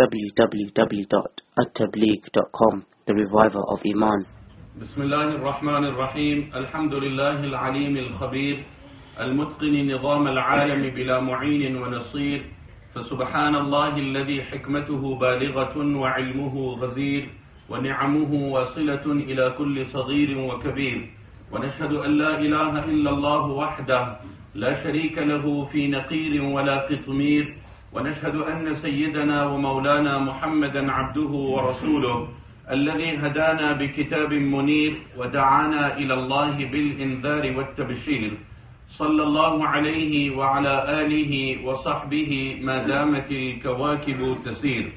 www.attableek.com The Reviver of Iman. بسم الله الرحمن الرحيم الحمد لله العليم الخبير المتقن نظام العالم بلا معين ونصير فسبحان الله الذي حكمته بالغة وعلمه غزير ونعمه واصلة إلى كل صغير وكبير ونشهد أن لا إله إلا الله وحده لا شريك له في نقير ولا قطمير ونشهد أن سيدنا ومولانا محمدا عبده ورسوله الذي هدانا بكتاب منير ودعانا إلى الله بالإنذار والتبشير. صلى الله عليه وعلى آله وصحبه ما دامت الكواكب تسير.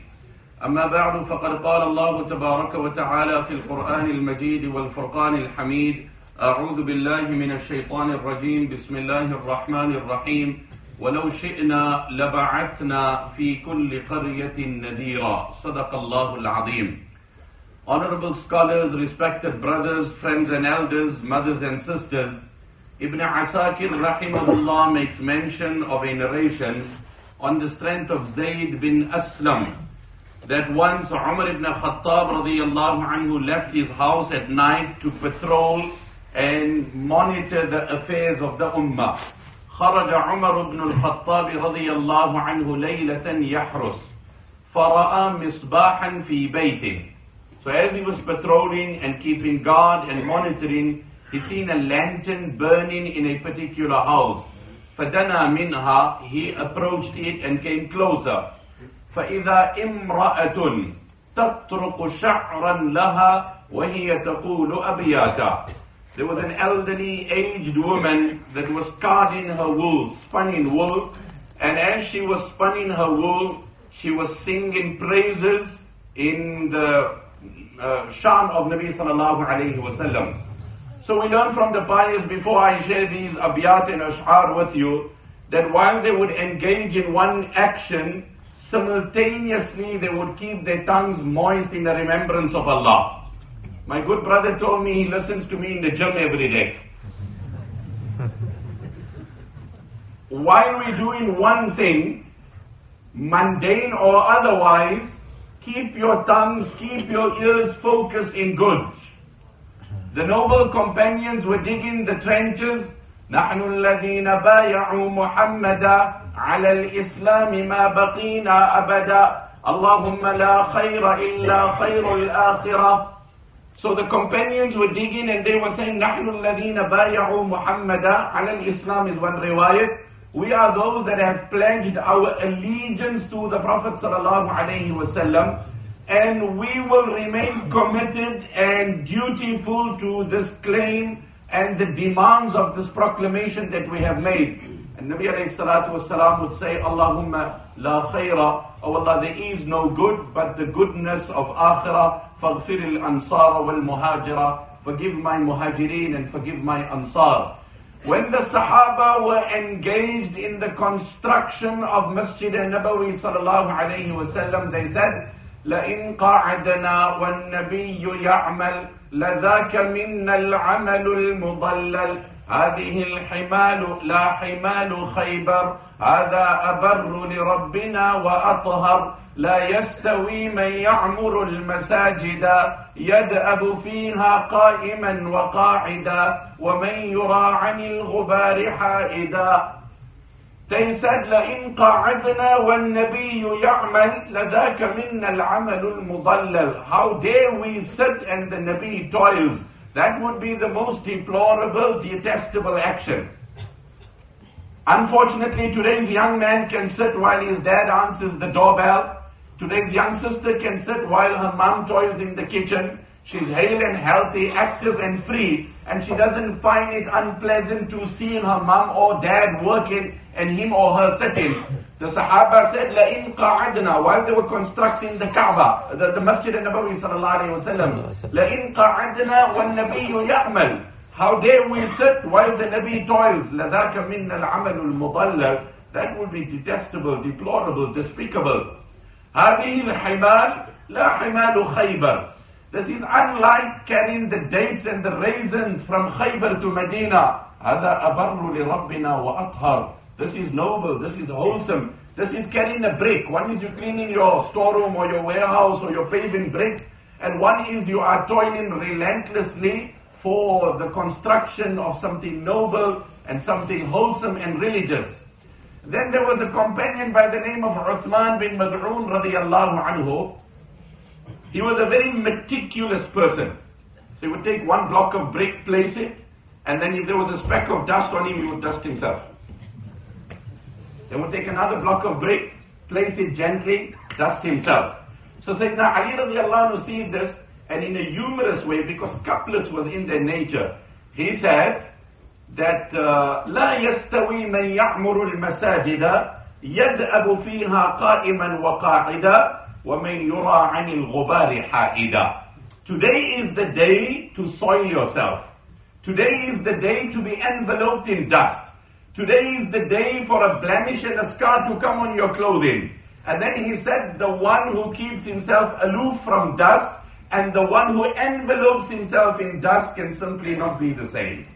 أما بعد فقد قال الله تبارك وتعالى في القرآن المجيد والفرقان الحميد أعوذ بالله من الشيطان الرجيم بسم الله الرحمن الرحيم. ولو شئنا لبعثنا في كل قرية نذيرا صدق الله العظيم Honorable scholars, respected brothers, friends and elders, mothers and sisters, Ibn Asakir rahimahullah makes mention of a narration on the strength of Zayd bin Aslam that once Umar ibn Khattab radiyallahu anhu left his house at night to patrol and monitor the affairs of the ummah. خرج عمر بن الخطاب رضي الله عنه ليلة يحرس فرأى مصباحا في بيته So as he was patrolling and keeping guard and monitoring, he seen a lantern burning in a particular house. فدنا منها, he approached it and came closer. فإذا امرأة تطرق شعرا لها وهي تقول أبياتا. There was an elderly, aged woman that was carding her wool, spinning wool, and as she was spinning her wool, she was singing praises in the uh, shan of Nabi sallallahu alayhi wasallam. So we learn from the pious before I share these abiyat and ash'ar with you, that while they would engage in one action, simultaneously they would keep their tongues moist in the remembrance of Allah. My good brother told me he listens to me in the gym every day. While we're doing one thing, mundane or otherwise, keep your tongues, keep your ears focused in good. The noble companions were digging the trenches. نحن الذين بايعوا محمدا على الإسلام ما بقينا أبدا اللهم لا خير إلا خير الآخرة So the companions were digging and they were saying نحن الذين بايعوا محمدا على الإسلام is one riwayat we are those that have pledged our allegiance to the Prophet ﷺ and we will remain committed and dutiful to this claim and the demands of this proclamation that we have made. And Nabi ﷺ would say, Allahumma la khayra, Oh Allah, there is no good but the goodness of akhirah, faghfir al-ansar wal-muhajira, forgive my muhajirin and forgive my ansar. When the Sahaba were engaged in the construction of Masjid al-Nabawi sallallahu alayhi wasallam, they said, لئن قعدنا والنبي يعمل لذاك منا العمل المضلل هذه الحمال لا حمال خيبر. هذا أبر لربنا وأطهر. لا يستوي من يعمر المساجد. يدأب فيها قائما وقاعدا. ومن يرى عن الغبار حائدا. said, لَإِنْ قَعَدْنَا وَالنَّبِيُّ يَعْمَلْ لَذَاكَ مِنَّا الْعَمَلُ الْمُضَلَّلِ. How dare we sit and the Nabi toils. That would be the most deplorable, detestable action. Unfortunately, today's young man can sit while his dad answers the doorbell. Today's young sister can sit while her mom toils in the kitchen. She's hale and healthy, active and free, and she doesn't find it unpleasant to see her mom or dad working and him or her sitting. The Sahaba said, لَإِنْ قَعَدْنَا While they were constructing the Kaaba, the, the Masjid al-Nabawi sallallahu alayhi wa sallam, لَإِنْ قَعَدْنَا وَالنَّبِيُّ يَعْمَلُ How dare we sit while the Nabi toils? لَذَاكَ مِنَّا الْعَمَلُ الْمُضَلَّلِ That would be detestable, deplorable, despicable. هذه الحمال لا حمال خيبر This is unlike carrying the dates and the raisins from Khaybar to Medina. هذا أبر لربنا وأطهر This is noble, this is wholesome. This is carrying a brick. One is you cleaning your storeroom or your warehouse or your paving bricks, and one is you are toiling relentlessly for the construction of something noble and something wholesome and religious. Then there was a companion by the name of Uthman bin Mad'un radiallahu anhu. He was a very meticulous person. So he would take one block of brick, place it, and then if there was a speck of dust on him, he would dust himself. Then would take another block of brick, place it gently, dust himself. So Sayyidina Ali radiallahu anhu sees this, and in a humorous way, because couplets was in their nature, he said that لا يستوي من يعمر المساجد يدأب فيها قائما وقاعدا ومن يرى عن الغبار حائدا Today is the day to soil yourself. Today is the day to be enveloped in dust. Today is the day for a blemish and a scar to come on your clothing. And then he said, the one who keeps himself aloof from dust and the one who envelopes himself in dust can simply not be the same.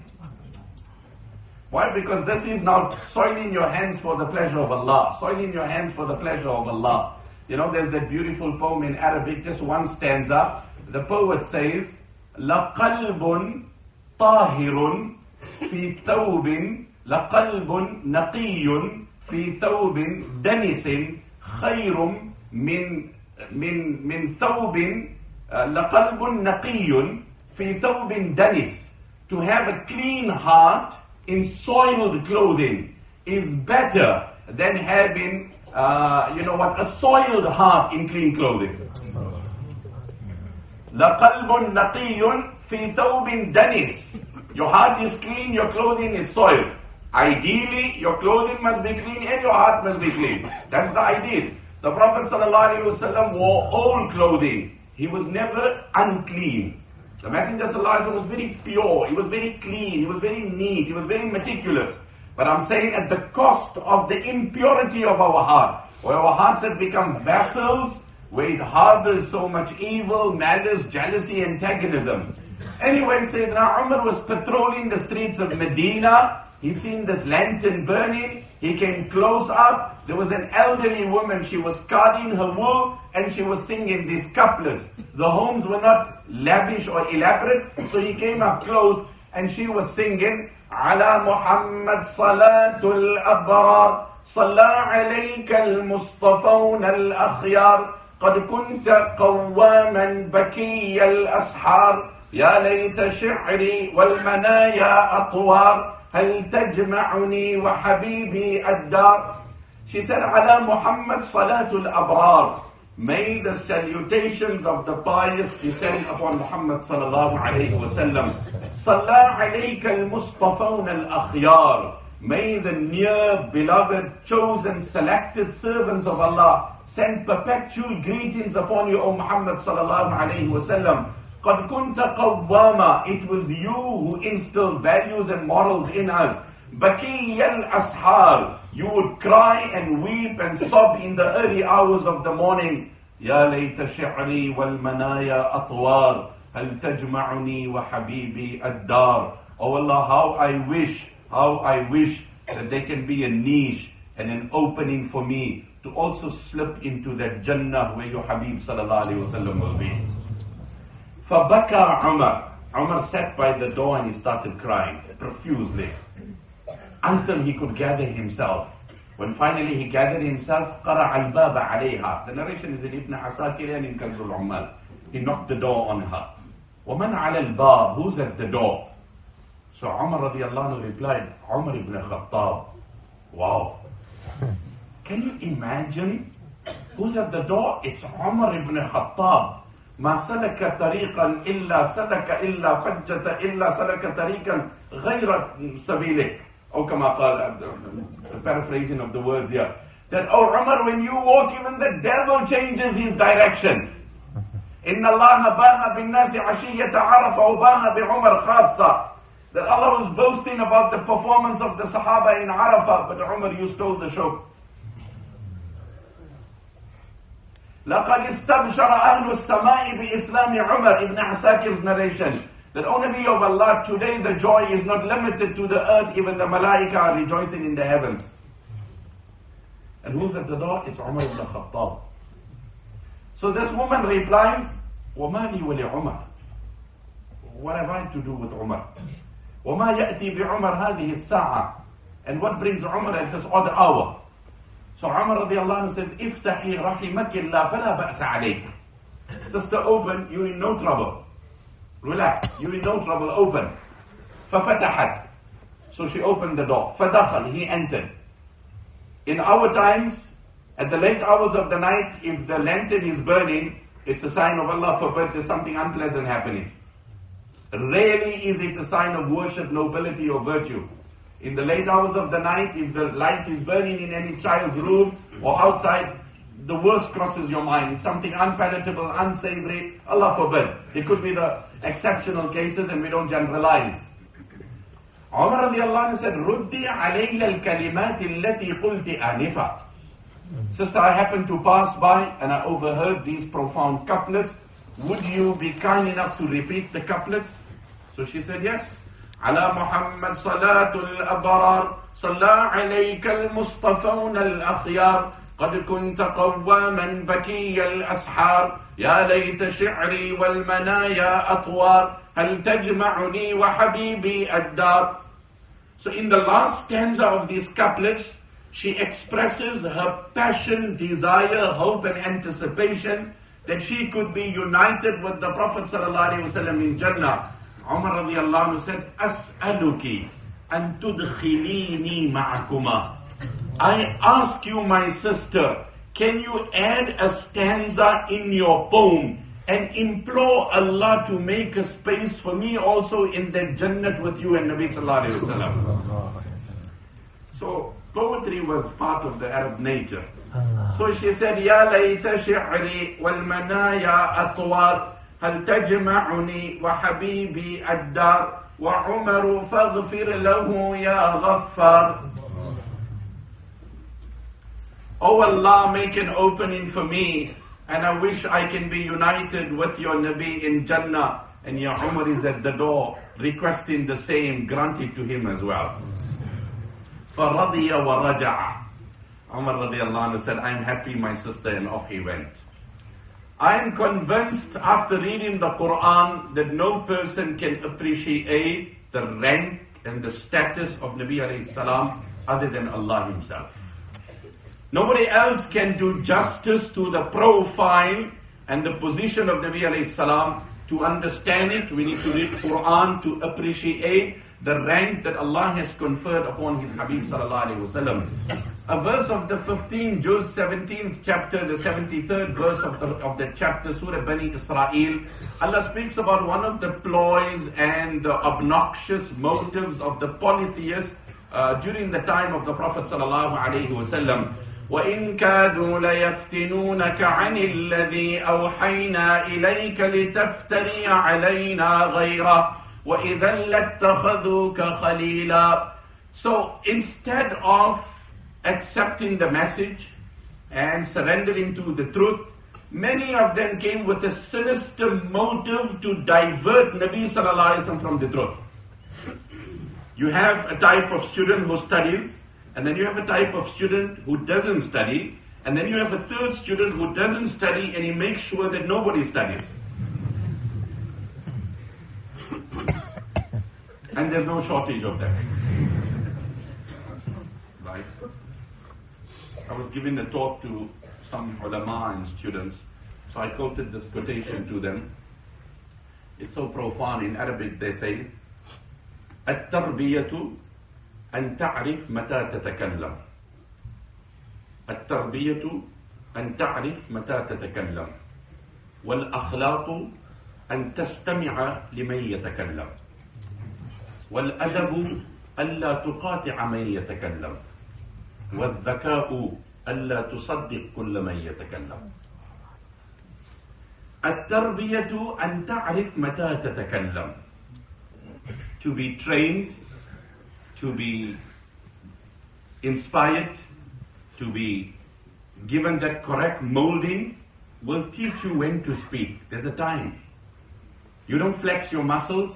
Why? Because this is now soiling your hands for the pleasure of Allah. Soiling your hands for the pleasure of Allah. You know, there's that beautiful poem in Arabic, just one stanza. The poet says, لَقَلْبٌ طَاهِرٌ فِي ثَوْبٍ لَقَلْبٌ نَقِيٌّ فِي ثَوْبٍ دَنِسٍ خَيْرٌ مِنْ من من ثوب لقلب نقي في ثوب دنس to have a clean heart in soiled clothing is better than having uh, you know what a soiled heart in clean clothing لقلب نقي في ثوب دنس your heart is clean your clothing is soiled ideally your clothing must be clean and your heart must be clean that's the ideal the Prophet ﷺ wore old clothing. He was never unclean. The Messenger ﷺ was very pure. He was very clean. He was very neat. He was very meticulous. But I'm saying at the cost of the impurity of our heart. Where our hearts have become vessels where it harbors so much evil, malice, jealousy, antagonism. Anyway, Sayyidina Umar was patrolling the streets of Medina. He seen this lantern burning. He came close up. There was an elderly woman. She was carding her wool and she was singing these couplets. The homes were not lavish or elaborate. So he came up close and she was singing, على محمد صلاة الأبرار صلى عليك المصطفون الأخيار قد كنت قواما بكي الأسحار يا ليت شعري والمنايا أطوار هل تجمعني وحبيبي الدار She said على محمد صلاة الأبرار May the salutations of the pious descend upon Muhammad صلى الله عليه وسلم صلى عليك المصطفون الأخيار May the near, beloved, chosen, selected servants of Allah send perpetual greetings upon you, O Muhammad sallallahu alayhi wasallam. قَدْ كُنْتَ قَوَّامًا It was you who instilled values and morals in us. بَكِيَّ الْأَسْحَارِ You would cry and weep and sob in the early hours of the morning. يا ليت شعري والمنايا أطوار هل تجمعني وحبيبي الدار Oh Allah, how I wish, how I wish that there can be a niche and an opening for me to also slip into that Jannah where your Habib sallallahu alayhi wasallam will be. فَبَكَى Umar. Umar sat by the door and he started crying profusely until he could gather himself. When finally he gathered himself, قَرَعَ الْبَابَ عَلَيْهَا The narration is in Ibn Asakir and in Kanzul Ummal. He knocked the door on her. وَمَنْ عَلَى الْبَابِ Who's at the door? So Umar radiallahu anhu replied, Umar ibn Khattab. Wow. Can you imagine? Who's at the door? It's Umar ibn Khattab. ما سلك طريقا إلا سلك إلا فجة إلا سلك طريقا غير سبيلك أو كما قال the paraphrasing of the words here that oh Umar when you walk even the devil changes his direction إن الله باها بالناس عشية عرف وباها بعمر خاصة that Allah was boasting about the performance of the Sahaba in Arafah but Umar you stole the show لقد استبشر أهل السماء بإسلام عمر ibn Asakir's narration that O Nabi of Allah today the joy is not limited to the earth even the malaika are rejoicing in the heavens And who's at the door? It's Umar ibn Khattab. So this woman replies, وَمَا لِي وَلِعُمَرَ What have I to do with Umar? وَمَا يَأْتِي بِعُمَرْ هَذِهِ السَّاعَةِ And what brings Umar at this odd hour? So Umar radiallahu anhu says, افتحي رحمك الله فلا بأس عليك. Sister, open, you're in no trouble. Relax, you're in no trouble, open. ففتحت. So she opened the door. فدخل, he entered. In our times, at the late hours of the night, if the lantern is burning, it's a sign of Allah forbid there's something unpleasant happening. Rarely is it a sign of worship, nobility, or virtue. In the late hours of the night, if the light is burning in any child's room or outside, the worst crosses your mind. It's something unpalatable, unsavory. Allah forbid. It could be the exceptional cases and we don't generalize. Umar said, Ruddi alayya al-kalimat allati qulti anifa. Sister, I happened to pass by and I overheard these profound couplets. Would you be kind enough to repeat the couplets? So she said, yes. على محمد صلاة الأبرار صلى عليك المصطفون الأخيار قد كنت قواما بكي الأسحار يا ليت شعري والمنايا أطوار هل تجمعني وحبيبي الدار So in the last stanza of these couplets, she expresses her passion, desire, hope and anticipation that she could be united with the Prophet ﷺ in Jannah. Umar radiallahu said, As'aluki an tudkhilini ma'akuma. I ask you, my sister, can you add a stanza in your poem and implore Allah to make a space for me also in that Jannat with you and Nabi Sallallahu Alaihi Wasallam? So poetry was part of the Arab nature. So she said, Ya layta shi'ri wal manaya atwar هل تجمعني وحبيبي الدار وعمر فاغفر له يا غفار Oh Allah, make an opening for me, and I wish I can be united with your Nabi in Jannah. And your Umar is at the door, requesting the same, granted to him as well. فَرَضِيَ وَرَجَعَ Umar said, I'm happy, my sister, and off he went. I am convinced after reading the Quran that no person can appreciate the rank and the status of Nabi alayhi salam other than Allah himself. Nobody else can do justice to the profile and the position of Nabi alayhi salam. To understand it, we need to read Quran to appreciate the rank that Allah has conferred upon His Habib sallallahu alayhi wasallam. A verse of the 15th Juz 17th chapter, the 73rd verse of the, of the chapter, Surah Bani Israel, Allah speaks about one of the ploys and the obnoxious motives of the polytheists uh, during the time of the Prophet sallallahu alayhi wasallam. وإن كادوا ليفتنونك عن الذي أوحينا إليك لتفتري علينا غيره وإذا لاتخذوك خليلا So instead of accepting the message and surrendering to the truth, many of them came with a sinister motive to divert Nabi Sallallahu Alaihi Wasallam from the truth. You have a type of student who studies, and then you have a type of student who doesn't study, and then you have a third student who doesn't study and he makes sure that nobody studies. and there's no shortage of that. Right? I was giving a talk to some ulama and students, so I quoted this quotation to them. It's so profound. In Arabic they say, التربية أن تعرف متى تتكلم التربية أن تعرف متى تتكلم والأخلاق أن تستمع لمن يتكلم والأدب ألا تقاطع من يتكلم والذكاء ألا تصدق كل من يتكلم التربية أن تعرف متى تتكلم to be trained to be inspired to be given that correct molding will teach you when to speak there's a time you don't flex your muscles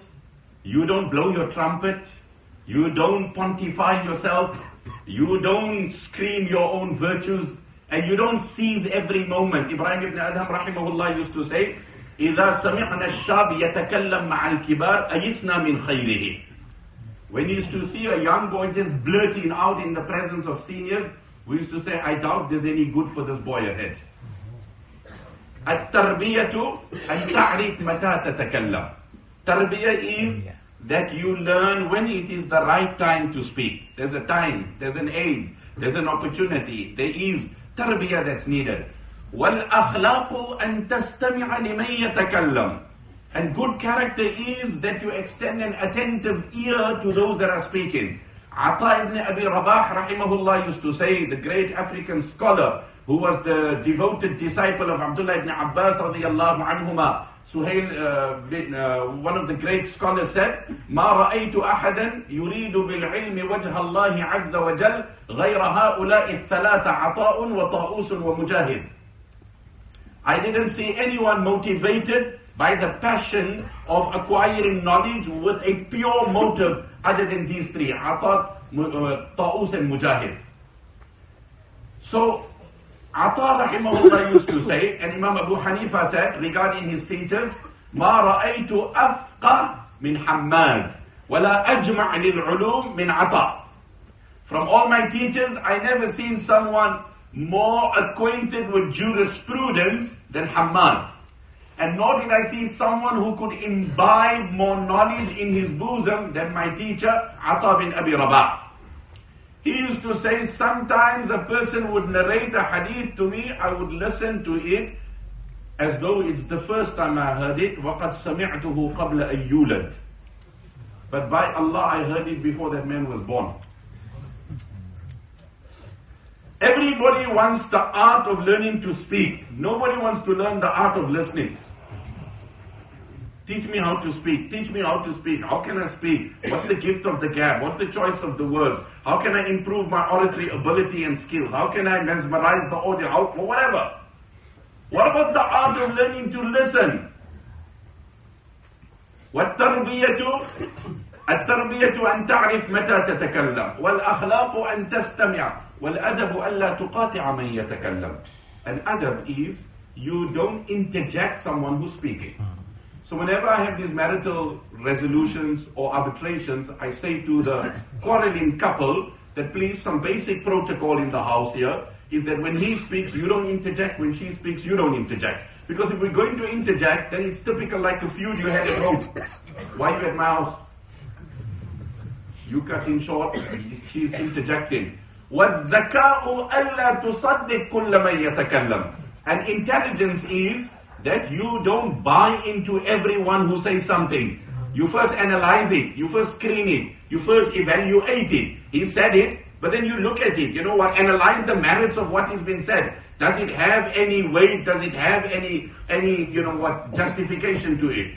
You don't blow your trumpet. You don't pontify yourself. You don't scream your own virtues. And you don't seize every moment. Ibrahim ibn Adham rahimahullah used to say, إذا سمعنا الشاب يتكلم مع الكبار أيسنا من خيره. When you used to see a young boy just blurting out in the presence of seniors, we used to say, I doubt there's any good for this boy ahead. التربية أن تعرف متى تتكلم. تربية is that you learn when it is the right time to speak. There's a time, there's an age, there's an opportunity, there is تربية that's needed. والأخلاق أن تستمع لمن يتكلم. And good character is that you extend an attentive ear to those that are speaking. Ata ibn Abi Rabah rahimahullah used to say, the great African scholar who was the devoted disciple of Abdullah ibn Abbas radiyallahu anhuma, Suhail, uh, bin, uh, one of the great scholars said, ما رأيت أحدا يريد بالعلم وجه الله عز وجل غير هؤلاء الثلاثة عطاء وطاؤوس ومجاهد. I didn't see anyone motivated by the passion of acquiring knowledge with a pure motive other than these three, Ata, Ta'us and Mujahid. So, Ata rahimahullah used to say, and Imam Abu Hanifa said regarding his teachers, ما رأيت أفقه من حماد ولا أجمع للعلوم من عطاء. From all my teachers, I never seen someone more acquainted with jurisprudence than Hammad. And nor did I see someone who could imbibe more knowledge in his bosom than my teacher, Ata bin Abi Rabah. He used to say, sometimes a person would narrate a hadith to me, I would listen to it as though it's the first time I heard it, وَقَدْ سَمِعْتُهُ قَبْلَ أَن يُولَدْ But by Allah, I heard it before that man was born. Everybody wants the art of learning to speak. Nobody wants to learn the art of listening. Teach me how to speak. Teach me how to speak. How can I speak? What's the gift of the gab? What's the choice of the words? How can I improve my oratory ability and skills? How can I mesmerize the audience? How, whatever. What about the art of learning to listen? والتربية التربية أن تعرف متى تتكلم والأخلاق أن تستمع والأدب ألا تقاطع من يتكلم An adab is you don't interject someone who's speaking. So whenever I have these marital resolutions or arbitrations, I say to the quarreling couple that please some basic protocol in the house here is that when he speaks, you don't interject. When she speaks, you don't interject. Because if we're going to interject, then it's typical like a feud you had at home. Why you at my house? You cut in short, she's interjecting. وَالذَّكَاءُ أَلَّا تُصَدِّقْ كُلَّ مَنْ يَتَكَلَّمْ And intelligence is that you don't buy into everyone who says something. You first analyze it, you first screen it, you first evaluate it. He said it, but then you look at it, you know what, analyze the merits of what has been said. Does it have any weight? Does it have any, any, you know what, justification to it?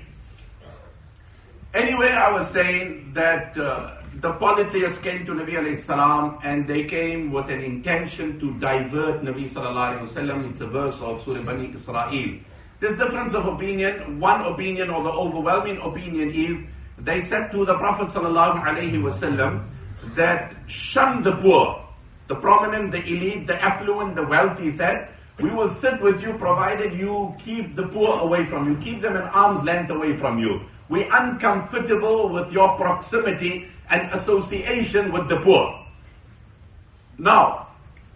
Anyway, I was saying that uh, the polytheists came to Nabi alayhi salam and they came with an intention to divert Nabi sallallahu alayhi wasallam. It's a verse of Surah Bani Israel. There's difference of opinion. One opinion or the overwhelming opinion is they said to the Prophet wasallam that shun the poor, the prominent, the elite, the affluent, the wealthy said, we will sit with you provided you keep the poor away from you, keep them an arm's length away from you. We're uncomfortable with your proximity and association with the poor. Now,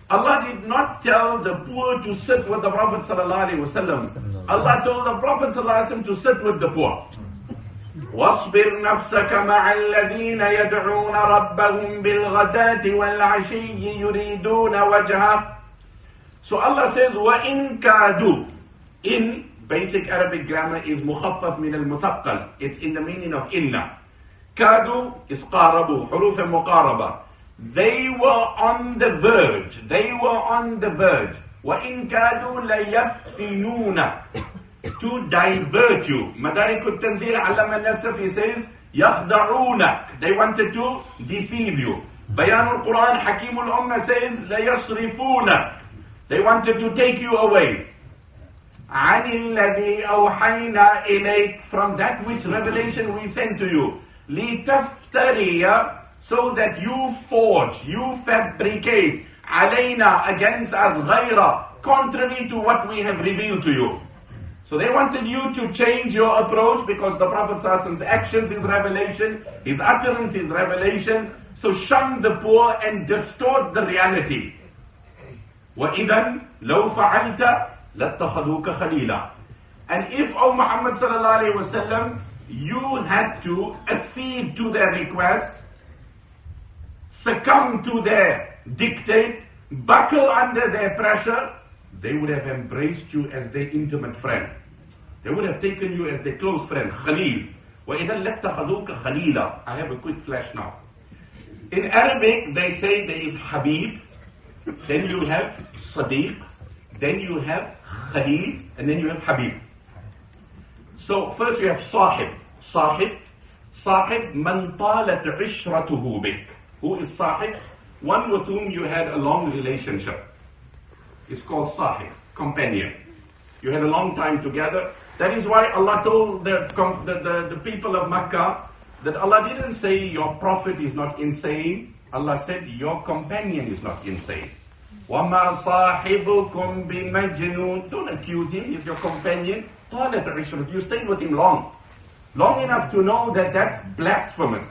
Allah did not tell the poor to sit with the Prophet ﷺ. Allah told the Prophet ﷺ to sit with the poor. واصبر نفسك مع الذين يدعون ربهم بالغداة والعشي يريدون وجهه So Allah says وإن كادوا In basic Arabic grammar is مخفف من المثقل It's in the meaning of إن كادوا is قاربوا حروف مقاربة They were on the verge They were on the verge وإن كادوا ليفتنونك to divert you. Madarik al-Tanzil, Allama al-Nasif, he says, يخدعونك. They wanted to deceive you. Bayan al-Quran, Hakim al-Ummah says, ليصرفونك. They wanted to take you away. عن الذي أوحينا إليك from that which revelation we sent to you. لتفتري so that you forge, you fabricate علينا against us غير contrary to what we have revealed to you. So they wanted you to change your approach because the Prophet ﷺ's actions is revelation, his utterance is revelation. So shun the poor and distort the reality. وَإِذًا لَوْ فَعَلْتَ لَاتَّخَذُوكَ خَلِيلًا And if, O Muhammad sallallahu alayhi wa sallam, you had to accede to their request, succumb to their dictate, buckle under their pressure, they would have embraced you as their intimate friend. They would have taken you as their close friend, Khalil. وَإِذَا لَاتَّخَذُوكَ خَلِيلًا I have a quick flash now. In Arabic, they say there is Habib, then you have Sadiq, then you have Khalil, and then you have Habib. So first you have Sahib. Sahib. Sahib man talat ishratuhu bik. Who is Sahib? One with whom you had a long relationship. It's called Sahib, companion. You had a long time together. That is why Allah told the, the, the, the people of Makkah that Allah didn't say your prophet is not insane. Allah said your companion is not insane. وَمَا صَاحِبُكُمْ بِمَجْنُونَ Don't accuse him, he's your companion. طالت عشرة. You stayed with him long. Long enough to know that that's blasphemous.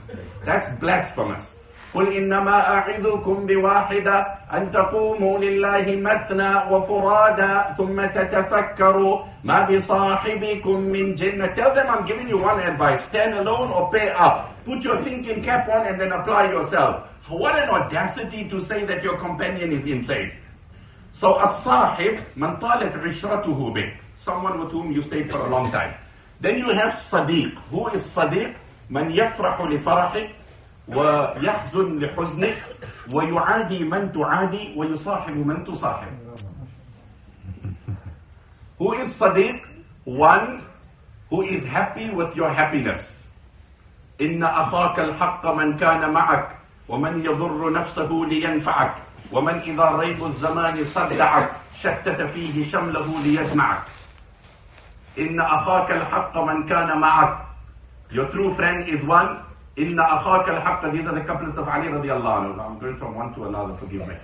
That's blasphemous. قل إنما أعظكم بواحدة أن تقوموا لله مثنى وفرادا ثم تتفكروا ما بصاحبكم من جنة Tell them I'm giving you one advice. Stand alone or pay up. Put your thinking cap on and then apply yourself. What an audacity to say that your companion is insane. So الصاحب من طالت عشرته به Someone with whom you stayed for a long time. Then you have صديق. Who is صديق? من يفرح لفرحك ويحزن لحزنك ويعادي من تعادي ويصاحب من تصاحب. Who is صديق? One who is happy with your happiness. إن أخاك الحق من كان معك ومن يضر نفسه لينفعك ومن إذا ريب الزمان صدعك شتت فيه شمله ليجمعك إن أخاك الحق من كان معك Your true friend is one In أخاك الحق these are the couplets of Ali رضی اللہ عنہ I'm going from one to another forgive me.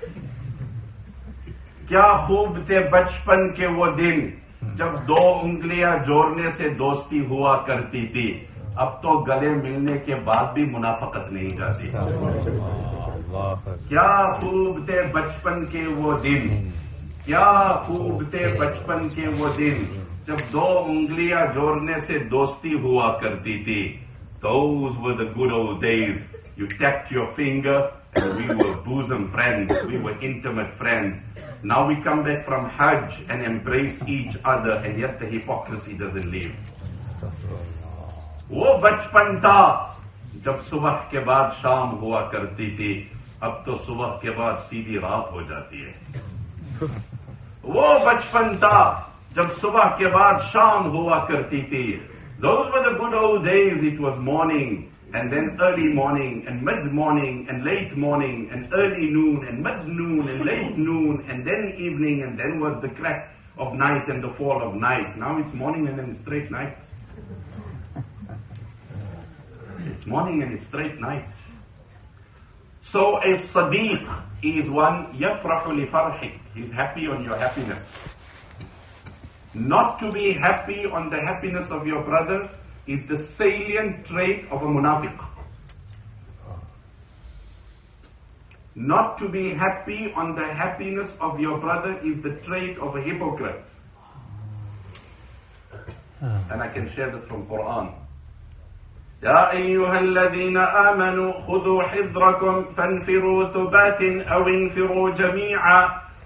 کیا خوب تھے بچپن کے وہ دن جب دو انگلیاں جوڑنے سے دوستی ہوا کرتی تھی. اب تو گلے ملنے کے بعد بھی منافقت نہیں جاتی. کیا خوب تھے بچپن کے وہ دن. کیا خوب تھے بچپن کے وہ دن جب دو انگلیاں جوڑنے سے دوستی ہوا کرتی تھی. Those were the good old days. You tapped your finger and we were bosom friends. We were intimate friends. Now we come back from Hajj and embrace each other and yet the hypocrisy doesn't leave. वो बचपन था जब सुबह के बाद शाम हुआ करती थी अब तो सुबह के बाद सीधी रात हो जाती है वो बचपन था जब सुबह के बाद शाम हुआ करती थी those were the good old days. It was morning, and then early morning, and mid morning, and late morning, and early noon, and mid noon, and late noon, and then evening, and then was the crack of night and the fall of night. Now it's morning and then it's straight night. It's morning and it's straight night. So a sadiq is one yafrahu li farhik. He's happy on your happiness. Not to be happy on the happiness of your brother is the salient trait of a munafiq. Not to be happy on the happiness of your brother is the trait of a hypocrite. And I can share this from Quran. يا أيها الذين آمنوا خذوا حذركم فانفروا ثبات أو انفروا جميعا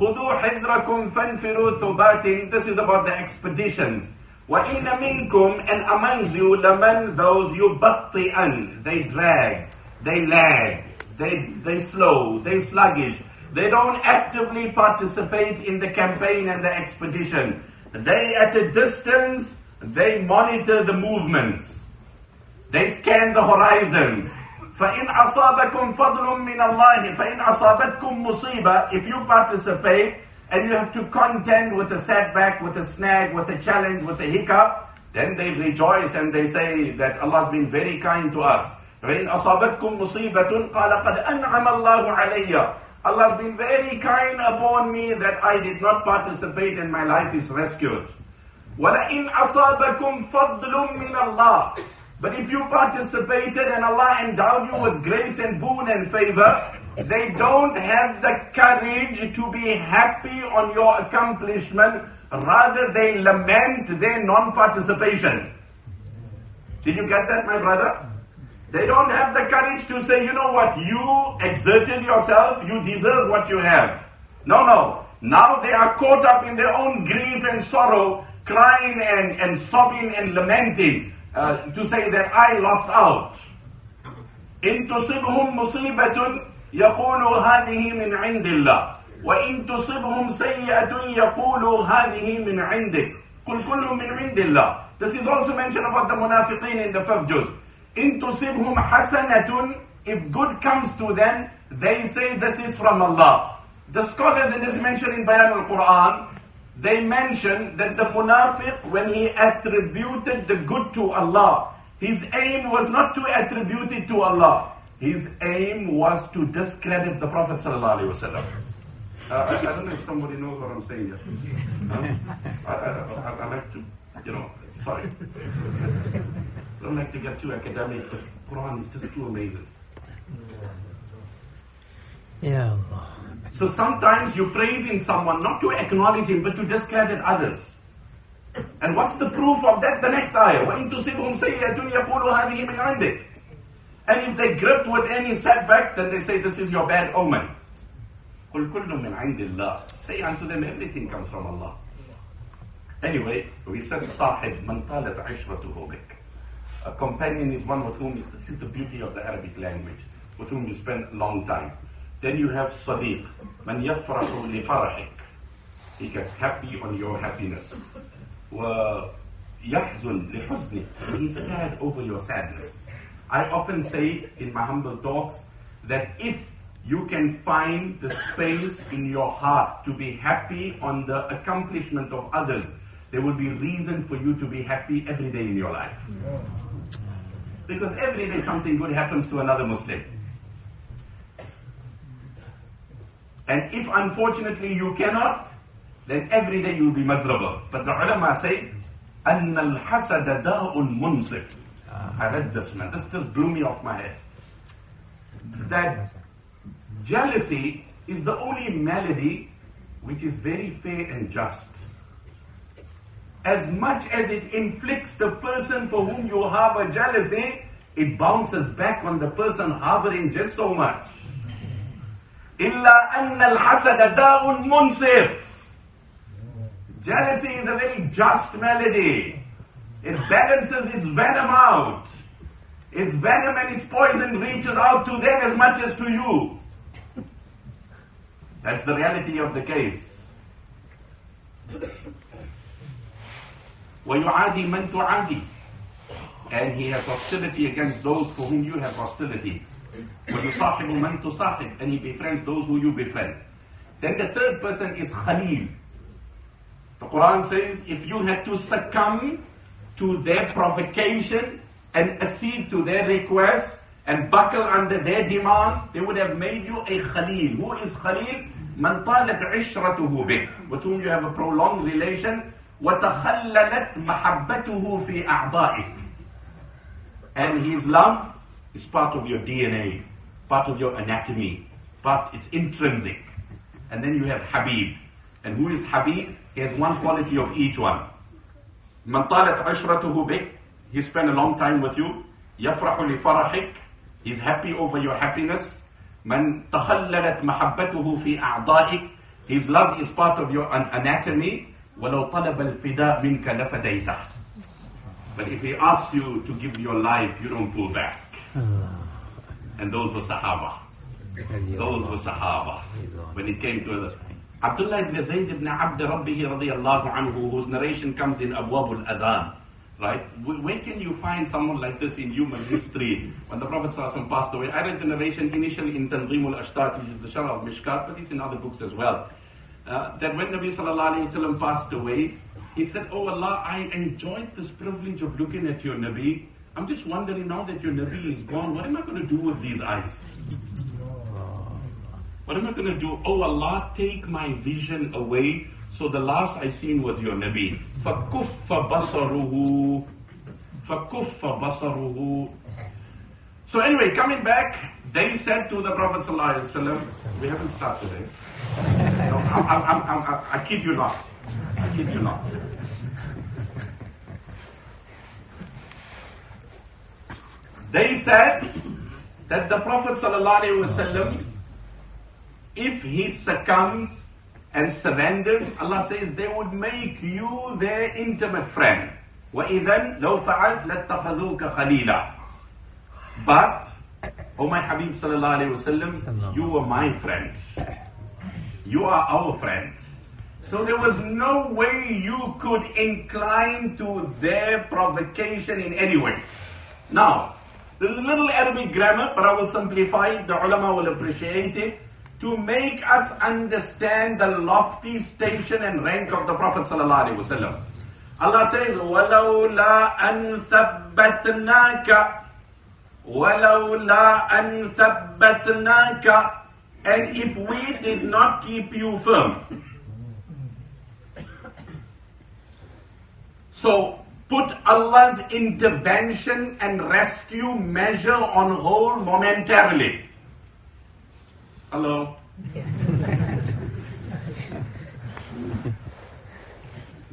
خذوا حذركم فانفروا ثبات This is about the expeditions وَإِنَّ مِنْكُمْ And amongst you, لَمَنْ those يُبَطِّئًا They drag, they lag, they, they slow, they sluggish. They don't actively participate in the campaign and the expedition. They, at a distance, they monitor the movements. They scan the horizons. فإن أصابكم فضل من الله فإن أصابتكم مصيبة if you participate and you have to contend with a setback, with a snag, with a challenge, with a hiccup, then they rejoice and they say that Allah has been very kind to us. فإن أصابتكم مصيبة قال قد أنعم الله علي Allah has been very kind upon me that I did not participate and my life is rescued. وَلَئِنْ أَصَابَكُمْ فَضْلٌ مِّنَ اللَّهِ but if you participated and Allah endowed you with grace and boon and favor, they don't have the courage to be happy on your accomplishment. Rather, they lament their non-participation. Did you get that, my brother? They don't have the courage to say, you know what, you exerted yourself, you deserve what you have. No, no. Now they are caught up in their own grief and sorrow, crying and, and sobbing and lamenting uh, to say that I lost out. إن تصبهم مصيبة يقولوا هذه من عند الله وإن تصبهم سيئة يقولوا هذه من عندك قل كل من عند الله This is also mentioned about the munafiqeen in the fifth juz. إن تصبهم حسنة If good comes to them, they say this is from Allah. The scholars in this mention in Bayan al-Quran, they mention that the munafiq, when he attributed the good to Allah, his aim was not to attribute it to Allah. His aim was to discredit the Prophet sallallahu alaihi wasallam. Uh, I, I don't know if somebody knows what I'm saying yet. Huh? I, I, I, I like to, you know, sorry. I don't like to get too academic, but Quran is just too amazing. Ya Allah. So sometimes you're praising someone not to acknowledge him, but to discredit others. And what's the proof of that? The next ayah. وَإِن تُصِبْهُمْ سَيِّئَةٌ يَقُولُوا هَذِهِ مِنْ عِنْدِكَ And if they gripped with any setback, then they say, this is your bad omen. قُلْ كُلٌّ مِنْ عِنْدِ اللَّهِ Say unto them, everything comes from Allah. Anyway, we said صاحب من طالت عشرته بك. A companion is one with whom, this is the beauty of the Arabic language, with whom you spend a long time. Then you have صديق من يفرح لفرحك. He gets happy on your happiness. ويحزن لحزنك. He's sad over your sadness. I often say in my humble talks that if you can find the space in your heart to be happy on the accomplishment of others, there will be reason for you to be happy every day in your life. Because every day something good happens to another Muslim. And if unfortunately you cannot, then every day you will be miserable. But the ulama say, أن الحسد داء منصف. I read this man, this just blew me off my head. That jealousy is the only malady which is very fair and just. As much as it inflicts the person for whom you harbor jealousy, it bounces back on the person harboring just so much. إلا أن الحسد داء منصف. Jealousy is a very just malady. It balances its venom out. Its venom and its poison reaches out to them as much as to you. That's the reality of the case. ويعادي من تعادي and he has hostility against those for whom you have hostility. ويصاحب من تصاحب and he befriends those who you befriend. Then the third person is Khalil. The Quran says if you had to succumb to their provocation and accede to their request and buckle under their demands, they would have made you a Khalil. Who is Khalil? من طالت عشرته بك with whom you have a prolonged relation وتخللت محبته في أعضائك and his love is part of your DNA, part of your anatomy, part it's intrinsic. And then you have Habib. And who is Habib? He has one quality of each one. من طالت عشرته بك, he spent a long time with you. يفرح لفرحك, he's happy over your happiness. من تخللت محبته في أعضائك, his love is part of your an- anatomy. ولو طلب الفداء منك لفديته. But if he asks you to give your life, you don't pull back. And those were Sahaba. Those were Sahaba. When it came to the Abdullah ibn Zayd ibn Abd Rabbihi radiallahu anhu, whose narration comes in Abwab al-Adhan. Right? Wh- Where can you find someone like this in human history? When the Prophet ﷺ passed away, I read the narration initially in Tanzim al-Ashtat, which is the Sharh of Mishkat, but it's in other books as well. Uh, that when Nabi sallallahu alayhi wasallam passed away, he said, Oh Allah, I enjoyed this privilege of looking at your Nabi. I'm just wondering now that your Nabi is gone, what am I going to do with these eyes? What am I going to do? Oh Allah, take my vision away. So the last I seen was your Nabi. فَكُفَّ بَصَرُهُ فَكُفَّ بَصَرُهُ So anyway, coming back, they said to the Prophet ﷺ, we haven't started today. No, I'm, I'm, I'm, I'm, I kid you not. I kid you not. They said that the Prophet ﷺ, if he succumbs and surrenders, Allah says they would make you their intimate friend. وَإِذَنْ لَوْ فَعَلْتَ لَاتَّخَذُوكَ خَلِيلًا But, O my Habib sallallahu alayhi wasallam, you were my friend. You are our friend. So there was no way you could incline to their provocation in any way. Now, there's a little Arabic grammar, but I will simplify it. The ulama will appreciate it to make us understand the lofty station and rank of the Prophet sallallahu alaihi wasallam. Allah says, وَلَوْلَا أَن ثَبَّتْنَاكَ وَلَوْلَا أَن ثَبَّتْنَاكَ And if we did not keep you firm. So, put Allah's intervention and rescue measure on hold momentarily. Hello?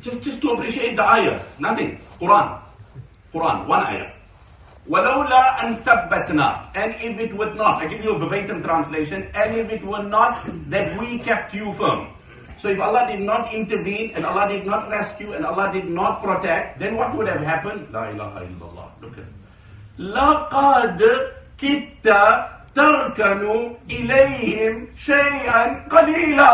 just, just to appreciate the ayah, nothing. Quran. Quran, one ayah. وَلَوْلَا أَن ثَبَّتْنَا And if it would not, I give you a verbatim translation, and if it were not that we kept you firm. So if Allah did not intervene, and Allah did not rescue, and Allah did not protect, then what would have happened? La ilaha illallah. Look at it. لَقَدْ كِدْتَ تَرْكَنُوا إِلَيْهِمْ شَيْئًا قَلِيلًا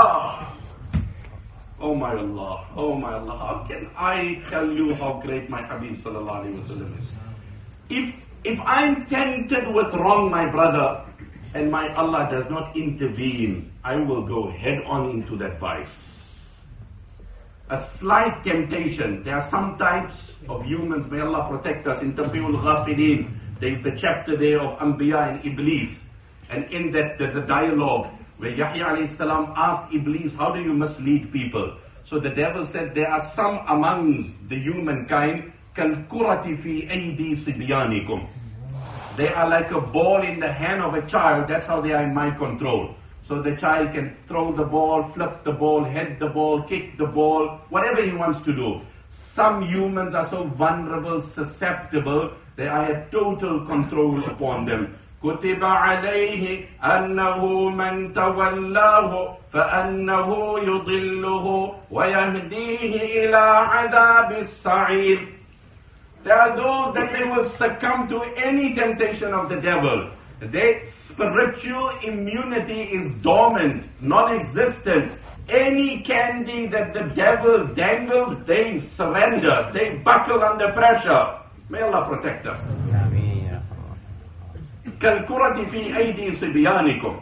Oh my Allah, oh my Allah, how can I tell you how great my Habib sallallahu alayhi wasallam is? If, if I'm tempted with wrong, my brother, and my Allah does not intervene, I will go head on into that vice. A slight temptation. There are some types of humans, may Allah protect us, in Tanbihul Ghafilin. There is the chapter there of Anbiya and Iblis. And in that there's a dialogue where Yahya alayhi salam asked Iblis, how do you mislead people? So the devil said, there are some amongst the humankind, كَالْكُرَةِ فِي أَيْدِي صِبْيَانِكُمْ They are like a ball in the hand of a child, that's how they are in my control. So the child can throw the ball, flip the ball, head the ball, kick the ball, whatever he wants to do. Some humans are so vulnerable, susceptible, that I have total control upon them. كتب عليه أنه من تولاه فأنه يضله ويهديه إلى عذاب السعير There are those that they will succumb to any temptation of the devil. Their spiritual immunity is dormant, non-existent. Any candy that the devil dangles, they surrender. They buckle under pressure. May Allah protect us. كالكرة في أيدي صبيانكم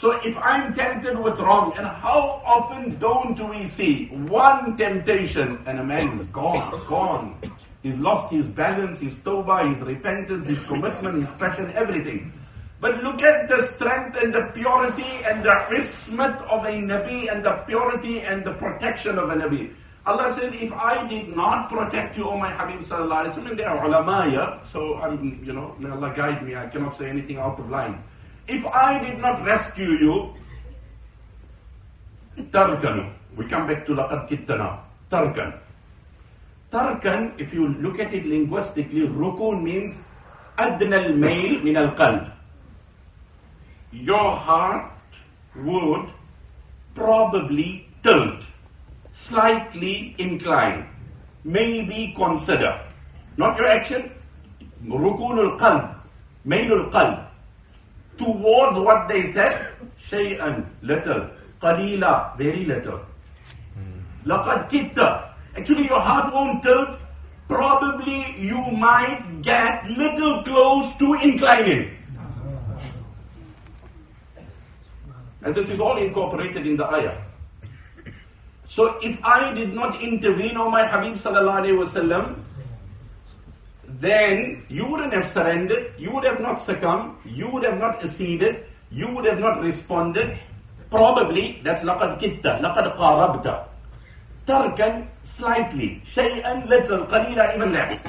So if I'm tempted with wrong, and how often don't we see one temptation and a man is gone, gone. He's lost his balance, his tawbah, his repentance, his commitment, his passion, everything. But look at the strength and the purity and the ismat of a Nabi and the purity and the protection of a Nabi. Allah said, if I did not protect you, O my Habib sallallahu alayhi wa sallam, they are ulama, yeah? so I'm, you know, may Allah guide me, I cannot say anything out of line. If I did not rescue you, tarkanu. We come back to laqad kittana. Tarkan. Tarkan, if you look at it linguistically, rukun means adna al-mail min al-qalb. Your heart would probably tilt, slightly incline, maybe consider. Not your action, rukun al-qalb, mail al-qalb. towards what they said? Shay'an, little. Qalila, very little. Hmm. Laqad kitta. Actually, your heart won't tilt. Probably you might get little close to inclining. And this is all incorporated in the ayah. So if I did not intervene, O my Habib sallallahu alayhi wasallam, then you wouldn't have surrendered, you would have not succumbed, you would have not acceded, you would have not responded. Probably, that's laqad kitta, laqad qarabta. Tarkan, slightly. Shay'an, little. Qalila, even less.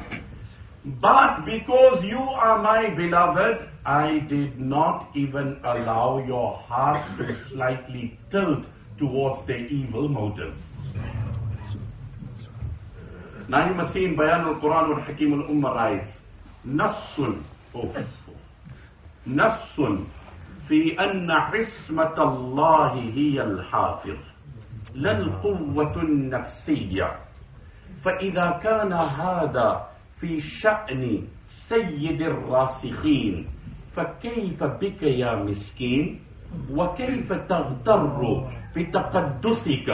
But because you are my beloved, I did not even allow your heart to slightly tilt towards their evil motives. Now you must see in Bayan al-Quran what Hakim al-Ummah writes, Nassun, oh, Nassun, في أن عصمة الله هي الحافظ لا القوة النفسية. فإذا كان هذا في شأن سيد الراسخين فكيف بك يا مسكين؟ وكيف تغتر بتقدسك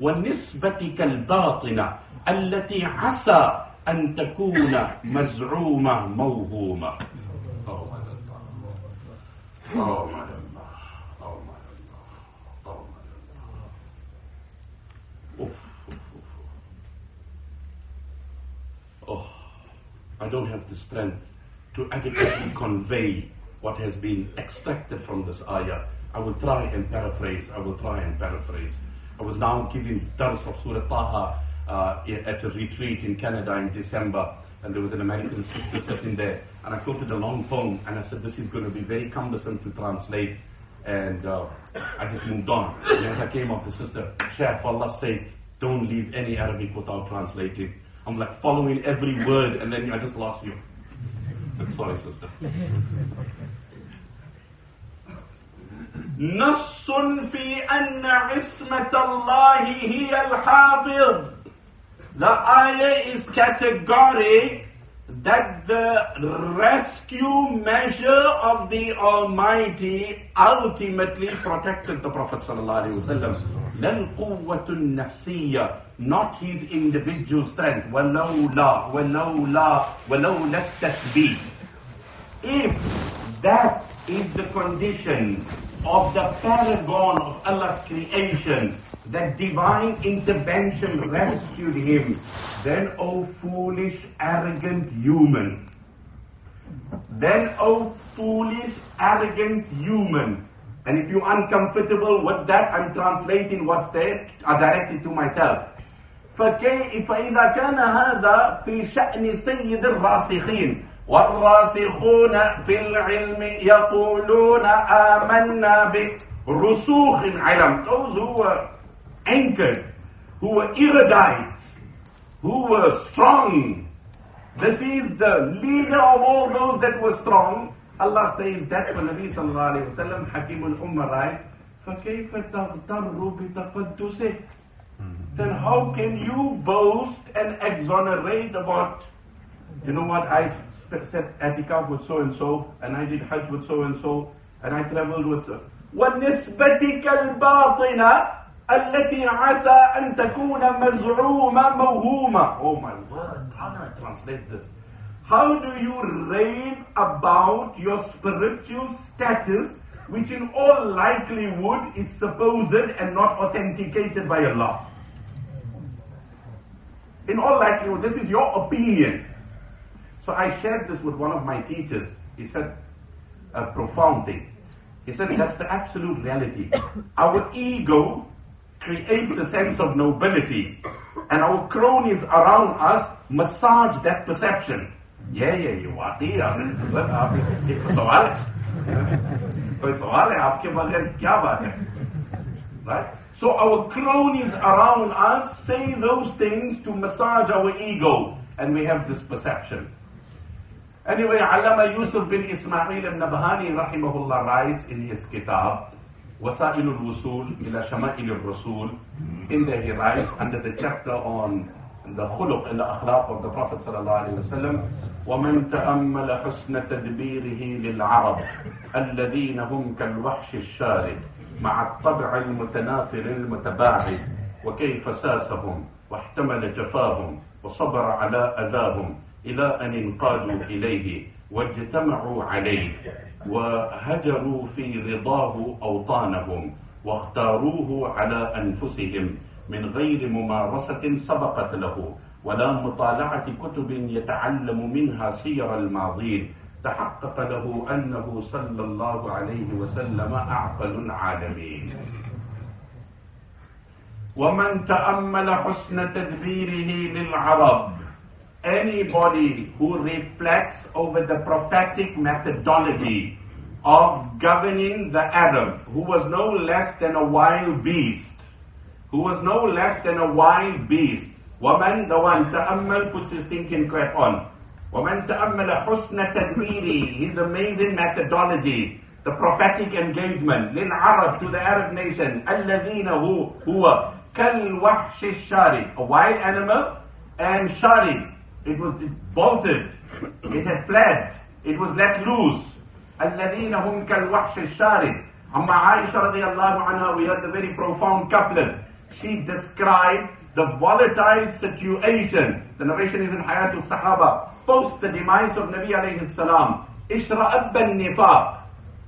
ونسبتك الباطنة التي عسى أن تكون مزعومة موهومة؟ I don't have the strength to adequately convey what has been extracted from this ayah. I will try and paraphrase. I will try and paraphrase. I was now giving dars of Surah Taha uh, at a retreat in Canada in December and there was an American sister sitting there, and I quoted a long poem, and I said, this is going to be very cumbersome to translate, and uh, I just moved on. And as I came up, the sister, Sheikh, for Allah's sake, don't leave any Arabic without translating. I'm like following every word, and then I just lost you. I'm sorry, sister. نص في أن عصمة الله هي الحافظ the ayah is categoric that the rescue measure of the Almighty ultimately protected the Prophet ﷺ. لَا الْقُوَّةُ النَّفْسِيَّةِ Not his individual strength. وَلَوْلَا وَلَوْلَا وَلَوْلَا التَّثْبِيتِ If that is the condition of the paragon of Allah's creation, that divine intervention rescued him, then, O foolish, arrogant human, then, O foolish, arrogant human, and if you're uncomfortable with that, I'm translating what's there, I direct it to myself. فكي فإذا كان هذا في شأن سيد الراسخين والراسخون في العلم يقولون آمنا برسوخ علم those who were anchored, who were erudite, who were strong. This is the leader of all those that were strong. Allah says that for Nabi sallallahu alayhi wa sallam, Hakim al-Ummah writes, فَكَيْفَ تَغْتَرُّ بِتَقَدُّسِهِ Then how can you boast and exonerate about, you know what, I set atikaf with so and so, and I did hajj with so and so, and I traveled with so. وَنِسْبَتِكَ الْبَاطِنَةِ التي عسى أن تكون مزعومة موهومة Oh my word, how do I translate this? How do you rave about your spiritual status which in all likelihood is supposed and not authenticated by Allah? In all likelihood, this is your opinion. So I shared this with one of my teachers. He said a profound thing. He said that's the absolute reality. Our ego creates a sense of nobility, and our cronies around us massage that perception. Yeah, yeah, you are here. सवाल कोई सवाल है आपके बगैर क्या बात है right so our cronies around us say those things to massage our ego and we have this perception anyway Allama Yusuf bin Ismail al-Nabhani rahimahullah writes in his kitab وسائل الوصول إلى شمائل الرسول. in there he writes under the chapter on the khuluq and the akhlaq of the Prophet sallallahu alaihi wasallam ومن تأمل حسن تدبيره للعرب الذين هم كالوحش الشارد مع الطبع المتنافر المتباعد وكيف ساسهم واحتمل جفاهم وصبر على أذاهم إلى أن انقادوا إليه واجتمعوا عليه. وهجروا في رضاه أوطانهم واختاروه على أنفسهم من غير ممارسة سبقت له ولا مطالعة كتب يتعلم منها سير الماضين. تحقق له أنه صلى الله عليه وسلم أعقل العالمين. ومن تأمل حسن تدبيره للعرب anybody who reflects over the prophetic methodology of governing the Arab, who was no less than a wild beast, who was no less than a wild beast. ومن the one تأمل puts his thinking cap on. ومن تأمل حسن تدبيره his amazing methodology the prophetic engagement للعرب to the Arab nation الذين هو هو كالوحش الشارد a wild animal and sharid it was it bolted it had fled it was let loose الذين هم كالوحش الشارد أما عائشة رضي الله عنها we heard the very profound couplets she described the volatile situation the narration is in Hayat al-Sahaba post the demise of Nabi alayhi salam إشرأب النفاق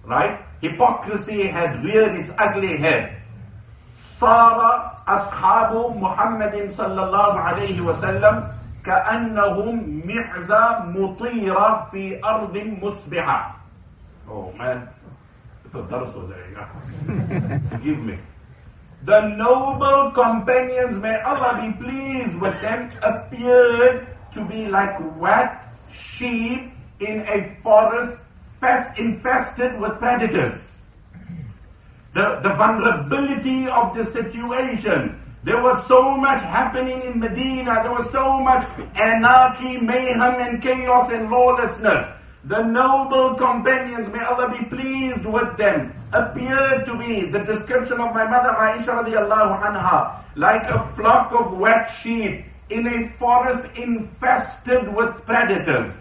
right hypocrisy had reared its ugly head صار أصحاب محمد صلى الله عليه وسلم كأنهم معزة مطيرة في أرض مسبحة Oh man, it's a درس Forgive me. The noble companions, may Allah be pleased with them, appeared to be like wet sheep in a forest fest infested with predators. The, the vulnerability of the situation. There was so much happening in Medina. There was so much anarchy, mayhem, and chaos and lawlessness. The noble companions, may Allah be pleased with them, appeared to be the description of my mother Aisha radiallahu anha, like a flock of wet sheep in a forest infested with predators.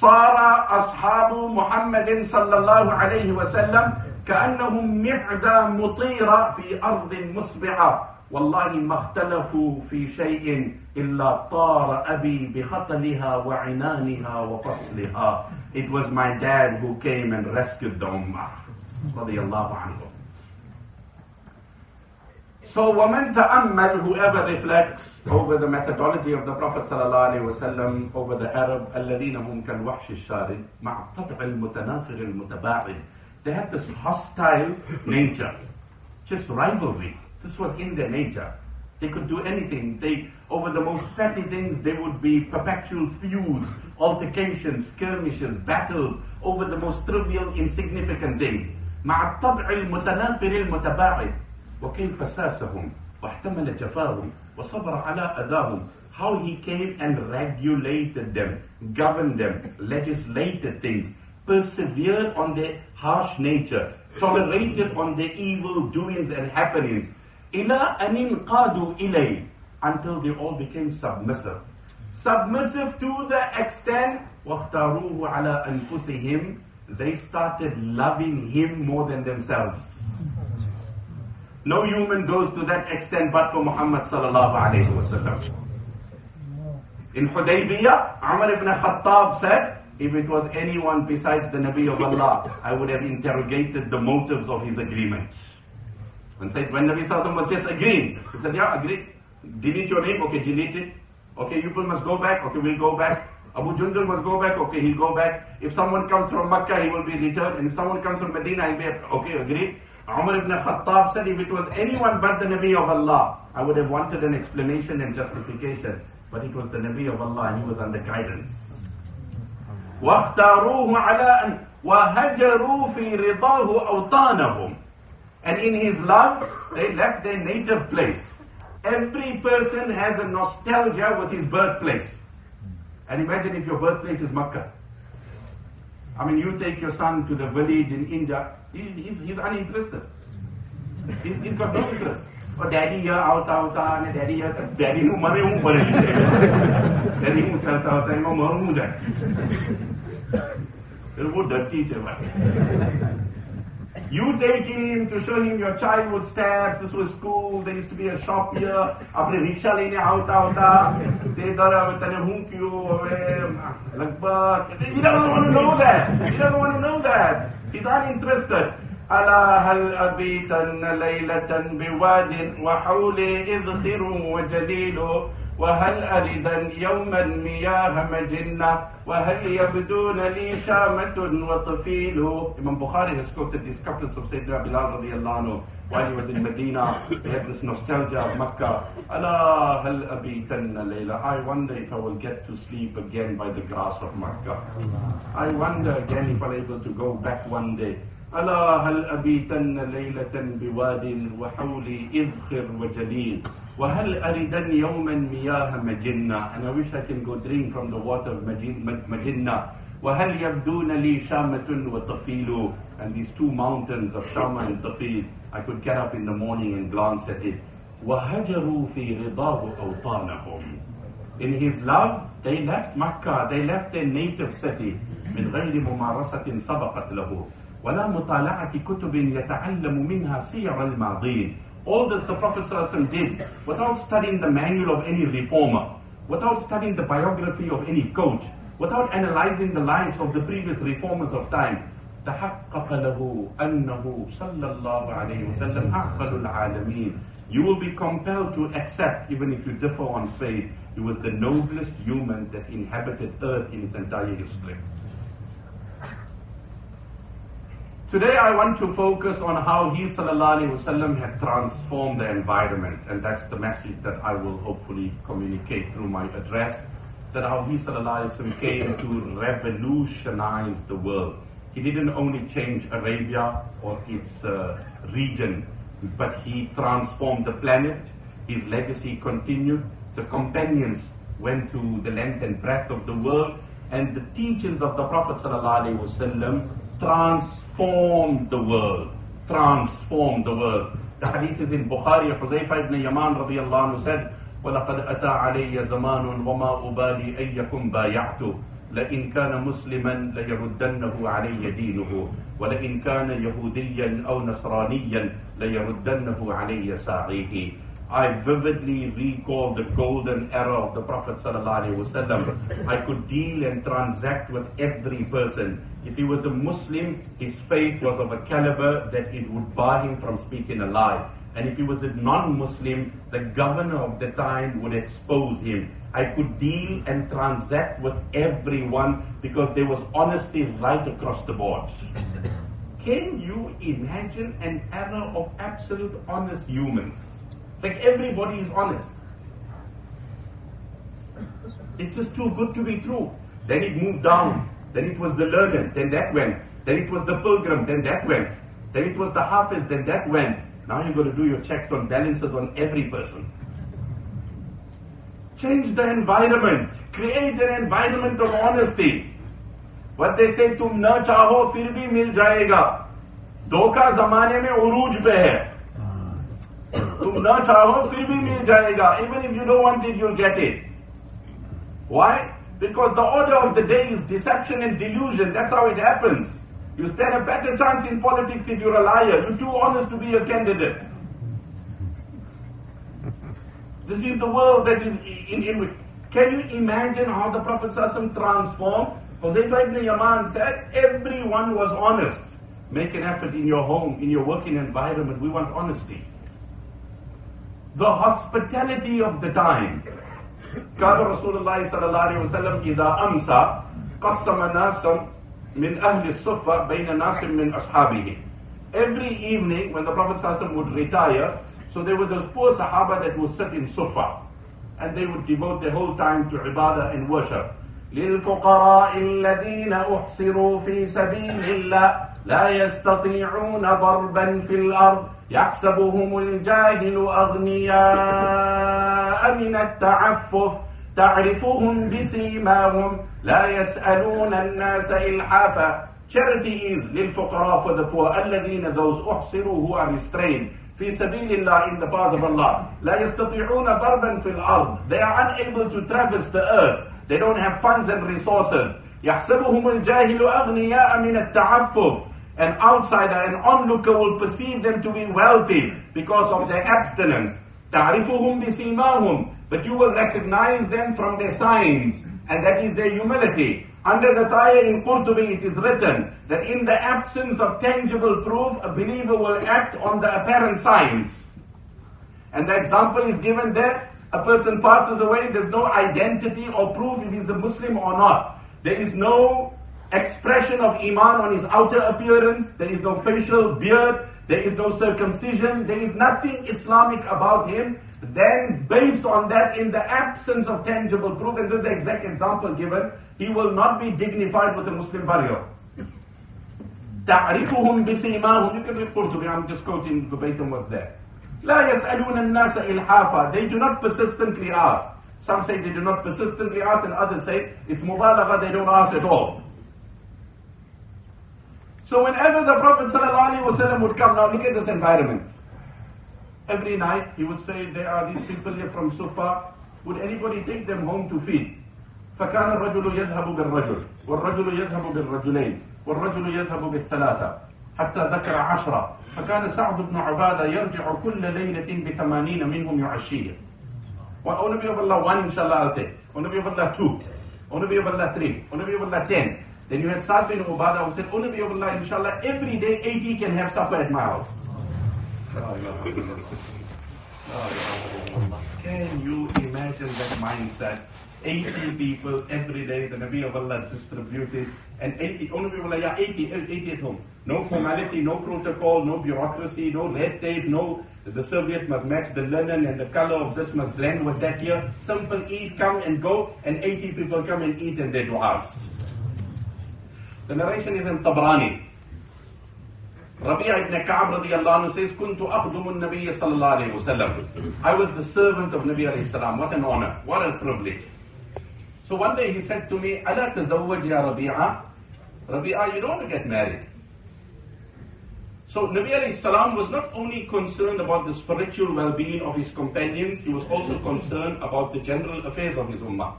صار أصحاب محمد صلى الله عليه وسلم كأنهم معزة مطيرة في أرض مصبحة والله ما اختلفوا في شيء إلا طار أبي بخطلها وعنانها وفصلها It was my dad who came and rescued the Ummah رضي الله عنه So ومن تأمل whoever reflects over the methodology of the Prophet صلى الله عليه وسلم over the Arab الذين هم كالوحش الشارد مع الطبع المتناثر المتباعد They had this hostile nature, just rivalry. This was in their nature. They could do anything. They, over the most petty things, there would be perpetual feuds, altercations, skirmishes, battles over the most trivial, insignificant things. مع الطبع المتنافر المتباعد وكيف ساسهم واحتمل جفاهم وصبر على أذاهم how he came and regulated them, governed them, legislated things, persevered on their harsh nature, tolerated on their evil doings and happenings, إلى أن انقادوا إليه until they all became submissive. Submissive to the extent واختاروه على أنفسهم they started loving him more than themselves. No human goes to that extent but for Muhammad sallallahu alayhi wasallam. In Hudaybiyah, Umar ibn Khattab said, if it was anyone besides the Nabi of Allah, I would have interrogated the motives of his agreement. And said, when Nabi Sallallahu was just agreeing, he said, yeah, agree. Delete your name, okay, delete it. Okay, you people must go back, okay, we'll go back. Abu Jundal must go back, okay, he'll go back. If someone comes from Makkah, he will be returned. And if someone comes from Medina, he'll be, okay, agreed. Umar ibn Khattab said, if it was anyone but the Nabi of Allah, I would have wanted an explanation and justification. But it was the Nabi of Allah and he was under guidance. واختاروه على أن وهجروا في رضاه أوطانهم and in his love they left their native place every person has a nostalgia with his birthplace and imagine if your birthplace is Makkah I mean you take your son to the village in India he's, he's, he's uninterested he's, he's got no interest oh daddy here out out and daddy here daddy nu mare હું ભરેલી છે Jadi muka tahu saya mau muda. It would the teacher. You taking him to show him your childhood stats. This was school. There used to be a shop here. अपने rickshaw लेने आता होता ते दर अब तने हूँ क्यों अबे लगभग he doesn't want to know that he doesn't want to know that he's uninterested ألا هل أبيتن ليلة بواد وحولي إذخر وجليل وهل أردا يوما مياه مجنة وهل يبدون لي شامة وطفيل Imam Bukhari has quoted these couplets of Sayyidina Bilal radiallahu anhu while he was in Medina. He had this nostalgia of Makkah. Allah hal abitanna layla. I wonder if I will get to sleep again by the grass of Makkah. I wonder again if I'll able to go back one day. ألا هل أبيتن ليلة بواد وحولي إذخر وجليل وهل أردن يوما مياه مجنة I wish I can go drink from the water Majinna وهل يبدون لي شامة وطفيل and these two mountains of Shama and Tafil I could get up in the morning and glance at it وهجروا في رضاه أوطانهم In his love, they left Makkah, they left their native city من غير ممارسة سبقت له ولا مطالعة كتب يتعلم منها سير الماضين. All this the Prophet ﷺ did without studying the manual of any reformer, without studying the biography of any coach, without analyzing the lives of the previous reformers of time. تحقق له أنه صلى الله عليه وسلم أعقل العالمين. You will be compelled to accept, even if you differ on faith, he was the noblest human that inhabited earth in its entire history. Today I want to focus on how he wasallam had transformed the environment and that's the message that I will hopefully communicate through my address that how he wasallam came to revolutionize the world. He didn't only change Arabia or its uh, region but he transformed the planet. His legacy continued. The companions went to the length and breadth of the world and the teachings of the Prophet ﷺ transformed the world. Transformed the world. The hadith is in Bukhari. Huzaifa ibn Yaman radiallahu anhu said, ولقد أتى علي زمان وما أبالي أيكم بايعت لئن كان مسلما ليردنه علي دينه ولئن كان يهوديا أو نصرانيا ليردنه علي ساعيه I vividly recall the golden era of the Prophet ﷺ. I could deal and transact with every person. If he was a Muslim, his faith was of a caliber that it would bar him from speaking a lie. And if he was a non-Muslim, the governor of the time would expose him. I could deal and transact with everyone because there was honesty right across the board. Can you imagine an era of absolute honest humans? Like everybody is honest. It's just too good to be true. Then it moved down. Then it was the learned. Then that went. Then it was the pilgrim. Then that went. Then it was the hafiz. Then that went. Now you're going to do your checks on balances on every person. Change the environment. Create an environment of honesty. What they say, तुम न चाहो फिर भी मिल जाएगा धोखा जमाने में उरूज पे है तुम न चाहो फिर Even if you don't want it, you'll get it. Why? Because the order of the day is deception and delusion. That's how it happens. You stand a better chance in politics if you're a liar. You're too honest to be a candidate. This is the world that is in, in which. Can you imagine how the Prophet ﷺ transformed? Huzaifa ibn Yaman said, everyone was honest. Make an effort in your home, in your working environment. We want honesty the hospitality of the time. كان رسول الله صلى الله عليه وسلم إذا أمسى قسم ناسا من أهل الصفة بين ناس من أصحابه. Every evening when the Prophet ﷺ would retire, so there were those poor Sahaba that would sit in Sufa and they would devote their whole time to ibadah and worship. للفقراء الذين أحصروا في سبيل الله لا يستطيعون ضربا في الأرض يحسبهم الجاهل أغنياء من التعفف. تعرفهم بسيماهم. لا يسألون الناس إلحافا. Charity is للفقراء for the poor الذين those أحصروا who are restrained في سبيل الله in the path of Allah. لا يستطيعون ضربا في الأرض. They are unable to traverse the earth. They don't have funds and resources. يحسبهم الجاهل أغنياء من التعفف. an outsider an onlooker will perceive them to be wealthy because of their abstinence تعرفهم بسيماهم but you will recognize them from their signs and that is their humility under the ayah in Qurtubi it is written that in the absence of tangible proof, a believer will act on the apparent signs. And the example is given there. A person passes away, there's no identity or proof if he's a Muslim or not. There is no expression of Iman on his outer appearance, there is no facial beard, there is no circumcision, there is nothing Islamic about him. Then, based on that, in the absence of tangible proof, and this is the exact example given, he will not be dignified with a Muslim burial. تعرفهم بسيماهم you can read Qurtubi, I'm just quoting verbatim what's there. لا يسألون الناس إلحافا they do not persistently ask. Some say they do not persistently ask and others say it's mubalagha, they don't ask at all. So whenever the Prophet ﷺ would come, now look at this environment. Every night he would say, there are these people here from Sufa, would anybody take them home to feed? فكان الرجل يذهب بالرجل والرجل يذهب بالرجلين والرجل يذهب بالثلاثة حتى ذكر عشرة فكان سعد بن عبادة يرجع كل ليلة بثمانين منهم يعشيه ونبي الله one inshallah I'll take ونبي الله two ونبي الله three ونبي الله ten Then you had Sa'd bin Ubadah who said, O Nabi of Allah, inshallah, every day 80 can have supper at my house. Can you imagine that mindset? 80 people every day, the Nabi of Allah distributed, and 80, only people yeah, 80, 80 at home. No formality, no protocol, no bureaucracy, no red tape, no, the Soviet must match the linen and the color of this must blend with that here. Simple eat, come and go, and 80 people come and eat and they do ask. The narration is in Tabrani. Rabi'a ibn Ka'ab radiallahu anhu says, كنت أخدم النبي صلى الله عليه وسلم. I was the servant of Nabi alayhi salam. What an honor. What a privilege. So one day he said to me, ألا تزوج يا ربيعة? Rabi'a, you don't want to get married. So Nabi alayhi salam was not only concerned about the spiritual well-being of his companions, he was also concerned about the general affairs of his ummah.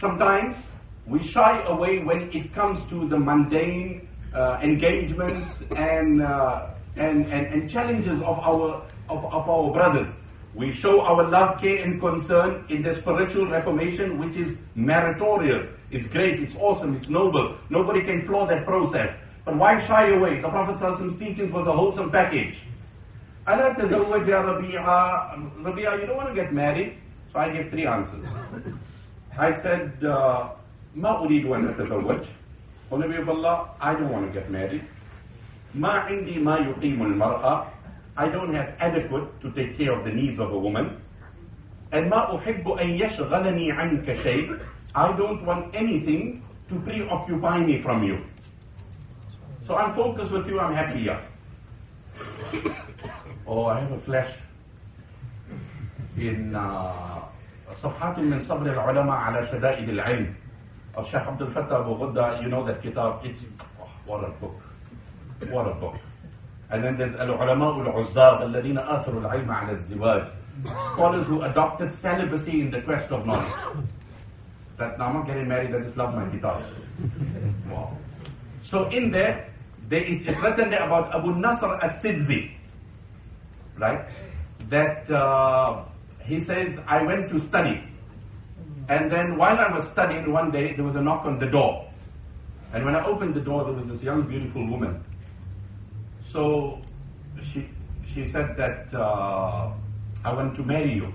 Sometimes we shy away when it comes to the mundane uh, engagements and, uh, and, and, and, challenges of our, of, of our brothers. We show our love, care, and concern in the spiritual reformation, which is meritorious. It's great, it's awesome, it's noble. Nobody can flaw that process. But why shy away? The Prophet's teachings was a wholesome package. I like to Zawaj Rabi'a. Rabi'a, you don't want to get married? So I gave three answers. I said, uh, ما أريد أن أتزوج. Nabi of Allah, I don't want to get married. ما عندي ما يقيم المرأة. I don't have adequate to take care of the needs of a woman. And ما أحب أن يشغلني عنك شيء. I don't want anything to preoccupy me from you. So I'm focused with you, I'm happy here. oh, I have a flash in uh, صفحات من صبر العلماء على شدائد العلم of Sheikh Abdul Fattah Abu Ghudda, you know that kitab, it's, oh, what a book, what a book. And then there's Al-Ulama Al-Uzzar, الذين آثروا العلم على الزواج. Scholars who adopted celibacy in the quest of knowledge. That now I'm not getting married, I just love my guitar. Wow. So in there, there is it's written there about Abu Nasr as-Sijzi. Right? That uh, he says, I went to study. And then while I was studying one day, there was a knock on the door. And when I opened the door, there was this young, beautiful woman. So she, she said that uh, I want to marry you.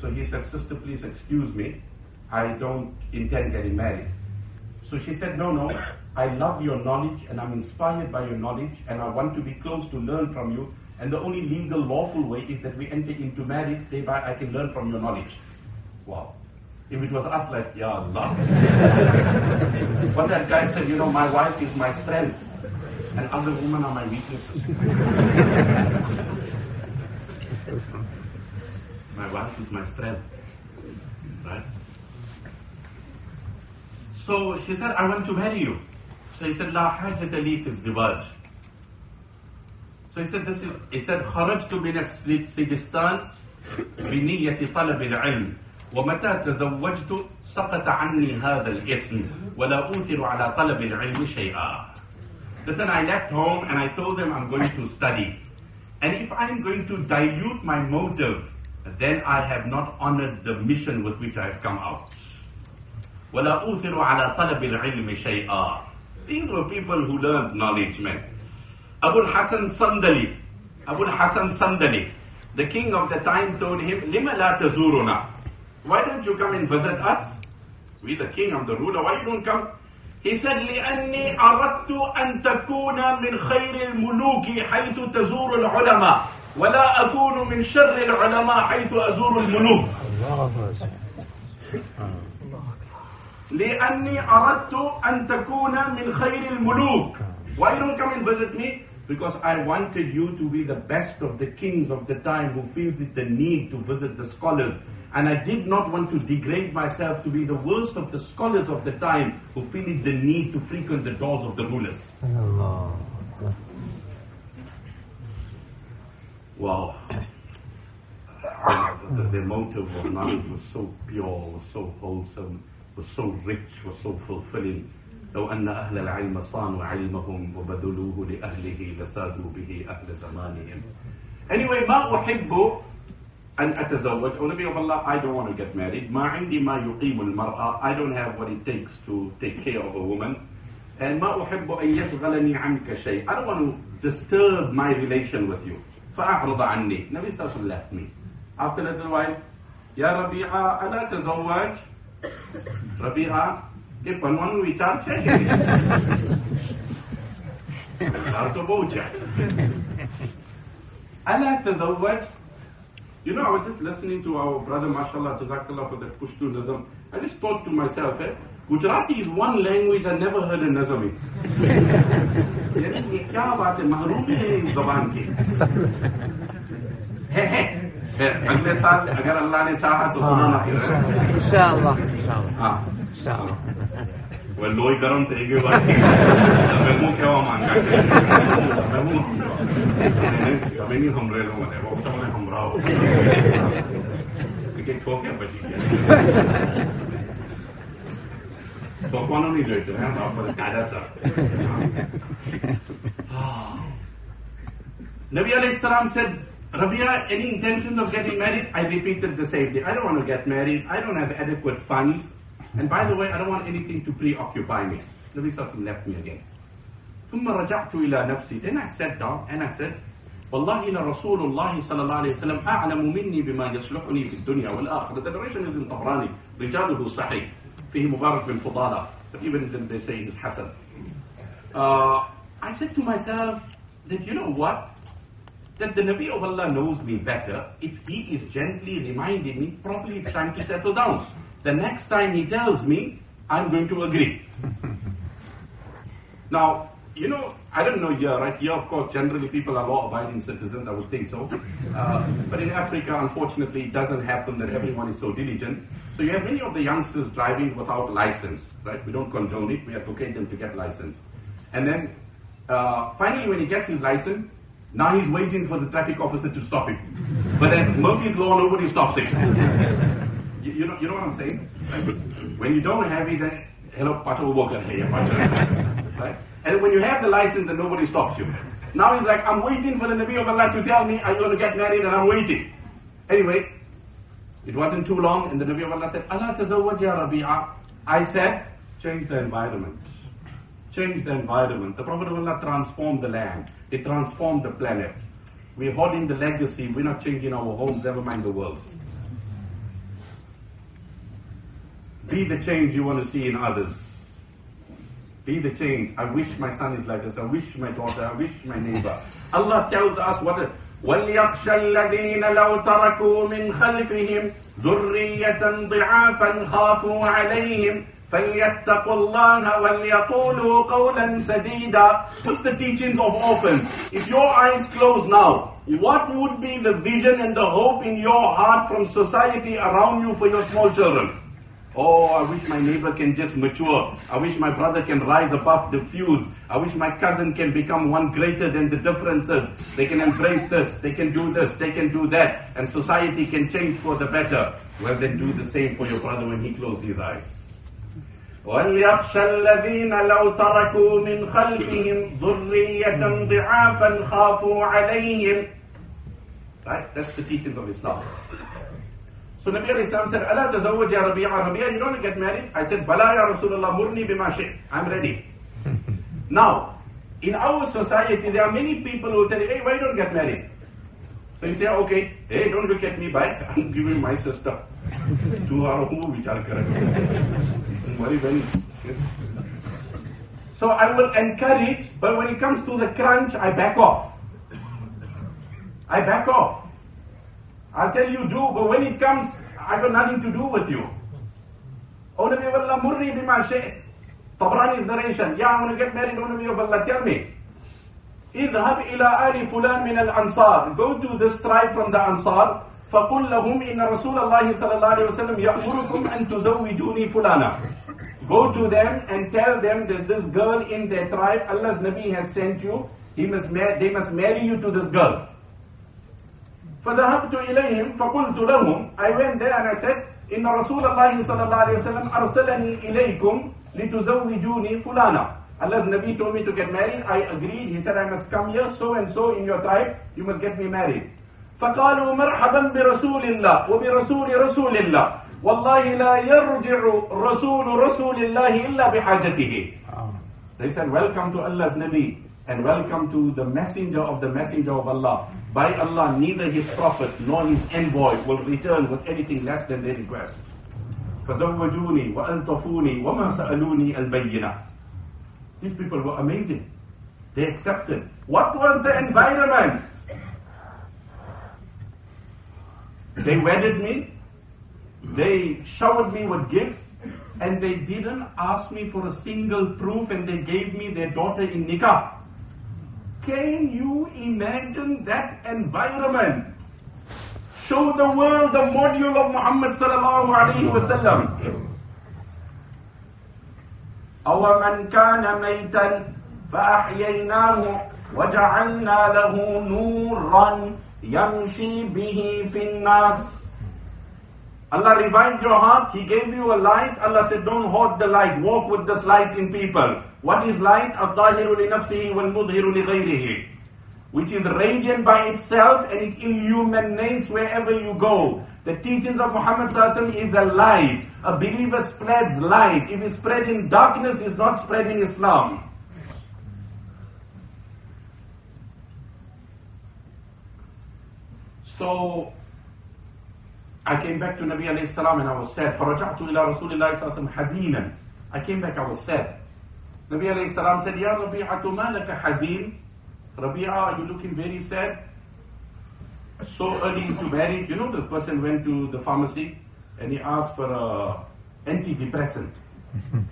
So he said, Sister, please excuse me. I don't intend getting married. So she said, No, no. I love your knowledge and I'm inspired by your knowledge and I want to be close to learn from you. And the only legal, lawful way is that we enter into marriage, thereby I can learn from your knowledge. Wow. If it was us, like, Ya Allah. but that guy said, you know, my wife is my strength and other women are my weaknesses. my wife is my strength. Right? So she said, I want to marry you. So he said, لا حاجة لي في الزواج. So he said, this is, he said, خرجت من السجستان بنية طلب العلم ومتى تزوجت سقط عني هذا الاسم ولا أوثر على طلب العلم شيئا. Listen, I left home and I told them I'm going to study. And if I'm going to dilute my motive, then I have not honored the mission with which I have come out. ولا أوثر على طلب العلم شيئا. These were people who learned knowledge, man. Abu Hassan Sandali, Abu Hassan Sandali, the king of the time told him, لِمَ لَا تَزُورُنَا Why don't you come and visit us? We the king, I'm the ruler, why you don't come? He said, لأني أردت أن تكون من خير الملوك حيث تزور العلماء ولا أكون من شر العلماء حيث أزور الملوك لأني أردت أن تكون من خير الملوك Why you don't come and visit me? Because I wanted you to be the best of the kings of the time who feels it the need to visit the scholars. And I did not want to degrade myself to be the worst of the scholars of the time who feel it the need to frequent the doors of the rulers. Wow. the, the motive of knowledge was so pure, was so wholesome, was so rich, was so fulfilling. لو أن أهل العلم صانوا علمهم وبذلوه لأهله لسادوا به أهل زمانهم. Anyway, ما أحب أن أتزوج. أو نبي الله I don't want to get married. ما عندي ما يقيم المرأة. I don't have what it takes to take care of a woman. And ما أحب أن يشغلني عنك شيء. I don't want to disturb my relation with you. فأعرض عني. نبي صلى الله عليه وسلم after a little while يا ربيعة أنا أتزوج ربيعة كيف أنوان ويتار شيء أرتبوجة تزوج؟ You know, I was just listening to our brother, mashallah, Jazakallah, for that Pushtu Nazam. I just thought to گجراتی ون لینگویج یہ کیا بات ہے محروم ہے اس زبان کی اگلے سال اگر اللہ نے چاہا تو سنانا ہاں واللي تيجي بقى مجموع كده ومعنى مجموع تمام الحمراء اللي هو ده هو طبعا الحمراء كده فوق يا باشا Bakmana ne diyor? Ben Rabbani kadasa. Nabi Aleyhisselam said, Rabia, any intention of getting married? I repeated the same thing. I don't want to get married. I don't have adequate funds. And by the way, I don't want anything to preoccupy me. Nabi Sallallahu left me again. ثم رجعت إلى نفسي. Then I sat down and I said, والله إن رسول الله صلى الله عليه وسلم أعلم مني بما يصلحني في الدنيا والآخرة. The narration is in Tabrani. رجاله صحيح. فيه مبارك بن فضالة. But even then they say he's Hassan. Uh, I said to myself that you know what? That the Nabi of Allah knows me better. If he is gently reminding me, probably it's time to settle down. The next time he tells me, I'm going to agree. now, you know, I don't know here, right? Here, of course, generally people are law-abiding citizens, I would think so. Uh, but in Africa, unfortunately, it doesn't happen that everyone is so diligent. So you have many of the youngsters driving without license, right? We don't condone it, we advocate them to get license. And then, uh, finally, when he gets his license, now he's waiting for the traffic officer to stop him. But at Murphy's Law, nobody stops him. You, you, know, you know what I'm saying? Right? Mm-hmm. When you don't have it, then, hello, pato worker here, right? And when you have the license, then nobody stops you. Now he's like, I'm waiting for the Nabi of Allah to tell me, you going to get married? And I'm waiting. Anyway, it wasn't too long, and the Nabi of Allah said, Allah tazawwaj ya Rabi'a. I said, change the environment. Change the environment. The Prophet of Allah transformed the land. He transformed the planet. We're holding the legacy. We're not changing our homes, never mind the world. Be the change you want to see in others. Be the change. I wish my son is like this. I wish my daughter. I wish my neighbor. Allah tells us what a وليخشى الذين لو تركوا من خلفهم ذرية ضعافا خافوا عليهم فليتقوا الله وليقولوا قولا سديدا What's the teachings of orphans? If your eyes close now, what would be the vision and the hope in your heart from society around you for your small children? Oh, I wish my neighbor can just mature. I wish my brother can rise above the fuse. I wish my cousin can become one greater than the differences. They can embrace this, they can do this, they can do that, and society can change for the better. Well, then do the same for your brother when he closes his eyes. وليخشى الذين لو تركوا من خلفهم ذرية ضعافا خافوا عليهم Right? That's the teachings of Islam. So Nabi salam said, Allah tazawwaj ya Rabi'a. Rabi'a, you don't want to get married? I said, Bala ya Rasulullah, murni bima. I'm ready. now, in our society, there are many people who tell you, hey, why don't get married? So you say, okay, hey, don't look at me back. I'm giving my sister. to our who vichar Very, very. So I will encourage, but when it comes to the crunch, I back off. I back off. I'll tell you do, but when it comes, I got nothing to do with you. Oh Nabi of Allah, murni bima shay. Tabrani's narration. Yeah, I want to get married, oh Nabi of Allah, tell me. اذهب إلى آل فلان من الأنصار. Go to this tribe from the Ansar. فقل لهم إن رسول الله صلى الله عليه وسلم يأمركم أن تزوجوني فلانا. Go to them and tell them there's this girl in their tribe. Allah's Nabi has sent you. He must they must marry you to this girl. فذهبت إليهم فقلت لهم I went there and I said إن رسول الله صلى الله عليه وسلم أرسلني إليكم لتزوجوني فلانا Allah's Nabi told me to get married. I agreed. He said, I must come here, so and so in your tribe. You must get me married. فقالوا مرحبا برسول الله وبرسول رسول الله والله لا يرجع رسول رسول الله إلا بحاجته. They said, welcome to Allah's Nabi and welcome to the messenger of the messenger of Allah. By Allah, neither his prophet nor his envoy will return with anything less than their request. فزوجوني وألطفوني وما سألوني البينة. These people were amazing. They accepted. What was the environment? They wedded me. They showered me with gifts. And they didn't ask me for a single proof and they gave me their daughter in nikah. Can you imagine that environment? Show the world the module of Muhammad sallallahu alayhi wa sallam. أَوَمَنْ كَانَ مَيْتًا فَأَحْيَيْنَاهُ وَجَعَلْنَا لَهُ نُورًا يَمْشِي بِهِ فِي النَّاسِ Allah revived your heart, He gave you a light. Allah said, don't hoard the light, walk with this light in people. What is light? الظاهر لنفسه والمظهر لغيره. Which is radiant by itself and it illuminates wherever you go. The teachings of Muhammad is a light. A believer spreads light. If he spread in darkness, he's not spreading Islam. So, I came back to Nabi alayhi salam and I was sad. فَرَجَعْتُ إِلَى رَسُولِ اللَّهِ صَلَّى اللَّهُ حَزِينًا I came back, I was sad. Nabi alayhi salam said, Ya Rabi'atu ma laka hazeen? Rabi'a, are you looking very sad? So early into marriage, you know the person went to the pharmacy and he asked for a antidepressant.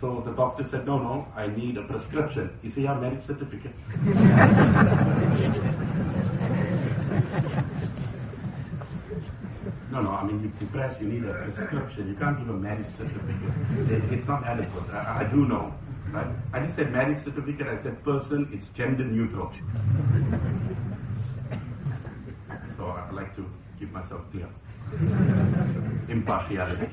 so the doctor said, no, no, I need a prescription. He said, yeah, marriage certificate. No, no, I mean, you're depressed, you need a prescription. You can't give a marriage certificate. It's not adequate. I, I, do know. Right? I just said marriage certificate, I said person, it's gender neutral. so I like to keep myself clear. Impartiality.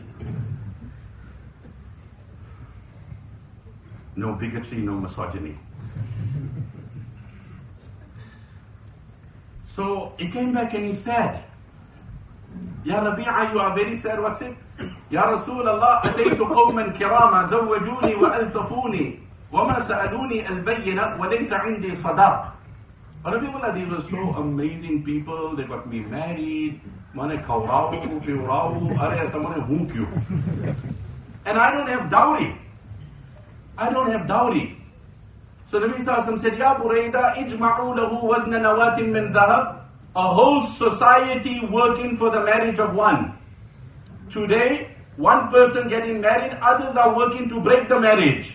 No bigotry, no misogyny. So he came back and he said, يا ربيعة you are very sad what's it يا رسول الله أتيت قوما كراما زوجوني وألطفوني وما سألوني البينة وليس عندي صداق Other people are these were so amazing people, they got me married, mane kaurau, piurau, are tamane hunkyu. And I don't have dowry. I don't have dowry. So Nabi Sallallahu said, Ya Burayda, ijma'u lahu wazna nawatin min dhahab a whole society working for the marriage of one. Today, one person getting married, others are working to break the marriage.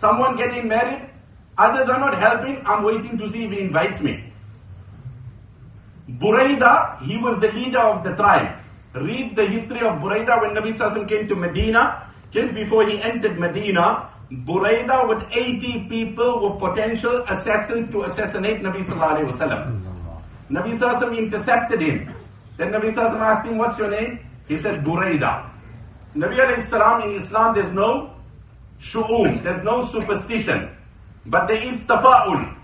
Someone getting married, others are not helping, I'm waiting to see if he invites me. Buraida, he was the leader of the tribe. Read the history of Buraida when Nabi Sallallahu came to Medina. Just before he entered Medina, Buraida with 80 people were potential assassins to assassinate Nabi Sallallahu Alaihi Wasallam. Nabi Sallallahu intercepted him. Then Nabi Sallallahu asked him, what's your name? He said, Buraida. Nabi Alayhi Salam, in Islam there's no shu'um, there's no superstition. But there is tafa'ul.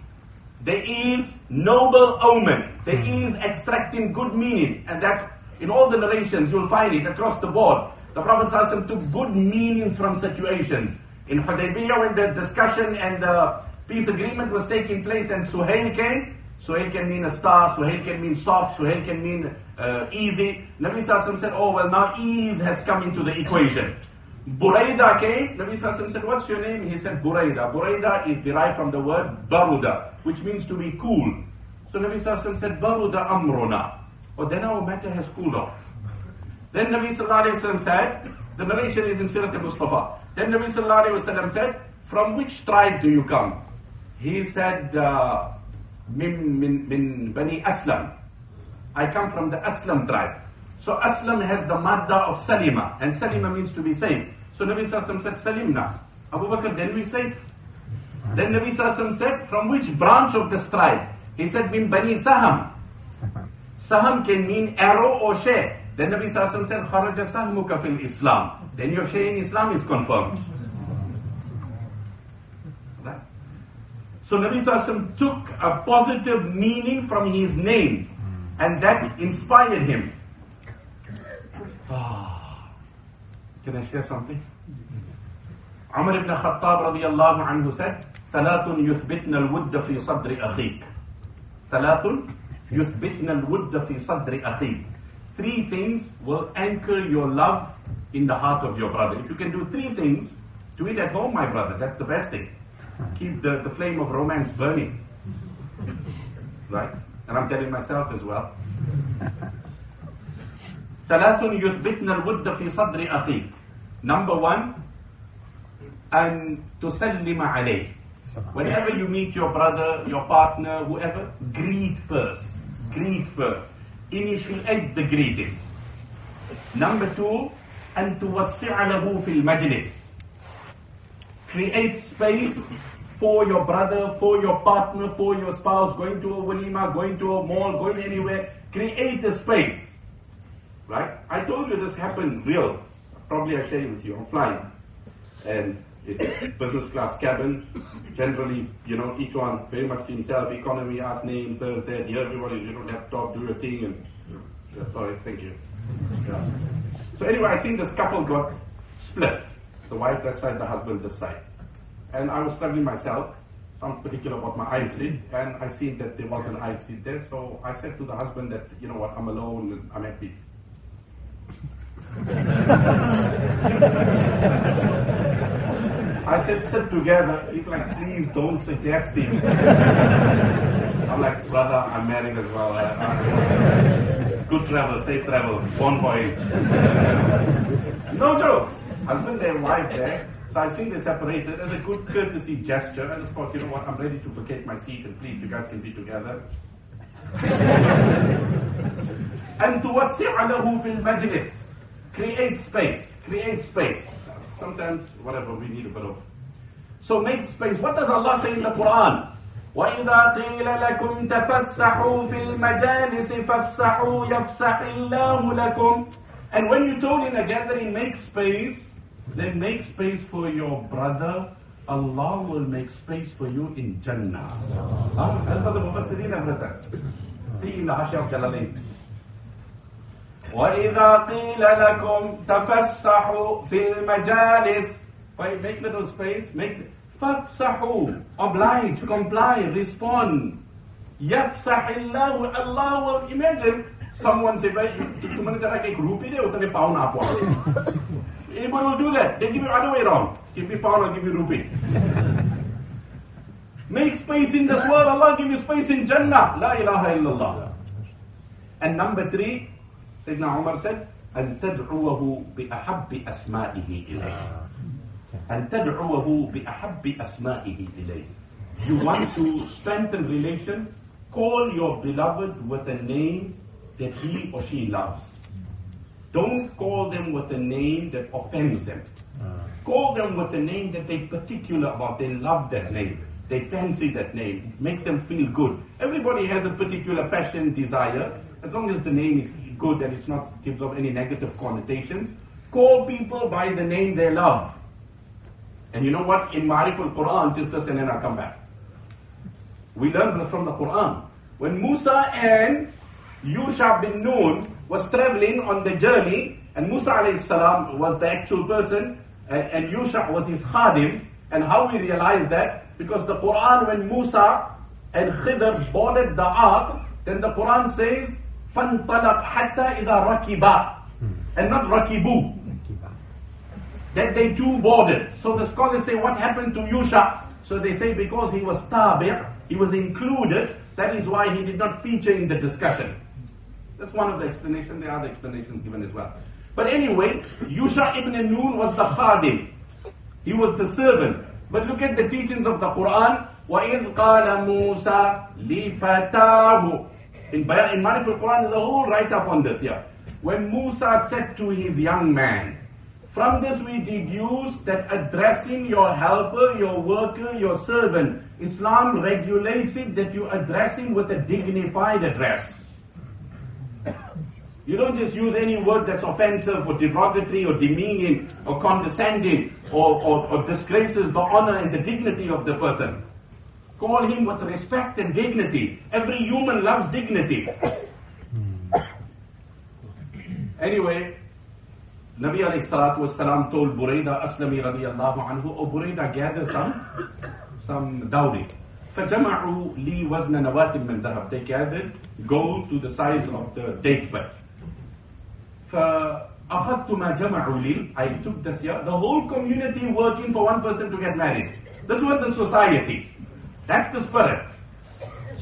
There is noble omen. There hmm. is extracting good meaning. And that's, in all the narrations, you'll find it across the board. The Prophet ﷺ took good meanings from situations. In Hudaybiyah, when the discussion and the peace agreement was taking place and Suhail came, Suhail can mean a star, Suhail can mean soft, Suhail can mean uh, easy. Nabi Sallallahu said, oh well now ease has come into the equation. Buraida came, Nabi Sallallahu said, what's your name? He said, Buraida. Buraida is derived from the word Baruda, which means to be cool. So Nabi Sallallahu said, Baruda amruna. Oh, then our matter has cooled off. Then Nabi Sallallahu Alaihi Wasallam said, the narration is in Sirat al-Mustafa. Then Nabi Sallallahu Alaihi Wasallam said, from which tribe do you come? He said, uh, min, min, min Bani Aslam. I come from the Aslam tribe. So Aslam has the madda of Salima, and Salima means to be saved. So Nabi Sallallahu said, Salimna. Abu Bakr, then we say. Then Nabi Sallallahu said, from which branch of this tribe? He said, min Bani Saham. Saham can mean arrow or share. Then Nabi Sallallahu said, Kharaja sahmuka fil Islam Then your share in Islam is confirmed. Right? So Nabi Sallallahu took a positive meaning from his name and that inspired him. Ah. Can I share something? Umar ibn Khattab radiallahu anhu said, ثلاث يثبتن الود في صدر أخيك ثلاث يثبتن الود في صدر أخيك Three things will anchor your love in the heart of your brother. If you can do three things, do it at home, my brother. That's the best thing. Keep the, the flame of romance burning. Right? And I'm telling myself as well. ثلاث يثبتن الود في صدر أخيك. Number one, أن تسلم عليه. Whenever you meet your brother, your partner, whoever, greet first. Greet first. Initiate the greeting. Number two, أن توسع له في المجلس. Create space for your brother, for your partner, for your spouse, going to a walima, going to a mall, going anywhere. Create a space. Right? I told you this happened real. Probably I share it with you. I'm flying. And it's business class cabin. Generally, you know, each one very much to himself. Economy, ask name, Thursday, here everybody, you know, laptop, do your thing and yeah, sorry, thank you. Yeah. So anyway, I seen this couple got split. The wife that side, the husband this side. And I was struggling myself. I'm particular about my seat, and I seen that there was an seat there. So I said to the husband that, you know what, I'm alone and I'm happy. I said, sit together. He's like, please don't suggest it. I'm like, brother, I'm married as well. I, I, good travel, safe travel, bon voyage. no jokes. Husband and wife there. So I think they separated as a good courtesy gesture. And of course, you know what? I'm ready to vacate my seat and please, you guys can be together. أن توسع له في المجلس create space create space sometimes whatever we need a bit of so make space what does Allah say in the Quran وإذا قيل لكم تفسحوا في المجالس فافسحوا يفسح الله لكم and when you told in a gathering make space then make space for your brother Allah will make space for you in Jannah. Ah, written. See in the Hashya of Jalalain. وإذا قيل لكم تفسحوا في المجالس make little space make فافسحوا oblige comply respond يفسح الله Allah will imagine someone say भाई तुमने कहा कि एक रूपी दे उतने pound आप Anybody will do that. They give you other way around. Give me pound, I'll give you rupee. Make space in this world, Allah give you space in Jannah. La ilaha illallah. And number three, Sayyidina Umar said, أن تدعوه بأحب أسمائه إليه. أن تدعوه بأحب أسمائه إليه. You want to strengthen relation, call your beloved with a name that he or she loves. don't call them with a name that offends them. Call them with a name that they're particular about. They love that name. They fancy that name. Makes them feel good. Everybody has a particular passion, desire. As long as the name is good and it's not gives off any negative connotations. Call people by the name they love. And you know what? In Ma'arif al-Quran, just this and then I'll come back. We learn this from the Quran. When Musa and Yusha bin Nun was traveling on the journey, and Musa alayhi salam was the actual person, and, and Yusha was his khadim, and how we realize that? Because the Quran, when Musa and Khidr boarded the ark, then the Quran says, فَانْطَلَقْ حَتَّى إِذَا رَكِبَا And not rakibu. That they too boarded. So the scholars say, what happened to Yusha? So they say because he was tabi', he was included, that is why he did not feature in the discussion. That's one of the explanations. There are other explanations given as well. But anyway, Yusha ibn Nun was the khadim. He was the servant. But look at the teachings of the Quran. وَإِذْ قَالَ مُوسَى لِفَتَاهُ In, Bayan- in Marif al-Quran, there's a whole write-up on this here. When Musa said to his young man, from this we deduce that addressing your helper, your worker, your servant, Islam regulates it that you address him with a dignified address. You don't just use any word that's offensive or derogatory or demeaning or condescending or, or, or disgraces the honor and the dignity of the person. Call him with respect and dignity. Every human loves dignity. Hmm. anyway, Nabi alayhi salatu was salam told Buraida Aslami radiallahu anhu, oh Buraida gather some, some dowry. فجمعوا لي وزن نواة من ذهب. They gathered gold to the size of the date bed. فأخذت ما جمعوا لي. I took this year. The whole community working for one person to get married. This was the society. That's the spirit.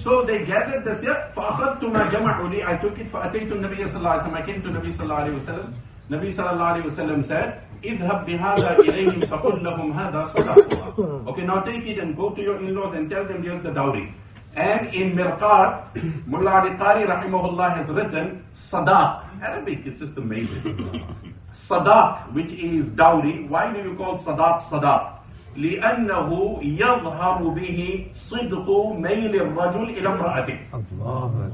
So they gathered this year. فأخذت ما جمعوا لي. I took it فأتيت النبي صلى الله عليه وسلم. I came to Nabi صلى الله عليه وسلم. Nabi صلى الله عليه وسلم said, اذهب بهذا إليهم فقل لهم هذا صدقها. Okay, now take it and go to your in-laws and tell them here's the dowry. And in Mirqat, Mullah Ali Qari rahimahullah has written Sadaq. Arabic is just amazing. Sadaq, which is dowry. Why do you call Sadaq Sadaq? لأنه يظهر به صدق ميل الرجل إلى امرأته. الله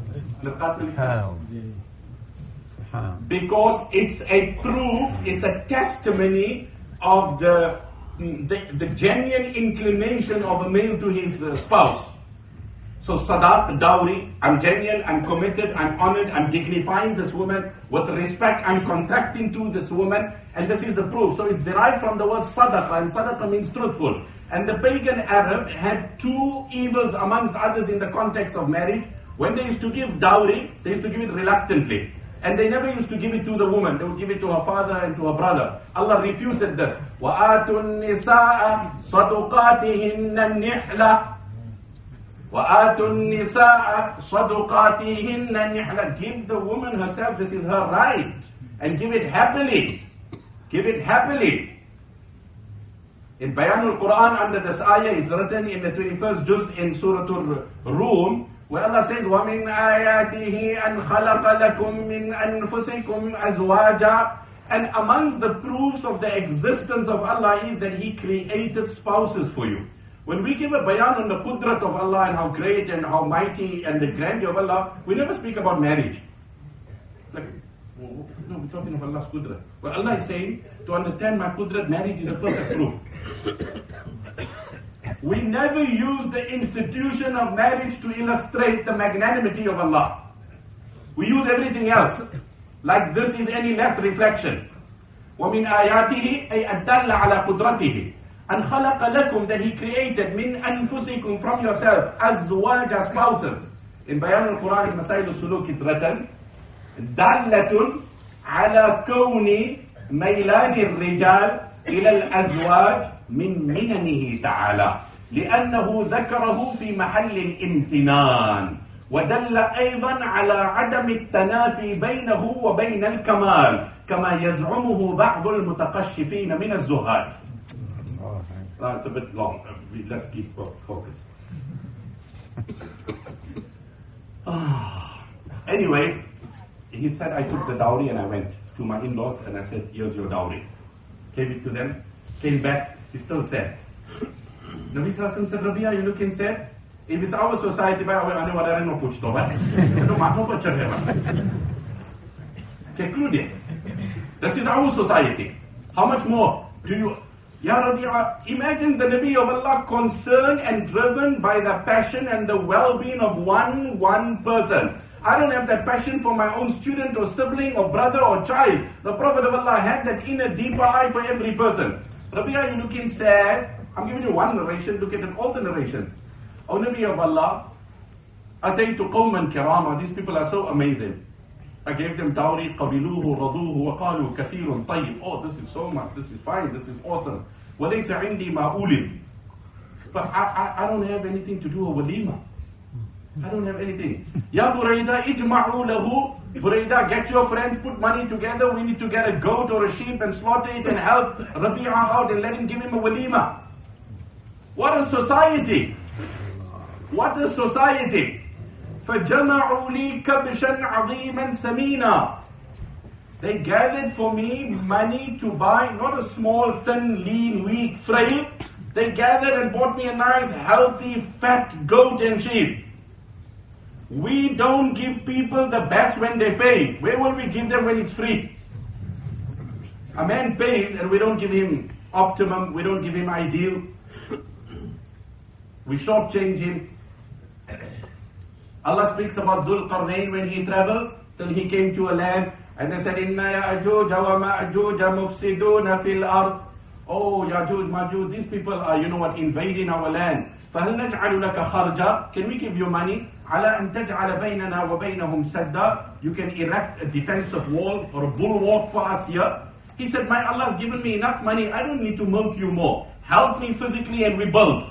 because it's a proof, it's a testimony of the, the, the genuine inclination of a male to his uh, spouse. So sadaq, dowry, I'm genuine, I'm committed, I'm honored, I'm dignifying this woman with respect, I'm contracting to this woman, and this is the proof. So it's derived from the word sadaqa, and sadaqa means truthful. And the pagan Arab had two evils amongst others in the context of marriage. When they used to give dowry, they used to give it reluctantly. And they never used to give it to the woman. They would give it to her father and to her brother. Allah refused this. وَآتُوا النِّسَاءَ صَدُقَاتِهِنَّ النِّحْلَةِ وَآتُوا النِّسَاءَ صَدُقَاتِهِنَّ النِّحْلَةِ Give the woman herself, this is her right. And give it happily. Give it happily. In Bayanul Quran under this ayah is written in the 21st juz in Surah Al-Rum where Allah says وَمِنْ آيَاتِهِ أَنْ خَلَقَ لَكُم مِّنْ أَنفُسِكُمْ أَزْوَاجًا And amongst the proofs of the existence of Allah is that He created spouses for you. When we give a bayan on the qudrat of Allah and how great and how mighty and the grandeur of Allah, we never speak about marriage. Like, no, we're talking of Allah's qudrat. But Allah is saying, to understand my qudrat, marriage is a perfect proof. We never use the institution of marriage to illustrate the magnanimity of Allah. We use everything else. Like this is any less reflection. ومن آياته أي الدل على قدرته أن خلق لكم that He created من أنفسكم from yourself أزواج spouses. In Bayan al-Quran in Masail al-Suluk it's written دالة على كون ميلان الرجال إلى الأزواج من مننه تعالى لأنه ذكره في محل الامتنان ودل أيضا على عدم التنافي بينه وبين الكمال كما يزعمه بعض المتقشفين من الزهاد That's a bit long. Let's keep. Ah. anyway, he said, I took the dowry and I went. to my in-laws and I said, here's your dowry. Gave it to them, came back, he's still sad. Nabi Sallallahu said, Rabia, you looking sad? If it's our society, by the way, I know what I know, push to what Concluded. This is our society. How much more do you Ya Rabi'a, uh, imagine the Nabi of Allah concerned and driven by the passion and the well-being of one, one person. I don't have that passion for my own student or sibling or brother or child. The Prophet of Allah had that inner deeper eye for every person. Rabi'a ibn Nukin said, I'm giving you one narration, look at it, all the narrations. O Nabi of Allah, أتيت قوما كراما These people are so amazing. I gave them dowry, قبلوه, رضوه, وقالوا كثير طيب. Oh, this is so much, this is fine, this is awesome. وليس عندي ما أولم. But I, I, I don't have anything to do walima. I don't have anything. يا بريدة اجمعوا له Buraida, get your friends, put money together. We need to get a goat or a sheep and slaughter it and help Rabi'a out and let him give him a walima. What a society! What a society! فجمعوا لي كبشا عظيما سمينا They gathered for me money to buy not a small, thin, lean, weak frame. They gathered and bought me a nice, healthy, fat goat and sheep. We don't give people the best when they pay. Where will we give them when it's free? A man pays and we don't give him optimum, we don't give him ideal. We shortchange him. Allah speaks about Dhul Qarnayn when he traveled till he came to a land and they said, Inna Ya'juj wa Ma'juj mufsiduna fil ard. Oh, Ya'juj, Ma'juj, these people are, you know what, invading our land. فهل نجعل لك خرجا? Can we give you money? على أن تجعل بيننا وبينهم سدا? You can erect a defensive wall or a bulwark for us here. He said, my Allah has given me enough money. I don't need to milk you more. Help me physically and we build.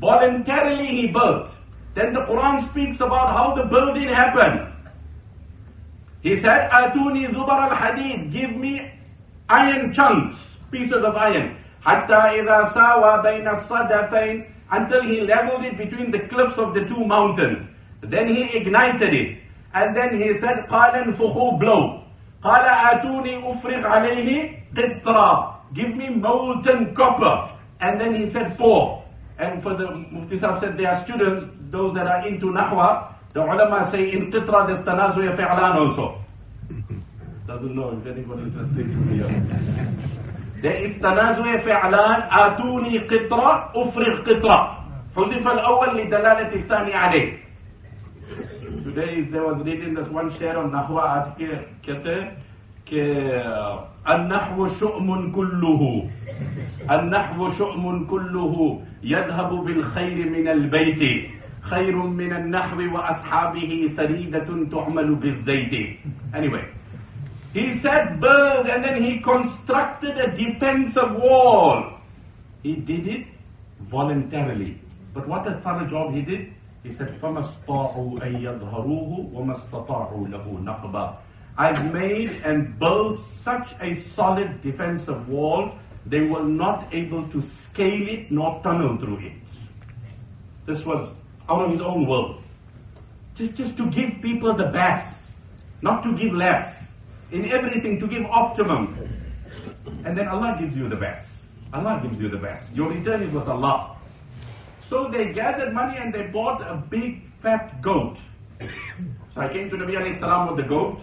Voluntarily he built. Then the Quran speaks about how the building happened. He said, Atuni zubar al-hadid, give me iron chunks, pieces of iron. Hatta idha sawa bayna sadafain, until he leveled it between the cliffs of the two mountains. Then he ignited it. And then he said, قال انفخوا blow. قال آتوني أفرغ عليه قطرة. Give me molten copper. And then he said, pour. And for the Mufti Sahib said, there are students, those that are into Nahwa, the ulama say in Qitra there's tanazuya fi'lan also. Doesn't know if anybody translates from here. There is تنازع فعلان آتوني قطرة أفرغ قطرة حذف الأول لدلالة الثاني عليه Today there was reading this one share on نحو आज के कहते हैं कि النحو شؤم كله النحو شؤم كله يذهب بالخير من البيت خير من النحو وأصحابه ثريدة تعمل بالزيت Anyway He said build and then he constructed a defensive wall. He did it voluntarily. But what a thorough job he did. He said, فَمَا اسْطَاعُوا أَن يَظْهَرُوهُ وَمَا اسْتَطَاعُوا لَهُ نَقْبًا I've made and built such a solid defensive wall, they were not able to scale it nor tunnel through it. This was out of his own will. Just, just to give people the best, not to give less in everything to give optimum. And then Allah gives you the best. Allah gives you the best. Your return is with Allah. So they gathered money and they bought a big fat goat. So I came to Nabi alayhi salam with the goat.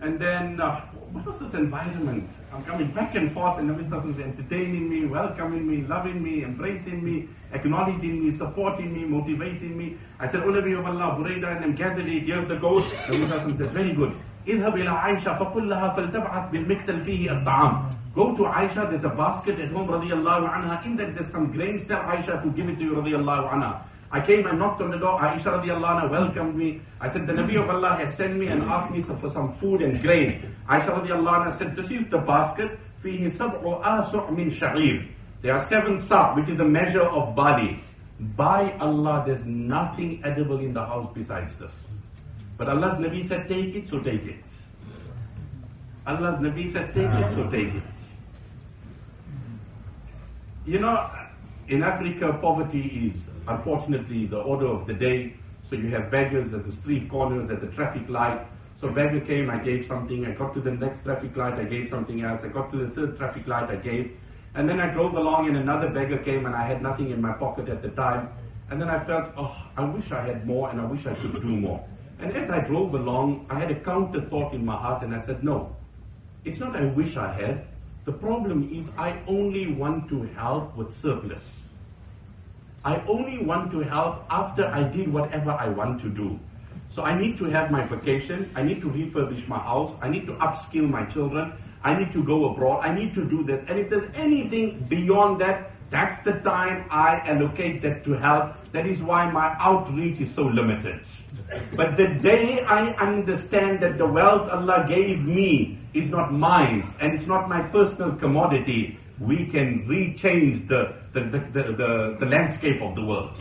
And then, uh, what was this environment? I'm coming back and forth and Nabi Sallallahu is entertaining me, welcoming me, loving me, embracing me, acknowledging me, supporting me, motivating me. I said, O Nabi of Allah, Buraida, and then gathered it, here's the goat. Nabi Sallallahu said, very good. اذهب إلى عائشة فقل لها فلتبعث بالمكتل فيه الطعام. Go to Aisha, there's a basket at home رضي الله عنها. In that there's some grains. Tell Aisha to give it to you رضي الله عنها. I came and knocked on the door. Aisha radiallahu anha welcomed me. I said, the Nabi of Allah has sent me and asked me for some food and grain. Aisha radiallahu anha said, this is the basket. فيه سبع آسع من شعير. There are seven sa, which is a measure of barley. By Allah, there's nothing edible in the house besides this. But Allah's Nabi said, take it, so take it. Allah's Nabi said, take it, so take it. You know, in Africa, poverty is unfortunately the order of the day. So you have beggars at the street corners, at the traffic light. So beggar came, I gave something. I got to the next traffic light, I gave something else. I got to the third traffic light, I gave. And then I drove along and another beggar came and I had nothing in my pocket at the time. And then I felt, oh, I wish I had more and I wish I could do more. And as I drove along, I had a counter thought in my heart and I said, no, it's not I wish I had. The problem is I only want to help with surplus. I only want to help after I did whatever I want to do. So I need to have my vacation. I need to refurbish my house. I need to upskill my children. I need to go abroad. I need to do this. And if there's anything beyond that, that's the time I allocate that to help. That is why my outreach is so limited. But the day I understand that the wealth Allah gave me is not mine and it's not my personal commodity, we can rechange the, the, the, the, the, landscape of the world.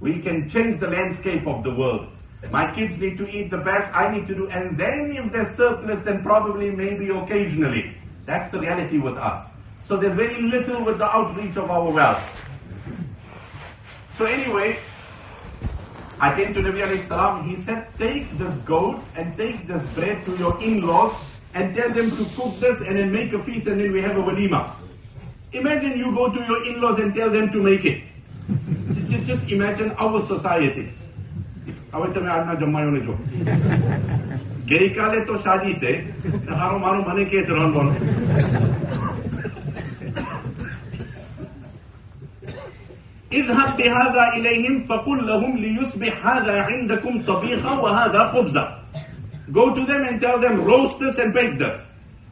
We can change the landscape of the world. My kids need to eat the best, I need to do, and then if there's surplus, then probably maybe occasionally. That's the reality with us. So there's very little with the outreach of our wealth. So anyway, I came to Nabi alayhi salam, he said, take this goat and take this bread to your in-laws and tell them to cook this and then make a feast and then we have a walima. Imagine you go to your in-laws and tell them to make it. just, just imagine our society. હવે તમે આજના જમવાયોને જો ગઈકાલે તો શાદી છે હારો મારો મને કે છે રાંધવાનો اذهب بهذا إليهم فقل لهم ليصبح هذا عندكم طبيخا وهذا خبزا Go to them and tell them roast this and bake this.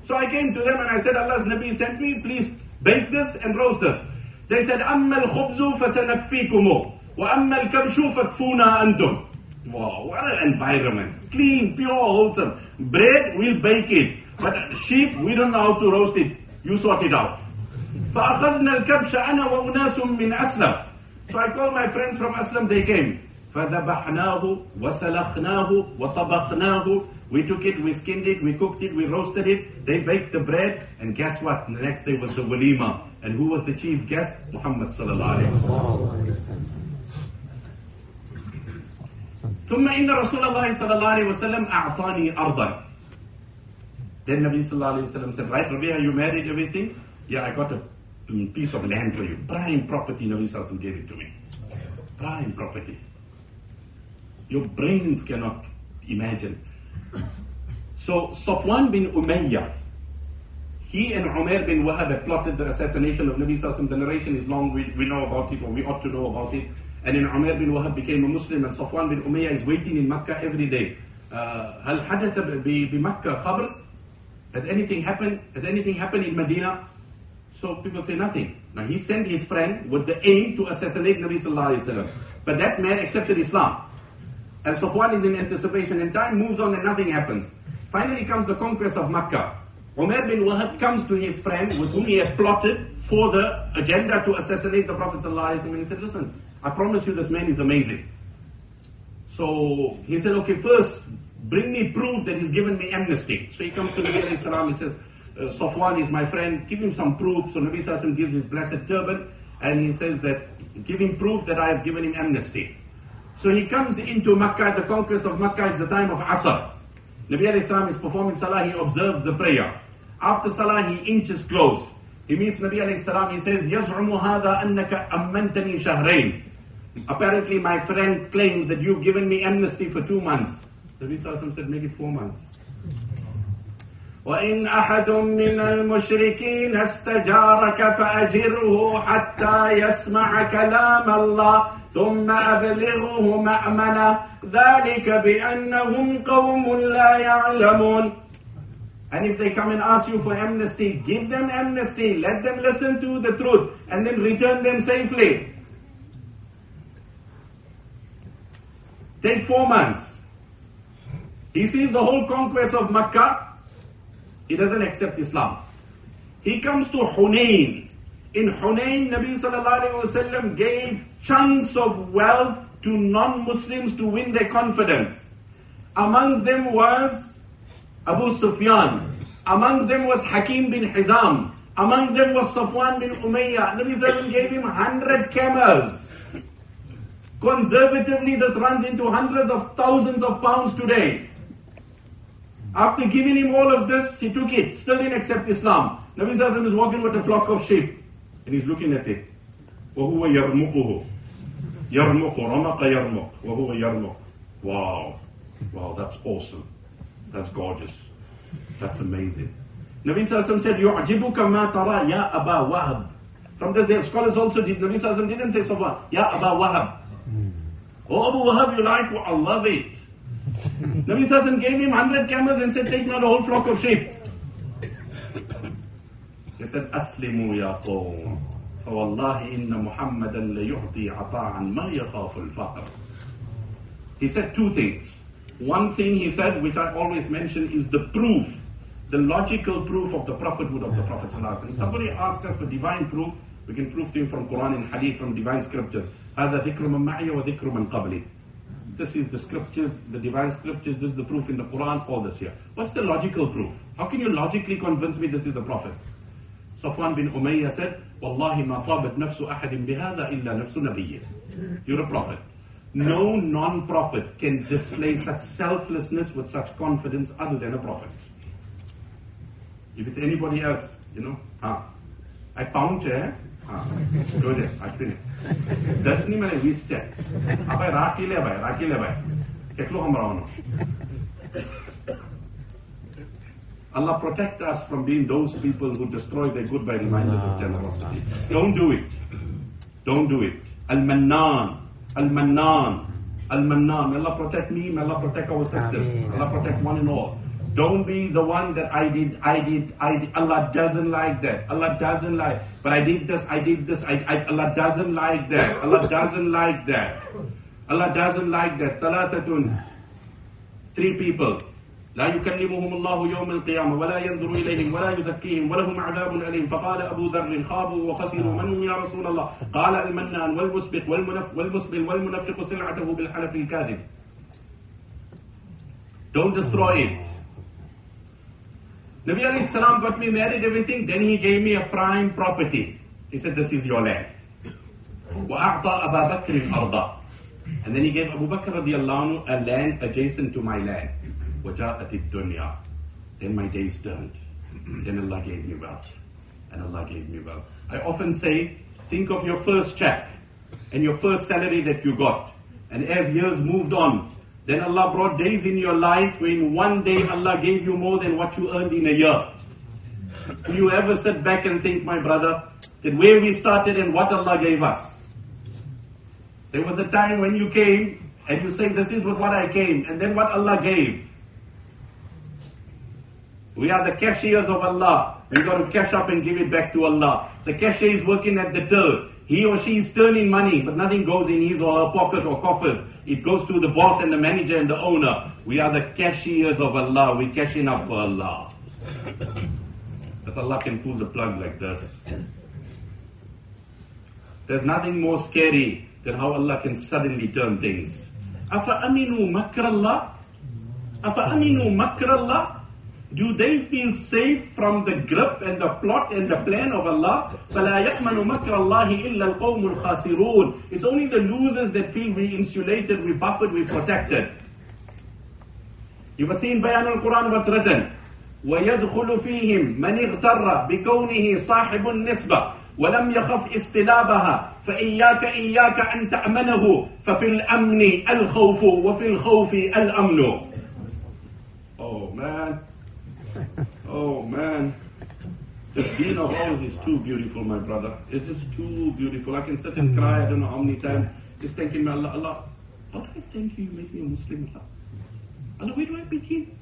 So I came to them and I said Allah's Nabi sent me please bake this and roast this. They said أما الخبز فسنكفيكم وأما الكبش فكفونا أنتم. Wow, what an environment. Clean, pure, wholesome. Bread, we'll bake it. But sheep, we don't know how to roast it. You sort it out. فأخذنا الكبش أنا وأناس من أسلم. So I called my friends from Aslam, they came. فذبحناه وسلخناه وطبخناه We took it, we skinned it, we cooked it, we roasted it. They baked the bread, and guess what? The next day was the walima. And who was the chief guest? Muhammad sallallahu alaihi wasallam. ثم إن رسول الله صلى الله عليه وسلم أعطاني أرضا. Then Nabi sallallahu alaihi wasallam said, right, Rabia, you married everything? Yeah, I got a mm, piece of land for you. Prime property, Nabi sallallahu alaihi wasallam gave it to me. Prime property. Your brains cannot imagine. So Safwan bin Umayyah, he and Umar bin Wahab had plotted the assassination of Nabi Sallallahu The narration is long, we, we know about it, or we ought to know about it. And then Umar bin Wahab became a Muslim, and Safwan bin Umayyah is waiting in Makkah every day. Uh, هل حدث بمكة خبر? Has anything happened? Has anything happened in Medina? So people say nothing. Now he sent his friend with the aim to assassinate Nabi Sallallahu Alaihi Wasallam. But that man accepted Islam. And Safwan is in anticipation, and time moves on and nothing happens. Finally comes the conquest of Makkah. Umar bin Wahab comes to his friend with whom he had plotted for the agenda to assassinate the Prophet ﷺ and he said, listen, I promise you this man is amazing. So he said, okay, first, bring me proof that he's given me amnesty. So he comes to Nabi alayhi salam, he says, uh, Safwan is my friend, give him some proof. So Nabi Sallallahu gives his blessed turban and he says that, give him proof that I have given him amnesty. So he comes into Makkah, the conquest of Makkah is the time of Asr. Nabi alayhi salam is performing salah, he observes the prayer. After salah, he inches close. He meets Nabi alayhi salam, he says, يَزْعُمُ هَذَا أَنَّكَ أَمَّنْتَنِي شَهْرَيْنِ Apparently my friend claims that you've given me amnesty for two months. Nabi Sallallahu said, make it four months. وإن أحد من المشركين استجارك فأجره حتى يسمع كلام الله ثم أبلغه مأمنة ذلك بأنهم قوم لا يعلمون And if they come and ask you for amnesty, give them amnesty, let them listen to the truth, and then return them safely. Take four months. He sees the whole conquest of Makkah, he doesn't accept Islam. He comes to Hunain. In Hunain, Nabi sallallahu alayhi wasallam gave chunks of wealth to non-Muslims to win their confidence. Amongst them was Abu Sufyan. Amongst them was Hakim bin Hizam. Among them was Safwan bin Umayyah. Nabi sallallahu gave him 100 camels. Conservatively, this runs into hundreds of thousands of pounds today. After giving him all of this, he took it, still didn't accept Islam. Nabi Sallallahu is walking with a flock of sheep, and he's looking at it. وهو يرمقه يرمق رمق يرمق وهو يرمق Wow. Wow, that's awesome. That's gorgeous. That's amazing. Nabi Sallallahu said, يعجبك ما ترى يا أبا وهب. From this, the scholars also did. Nabi Sallallahu didn't say so far. Ya Aba Wahab. Oh Abu Wahab, you like? Well, I love it. Nabi Sallallahu gave him 100 camels and said, take now the whole flock of sheep. He said, أسلموا يا قوم فوالله إن محمدا ليعطي عطاء ما يخاف الفقر. He said two things. One thing he said, which I always mention, is the proof, the logical proof of the prophethood of the Prophet. ﷺ. Somebody asked us for divine proof. We can prove to him from Quran and Hadith, from divine scriptures. هذا ذكر من معي وذكر من قبلي. This is the scriptures, the divine scriptures, this is the proof in the Quran, all this here. What's the logical proof? How can you logically convince me this is the Prophet? Safwan bin Umayyah said, Wallahi ma tabat nafsu ahadim bihada illa nafsu nabiyyin. You're a prophet. No non-prophet can display such selflessness with such confidence other than a prophet. If it's anybody else, you know, ah, I found her, go there, I finished. That's ni mere we step. Abai raki le bai, raki le bai. Teklo hum rawano. Allah protect us from being those people who destroy their good by reminders of generosity. Don't do it. Don't do it. Al-Mannan. Al-Mannan. Al-Mannan. May Allah protect me. May Allah protect our sisters. Allah protect one and all. Don't be the one that I did, I did, I did. Allah doesn't like that. Allah doesn't like. But I did this, I did this. I, I, Allah doesn't like that. Allah doesn't like that. Allah doesn't like that. Talatatun. Three people. لا يكلمهم الله يوم القيامة ولا ينظر إليهم ولا يزكيهم ولهم عذاب أليم فقال أبو ذر خابوا وخسروا من هم يا رسول الله قال المنان والمسبق والمنف والمسبل والمنفق سلعته بالحلف الكاذب Don't destroy it. Nabi alayhi salam got me married, everything, then he gave me a prime property. He said, this is your land. وأعطى أبا بكر الأرض. And then he gave Abu Bakr radiallahu anhu a land adjacent to my land. وجاءت الدنيا. Then my days turned. Then Allah gave me wealth. And Allah gave me wealth. I often say, think of your first check and your first salary that you got. And as years moved on, then Allah brought days in your life when one day Allah gave you more than what you earned in a year. Do you ever sit back and think, my brother, that where we started and what Allah gave us? There was a time when you came and you say, this is what I came, and then what Allah gave. We are the cashiers of Allah. We got to cash up and give it back to Allah. The cashier is working at the till. He or she is turning money, but nothing goes in his or her pocket or coffers. It goes to the boss and the manager and the owner. We are the cashiers of Allah. We cashing up for Allah. Because Allah can pull the plug like this. There's nothing more scary than how Allah can suddenly turn things. أَفَأَمِنُوا مَكْرَ اللَّهِ أَفَأَمِنُوا مَكْرَ اللَّهِ do they feel safe from the grip and the plot and the plan of Allah? فَلَا يَأْمَنُ مَكْرَ اللَّهِ إِلَّا الْقَوْمُ الْخَاسِرُونَ It's only the losers that feel we insulated, we buffered, we protected. You have seen Bayan al-Quran what's written. ويدخل فيهم من اغتر بكونه صاحب النسبة ولم يخف استلابها فإياك إياك أن تأمنه ففي الأمن الخوف وفي الخوف الأمن Oh man. Oh man. The deen of ours is too beautiful, my brother. It's just too beautiful. I can sit and mm. cry, I don't know how many times, just thanking Allah. Allah, how do I thank you? You make me a Muslim. Allah, Allah where do I begin?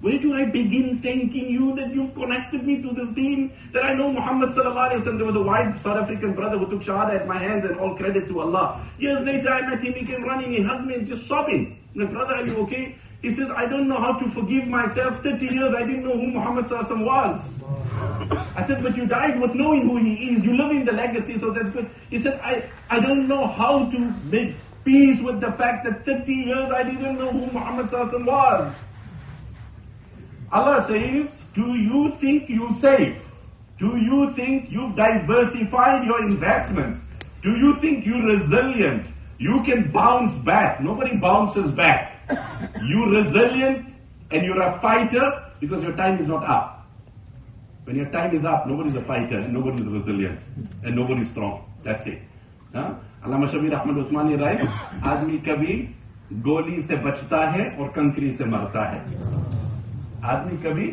Where do I begin thanking you that you've connected me to this deen? That I know Muhammad sallallahu alayhi wa sallam. There was a white South African brother who took shahada at my hands and all credit to Allah. Years later I met him, he came running, he hugged me and just sobbing. My brother, are you okay? He says, I don't know how to forgive myself. 30 years I didn't know who Muhammad was. I said, but you died with knowing who he is. You live in the legacy, so that's good. He said, I, I don't know how to make peace with the fact that 30 years I didn't know who Muhammad was. Allah says, do you think you safe? Do you think you've diversified your investments? Do you think you're resilient? You can bounce back. Nobody bounces back. You're resilient and you're a fighter because your time is not up. When your time is up, nobody's a fighter, and nobody's resilient, and nobody's strong. That's it. علامہ شبیر احمد عثمانی رائے آدمی کبھی گولی سے بچتا ہے اور کنکری سے مرتا ہے آدمی کبھی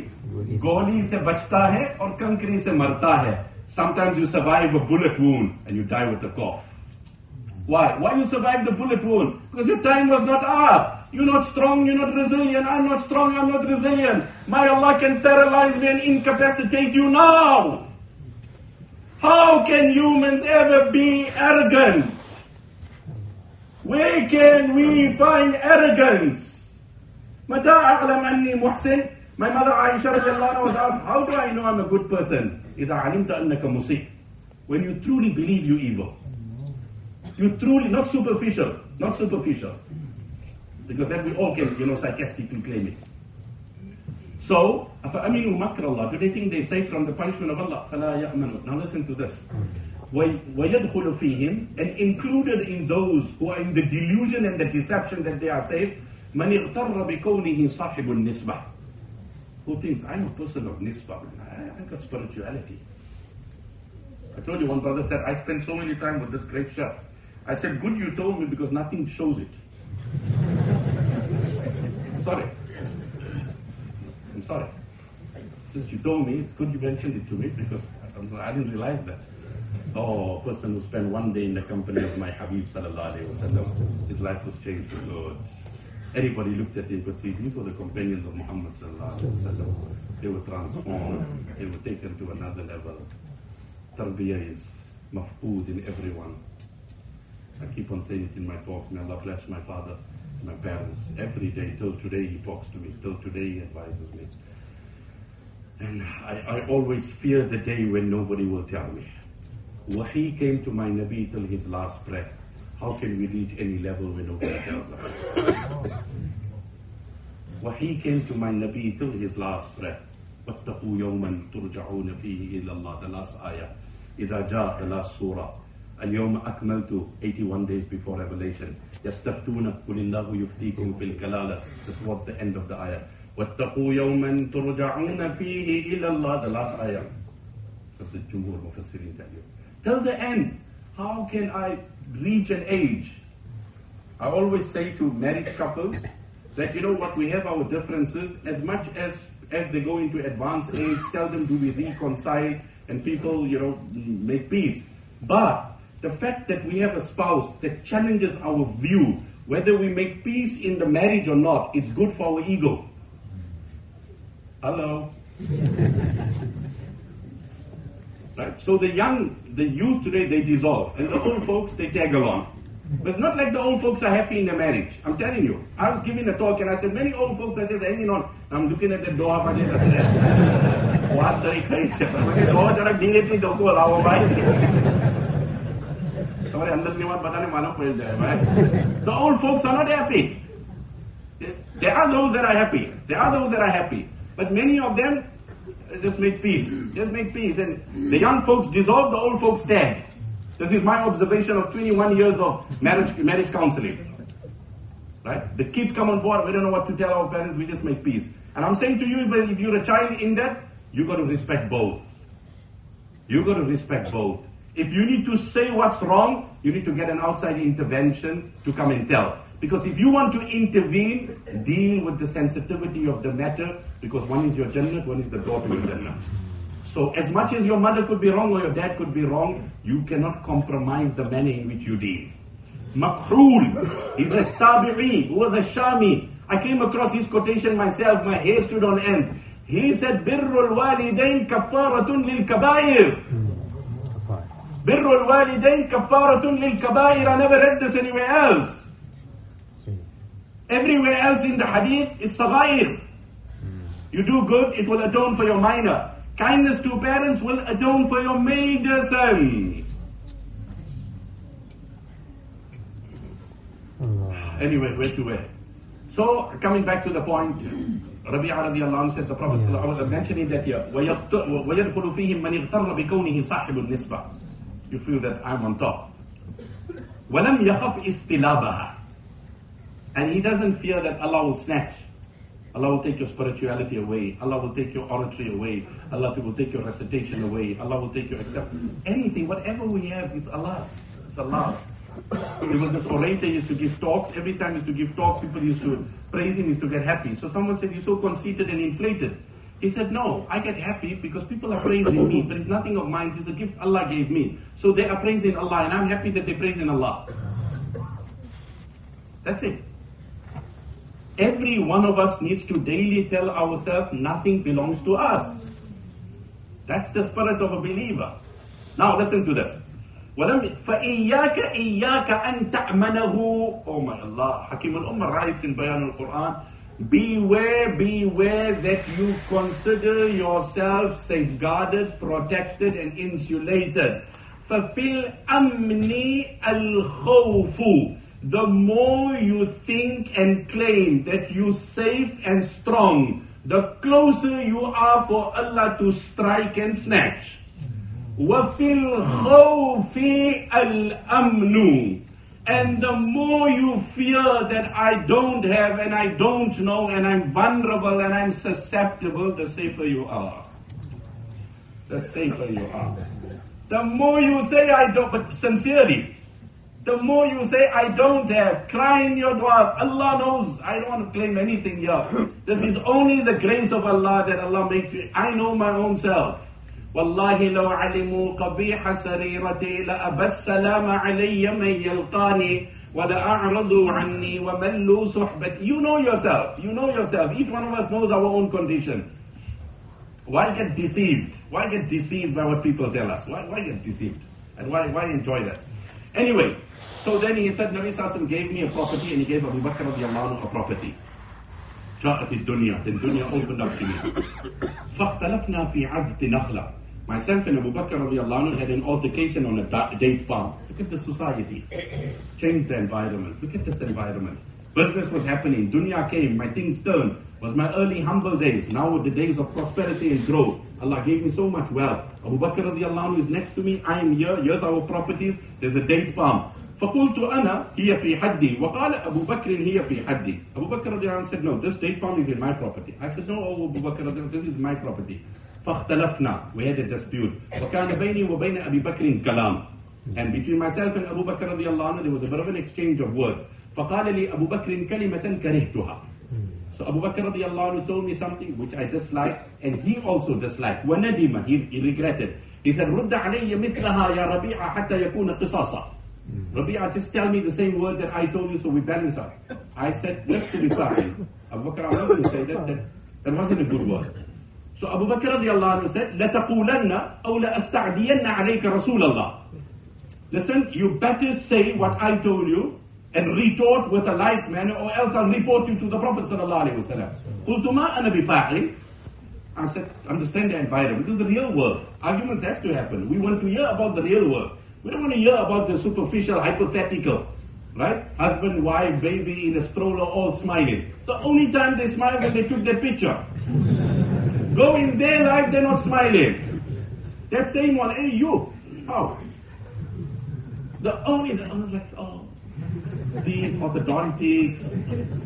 گولی سے بچتا ہے اور کنکری سے مرتا ہے سم ٹائمز یو سروائو اے بلٹ وون اینڈ یو ڈائی وتھ اے کوف وائی وائی یو سروائو دا بلٹ وون بیکاز یور ٹائم واز ناٹ آپ you're not strong you're not resilient i'm not strong i'm not resilient my allah can paralyze me and incapacitate you now how can humans ever be arrogant where can we find arrogance متى أعلم أني محسن My mother Aisha radiallahu anha was asked, how do I know I'm a good person? إذا علمت أنك مسيء. When you truly believe you evil. You truly, not superficial, not superficial. Because then we all can, you know, sarcastically claim it. So, أفأمنوا مكر الله. Do they think they safe from the punishment of Allah? فلا يأمنون. Now listen to this. وَ- وَيَدْخُلُ فِيهِمْ And included in those who are in the delusion and the deception that they are safe, مَنِ اغْتَرَّ بِكَوْنِهِ صَاحِبُ النِّسْبَةِ Who thinks, I'm a person of nisbah. I, I got spirituality. I told you one brother said, I spent so many time with this great chef. I said, good you told me because nothing shows it. Sorry. I'm sorry. Since you told me, it's good you mentioned it to me because I, didn't realize that. Oh, a person who spent one day in the company of my Habib sallallahu alayhi wasallam, his life was changed for good. Anybody looked at him could see these were the companions of Muhammad sallallahu alayhi wasallam. They were transformed. They were taken to another level. Tarbiyah is mafqood in everyone. I keep on saying it in my talks. May Allah bless my father, my parents. Every day, till today, he talks to me. Till today, he advises me. And I, I always fear the day when nobody will tell me. Wahi came to my Nabi till his last breath. How can we reach any level when nobody tells us? Wahi came to my Nabi till his last breath. واتقوا يوما ترجعون فيه إلى الله the last ayah إذا جاء the last surah اليوم أكملت 81 days before revelation يستفتون قل الله يفتيكم في الكلالة this was the end of the ayah واتقوا يوما ترجعون فيه إلى الله the last ayah that's the Jumhur Mufassirin tell you till the end how can I reach an age I always say to married couples that you know what we have our differences as much as as they go into advanced age seldom do we reconcile and people you know make peace but the fact that we have a spouse that challenges our view whether we make peace in the marriage or not it's good for our ego hello right so the young the youth today they dissolve and the old folks they tag along but it's not like the old folks are happy in their marriage. I'm telling you. I was giving a talk and I said, many old folks are just hanging on. I'm looking at the door. I said, what the दो जरा directly दो को अलावा भाई हमारे अंदर की बात बताने मालूम पड़ जाए भाई The old folks are not happy. There are those that are happy. There are those that are happy. But many of them just make peace. Just make peace. And the young folks dissolve, the old folks tag. This is my observation of 21 years of marriage, marriage counseling. Right? The kids come on board, we don't know what to tell our parents, we just make peace. And I'm saying to you, if you're a child in that, you got to respect both. You got to respect both. If you need to say what's wrong, you need to get an outside intervention to come and tell. Because if you want to intervene, deal with the sensitivity of the matter, because one is your Jannah, one is the door to your Jannah. So as much as your mother could be wrong or your dad could be wrong, you cannot compromise the manner in which you deal. Makhul, he's a tabi'i, who was a shami. I came across his quotation myself, my hair stood on end. He said, Birrul walidain kafaratun lil kabair. Birrul walidain kafaratun lil kabair. I never read this anywhere else. Everywhere else in the hadith is saghair. You do good, it will atone for your minor. Kindness to parents will atone for your major sins. Anyway, where to where? So, coming back to the point, Rabi'a radiallahu anhu says, the Prophet sallallahu alaihi wasallam mentioning that here, وَيَدْخُلُ فِيهِمْ مَنِ اغْتَرَّ بِكَوْنِهِ صَاحِبُ النِّسْبَةِ You feel that I'm on top. وَلَمْ يَخَفْ إِسْتِلَابَهَا And he doesn't fear that Allah will snatch Allah will take your spirituality away. Allah will take your oratory away. Allah will take your recitation away. Allah will take your accept anything, whatever we have, it's Allah's. It's Allah's. There was this orator used to give talks. Every time he used to give talks, people used to praise him, used to get happy. So someone said, You're so conceited and inflated. He said, No, I get happy because people are praising me, but it's nothing of mine. It's a gift Allah gave me. So they are praising Allah, and I'm happy that they're praising Allah. That's it. Every one of us needs to daily tell ourselves nothing belongs to us. That's the spirit of a believer. Now listen to this. ولم فإياك إياك أن تأمنه Oh my Allah Hakim al-Ummah writes in Bayan al-Quran Beware, beware that you consider yourself safeguarded, protected and insulated. ففي الأمن الخوف The more you think and claim that you're safe and strong, the closer you are for Allah to strike and snatch. وفي الخوف الأمن and the more you fear that I don't have and I don't know and I'm vulnerable and I'm susceptible, the safer you are. The safer you are. The more you say I don't, but sincerely, the more you say I don't have, cry in your dua. Allah knows I don't want to claim anything here. This is only the grace of Allah that Allah makes me. I know my own self. والله لو علموا قبيح سريرتي لأبى السلام علي من يلقاني ولأعرضوا عني وملوا صحبتي You know yourself. You know yourself. Each one of us knows our own condition. Why get deceived? Why get deceived by what people tell us? Why, why get deceived? And why, why enjoy that? Anyway, so then he said, Nabi Sallallahu gave me a property and he gave Abu Bakr radiallahu anhu a property. جاءت الدنيا the dunya opened up to me فاختلفنا في عبد نخلة Myself and Abu Bakr radiallahu anhu had an altercation on a da- date farm. Look at the society. Change the environment. Look at this environment. Business was happening. Dunya came. My things turned. Was my early humble days. Now with the days of prosperity and growth. Allah gave me so much wealth. Abu Bakr radiallahu anhu is next to me. I am here. Here's our properties. There's a date farm. فقلت أنا هي في حدي وقال أبو بكر هي في حدي أبو بكر رضي الله عنه said no this date farm is in my property I said no Abu Bakr رضي الله عنه, this is my property فاختلفنا we had وكان بيني وبين أبي بكر كلام and between myself and Abu Bakr رضي الله عنه there was a bit of an exchange of words فقال لي أبو بكر كلمة كرهتها So Abu Bakr radiallahu anhu told me something which I disliked and he also disliked. وندم he, he regretted. He said رد علي مثلها يا ربيعة حتى يكون قصاصا. Rabi'a, just tell me the same word that I told you so we balance out. I said, let's to be fine. Abu Bakr, not going to say that, that. That wasn't a good word. So Abu Bakr radiallahu anhu said, لَتَقُولَنَّ أَوْ لَأَسْتَعْدِيَنَّ عَلَيْكَ رَسُولَ اللَّهِ Listen, you better say what I told you and retort with a like manner or else I'll report you to the Prophet sallallahu alayhi wa sallam. قُلْتُ مَا أَنَا بِفَاعِلٍ I said, understand the environment. This is the real world. Arguments have to happen. We want to hear about the real world. We don't want to hear about the superficial, hypothetical. Right? Husband, wife, baby in a stroller, all smiling. The only time they smile when they took their picture. Go in their life, they're not smiling. That same one, hey, you. How? The only, the only like, oh, the orthodontics,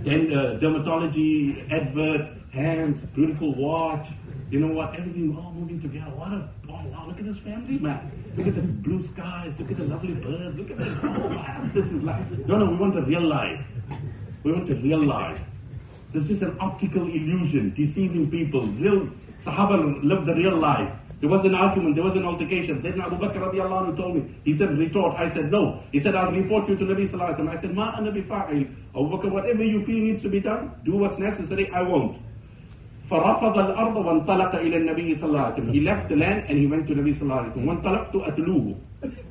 then dermatology, advert, hands, beautiful watch. You know what? Everything all moving together. What a oh wow! Look at this family, man. Look at the blue skies. Look at the lovely birds. Look at this. Oh wow! This is life. No, no. We want the real life. We want the real life. This is an optical illusion, deceiving people. Real Sahaba lived the real life. There was an argument, there was an altercation. Sayyidina Abu Bakr radiallahu anhu told me, he said, retort. I said, no. He said, I'll report you to Nabi sallallahu alayhi wa I said, ma ana bifa'il. Abu Bakr, whatever you feel needs to be done, do what's necessary, I won't. فرفض الأرض وانطلق إلى النبي صلى الله عليه وسلم. He left the land and he went to Nabi صلى الله عليه وسلم. وانطلقت أتلوه.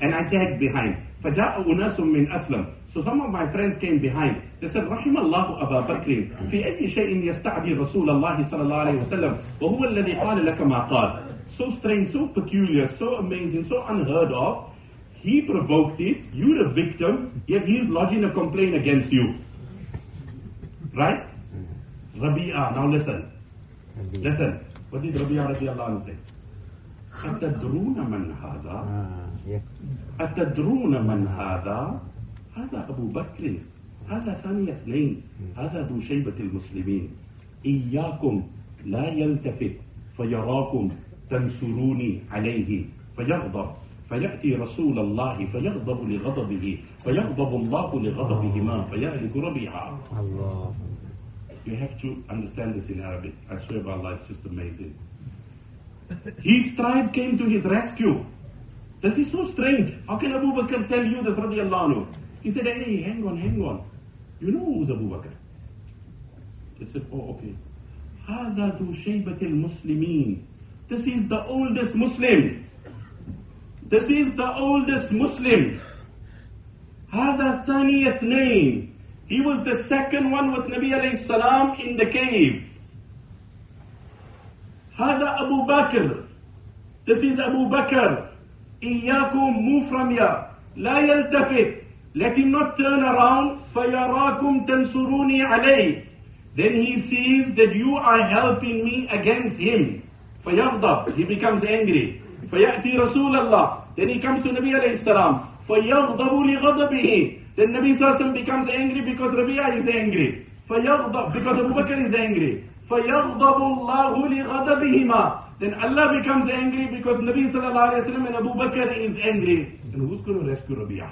And I tagged behind. فجاء أناس من أسلم. So some of my friends came behind. They said, رحم الله أبا بكر في أي شيء يستعدي رسول الله صلى الله عليه وسلم وهو الذي قال لك ما قال. So strange, so peculiar, so amazing, so unheard of. He provoked it, you're a victim, yet he's lodging a complaint against you. Right? Rabi'a, now listen. Listen. What did Rabi'a radiallahu anhu say? أتدرون من هذا؟ أتدرون من هذا؟ هذا أبو بكر هذا ثاني اثنين هذا ذو شيبة المسلمين إياكم لا يلتفت فيراكم تنصروني عليه فيغضب فيأتي رسول الله فيغضب لغضبه فيغضب الله لغضبهما فيهلك ربيعا Allah. You have to understand this in Arabic. I swear by Allah, it's just amazing. His tribe came to his rescue. This is so strange. How can Abu Bakr tell you this, radiallahu anhu? He said, hey, hang on, hang on. You know who's Abu Bakr? They said, oh, okay. هذا ذو شيبة المسلمين. This is the oldest Muslim. This is the oldest Muslim. هذا ثاني اثنين. He was the second one with Nabi alayhi salam in the cave. هذا أبو بكر. This is Abu Bakr. إياكم move from here. لا يلتفت. Let him not turn around. فيراكم تنصروني عليه. Then he sees that you are helping me against him. فيغضب. He becomes angry. فيأتي رسول الله. Then he comes to Nabi alayhi salam. فيغضب لغضبه. Then Nabi Sallallahu becomes angry because Rabi'a is angry. فيغضب because Abu Bakr is angry. فيغضب الله لغضبهما. Then Allah becomes angry because Nabi Sallallahu Alaihi Wasallam and Abu Bakr is angry. And who's going to rescue Rabi'a?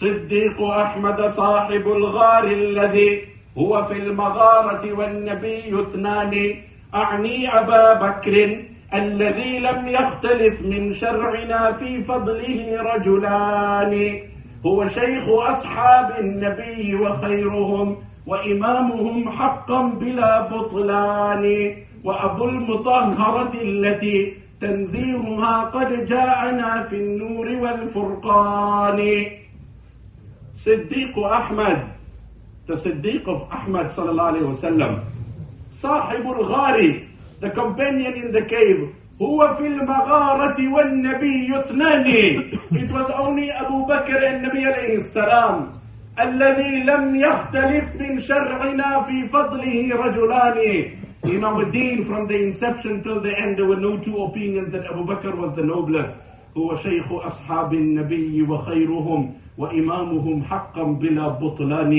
صديق أحمد صاحب الغار الذي هو في المغارة والنبي اثنان أعني أبا بكر الذي لم يختلف من شرعنا في فضله رجلان. هو شيخ أصحاب النبي وخيرهم وإمامهم حقا بلا بطلان. وأبو المطهرة التي تنزيهها قد جاءنا في النور والفرقان. صديق أحمد the Siddiq of Ahmad alayhi wasallam صاحب الغار the companion in the cave هو في المغارة والنبي اثنان it was only Abu Bakr and Nabi alayhi السلام الذي لم يختلف من شرعنا في فضله رجلان In our deen from the inception till the end there were no two opinions that Abu Bakr was the noblest هو شيخ أصحاب النبي وخيرهم وإمامهم حقا بلا بطلان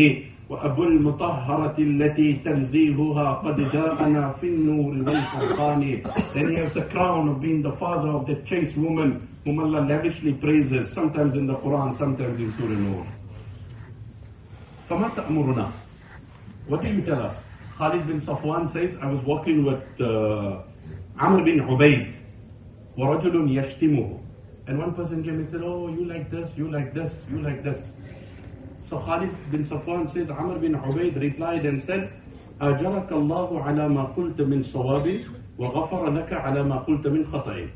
وأبو المطهرة التي تنزيهها قد جاءنا في النور والفرقان Then he has the crown of being the father of the chaste woman whom Allah lavishly praises sometimes in the Quran, sometimes in Surah Nur. فما تأمرنا? What do you tell us? Khalid bin Safwan says, I was walking with uh, Amr bin Ubaid ورجل يشتمه And one person came and said, oh, you like this, you like this, you like this. So Khalid bin Safwan says, Amr bin Ubaid replied and said, أجرك الله على ما قلت من صواب وغفر لك على ما قلت من خطأ.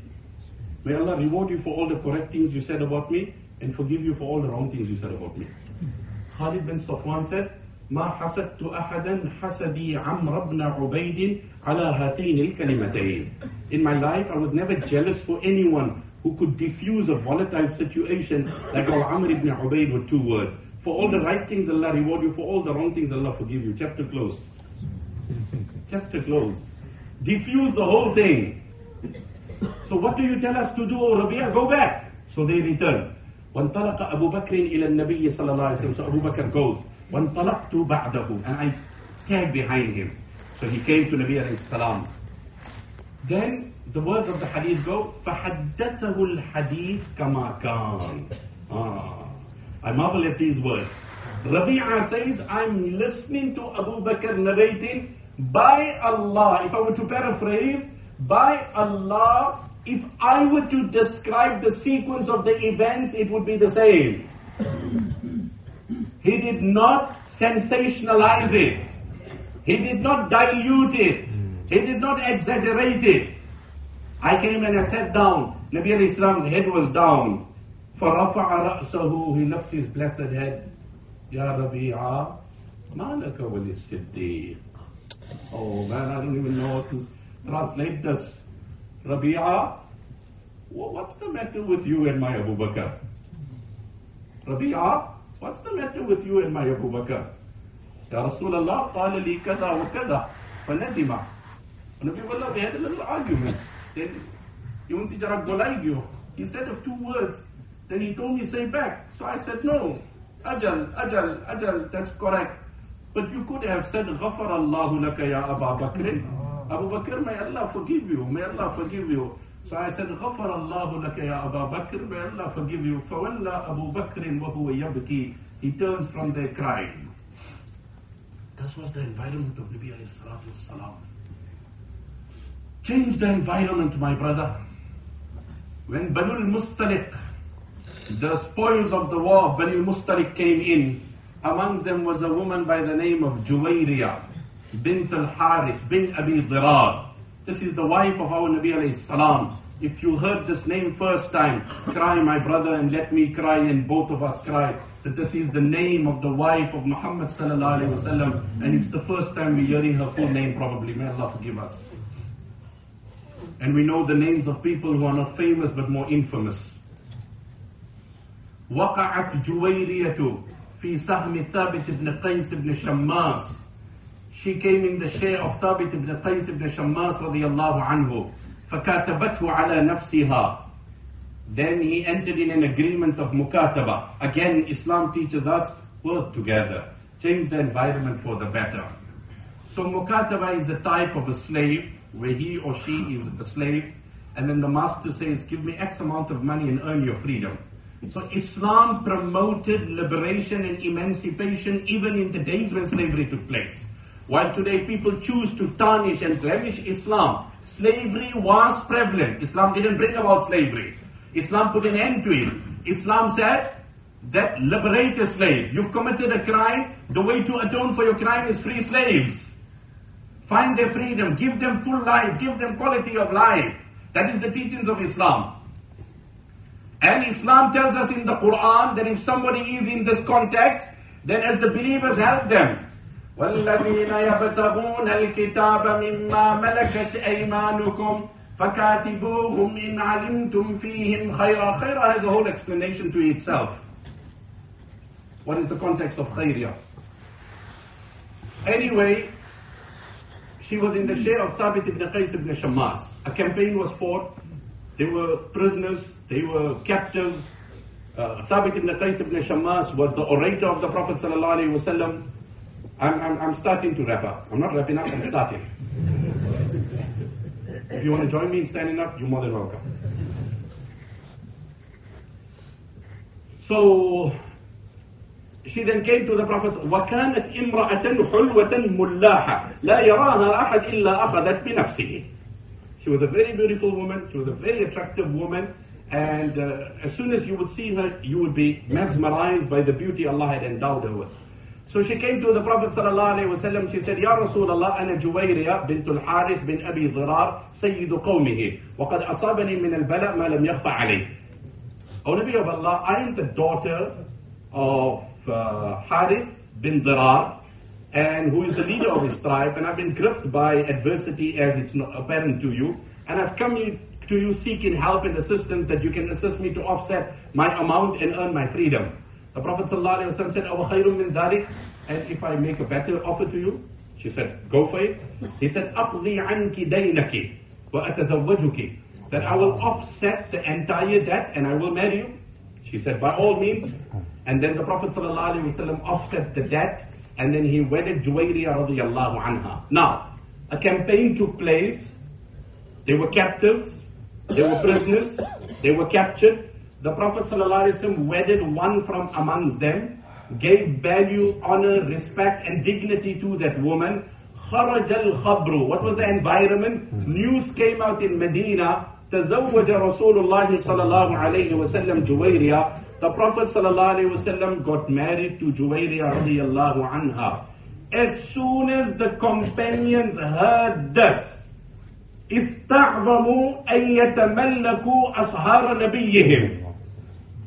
May Allah reward you for all the correct things you said about me and forgive you for all the wrong things you said about me. Khalid bin Safwan said, ما حسدت أحدا حسدي عمرو بن عبيد على هاتين الكلمتين. In my life, I was never jealous for anyone who could diffuse a volatile situation like our Amr ibn Ubaid with two words. For all the right things, Allah reward you. For all the wrong things, Allah forgive you. Chapter close. Chapter close. Diffuse the whole thing. So what do you tell us to do, O Rabi'a? Go back. So they return. وانطلق أبو بكر إلى النبي صلى الله عليه وسلم. So Abu Bakr goes. وانطلقت بعده. And I tagged behind him. So he came to Nabi alayhi salam. Then the words of the hadith go, فَحَدَّثَهُ الْحَدِيث كَمَا كَانَ ah, I marvel at these words. Rabi'a says, I'm listening to Abu Bakr narrating, by Allah, if I were to paraphrase, by Allah, if I were to describe the sequence of the events, it would be the same. He did not sensationalize it. He did not dilute it. He did not exaggerate it. I came and I sat down. Nabi al-Islam's head was down. فَرَفَعَ رَأْسَهُ He lifted his blessed head. Ya Rabi'a, مَا لَكَ وَلِلصِّدِّيقِ Oh man, I don't even know how to translate this. Rabi'a, wha- what's the matter with you and my Abu Bakr? Rabi'a, what's the matter with you and my Abu Bakr? Ya Rasulullah, قال لي كذا وكذا فندم. Nabi Allah, they had a little argument. Then, yung tijarag golaygyo, he said of two words. Then he told me, say back. So I said, no. Ajal, ajal, ajal, that's correct. But you could have said, غفر الله لك يا أبا بكر. Abu Bakr, may Allah forgive you. May Allah forgive you. So I said, غفر الله لك يا أبا بكر. May Allah forgive you. فولى أبو بكر وهو يبكي. He turns from there crying. This was the environment of Nabi alayhi salatu wasalam. Change the environment, my brother. When Banu al-Mustaliq, the spoils of the war, Banu al-Mustaliq came in, amongst them was a woman by the name of Juwayriya, bint al-Harith, bin Abi Dirar. This is the wife of our Nabi alayhi salam. If you heard this name first time, cry my brother and let me cry and both of us cry. That this is the name of the wife of Muhammad sallallahu alayhi wasallam and it's the first time we're hearing her full name probably. May Allah forgive us. And we know the names of people who are not famous but more infamous. وقعت جويرية في سهم ثابت بن قيس بن شماس She came in the share of ثابت بن قيس بن شماس رضي الله عنه فكاتبته على نفسها Then he entered in an agreement of mukataba. Again, Islam teaches us work together. Change the environment for the better. So mukataba is a type of a slave where he or she is a slave and then the master says, give me X amount of money and earn your freedom. So Islam promoted liberation and emancipation even in the days when slavery took place. While today people choose to tarnish and blemish Islam, slavery was prevalent. Islam didn't bring about slavery. Islam put an end to it. Islam said that liberate a slave. You've committed a crime. The way to atone for your crime is free slaves. Find their freedom. Give them full life. Give them quality of life. That is the teachings of Islam. And Islam tells us in the Quran that if somebody is in this context, then as the believers help them. والذين يبتغون الكتاب مما ملكت أيمانكم فكاتبوهم إن علمتم فيهم خيرا خيرا has a whole explanation to itself. What is the context of khayriya? Anyway, she was in the share of Thabit ibn Qais ibn Shammas. A campaign was fought. They were prisoners. They were captives. Uh, Thabit ibn Qais ibn Shammas was the orator of the Prophet sallallahu alaihi wasallam. I'm, I'm, I'm starting to wrap up. I'm not wrapping up, I'm starting. if you want to join me in standing up, you're more than welcome. So, she then came to the Prophet وكانت امرأة حلوة ملاحة لا يراها أحد إلا أخذت بنفسه She was a very beautiful woman, she was a very attractive woman and uh, as soon as you would see her you would be mesmerized by the beauty Allah had endowed her with. So she came to the Prophet ﷺ, she said, Ya Rasulullah, أنا جويرية بنت الحارث بن أبي ضرار سيد قومه وقد أصابني من البلاء ما لم يخفى عليه. O Nabi of Allah, I am the daughter of uh, Harith bin Dirar, and who is the leader of his tribe, and I've been gripped by adversity as it's not apparent to you, and I've come to you seeking help and assistance that you can assist me to offset my amount and earn my freedom. The Prophet ﷺ said, أَوَ خَيْرٌ مِّن ذَلِكَ And if I make a better offer to you? She said, go for it. He said, أَقْضِي عَنْكِ دَيْنَكِ وَأَتَزَوَّجُكِ That I will offset the entire debt and I will marry you. She said, by all means. And then the Prophet ﷺ offset the debt and then he wedded Juwayriya radiallahu anha. Now, a campaign took place. They were captives. They were prisoners. They were captured. The Prophet ﷺ wedded one from amongst them, gave value, honor, respect and dignity to that woman. خرج الخبر. What was the environment? News came out in Medina. تزوج رسول الله صلى الله عليه وسلم جويريا. The Prophet صلى الله عليه وسلم got married to Juwayriya رضي الله عنها. As soon as the companions heard this, استعظموا أن يتملكوا أصهار نبيهم.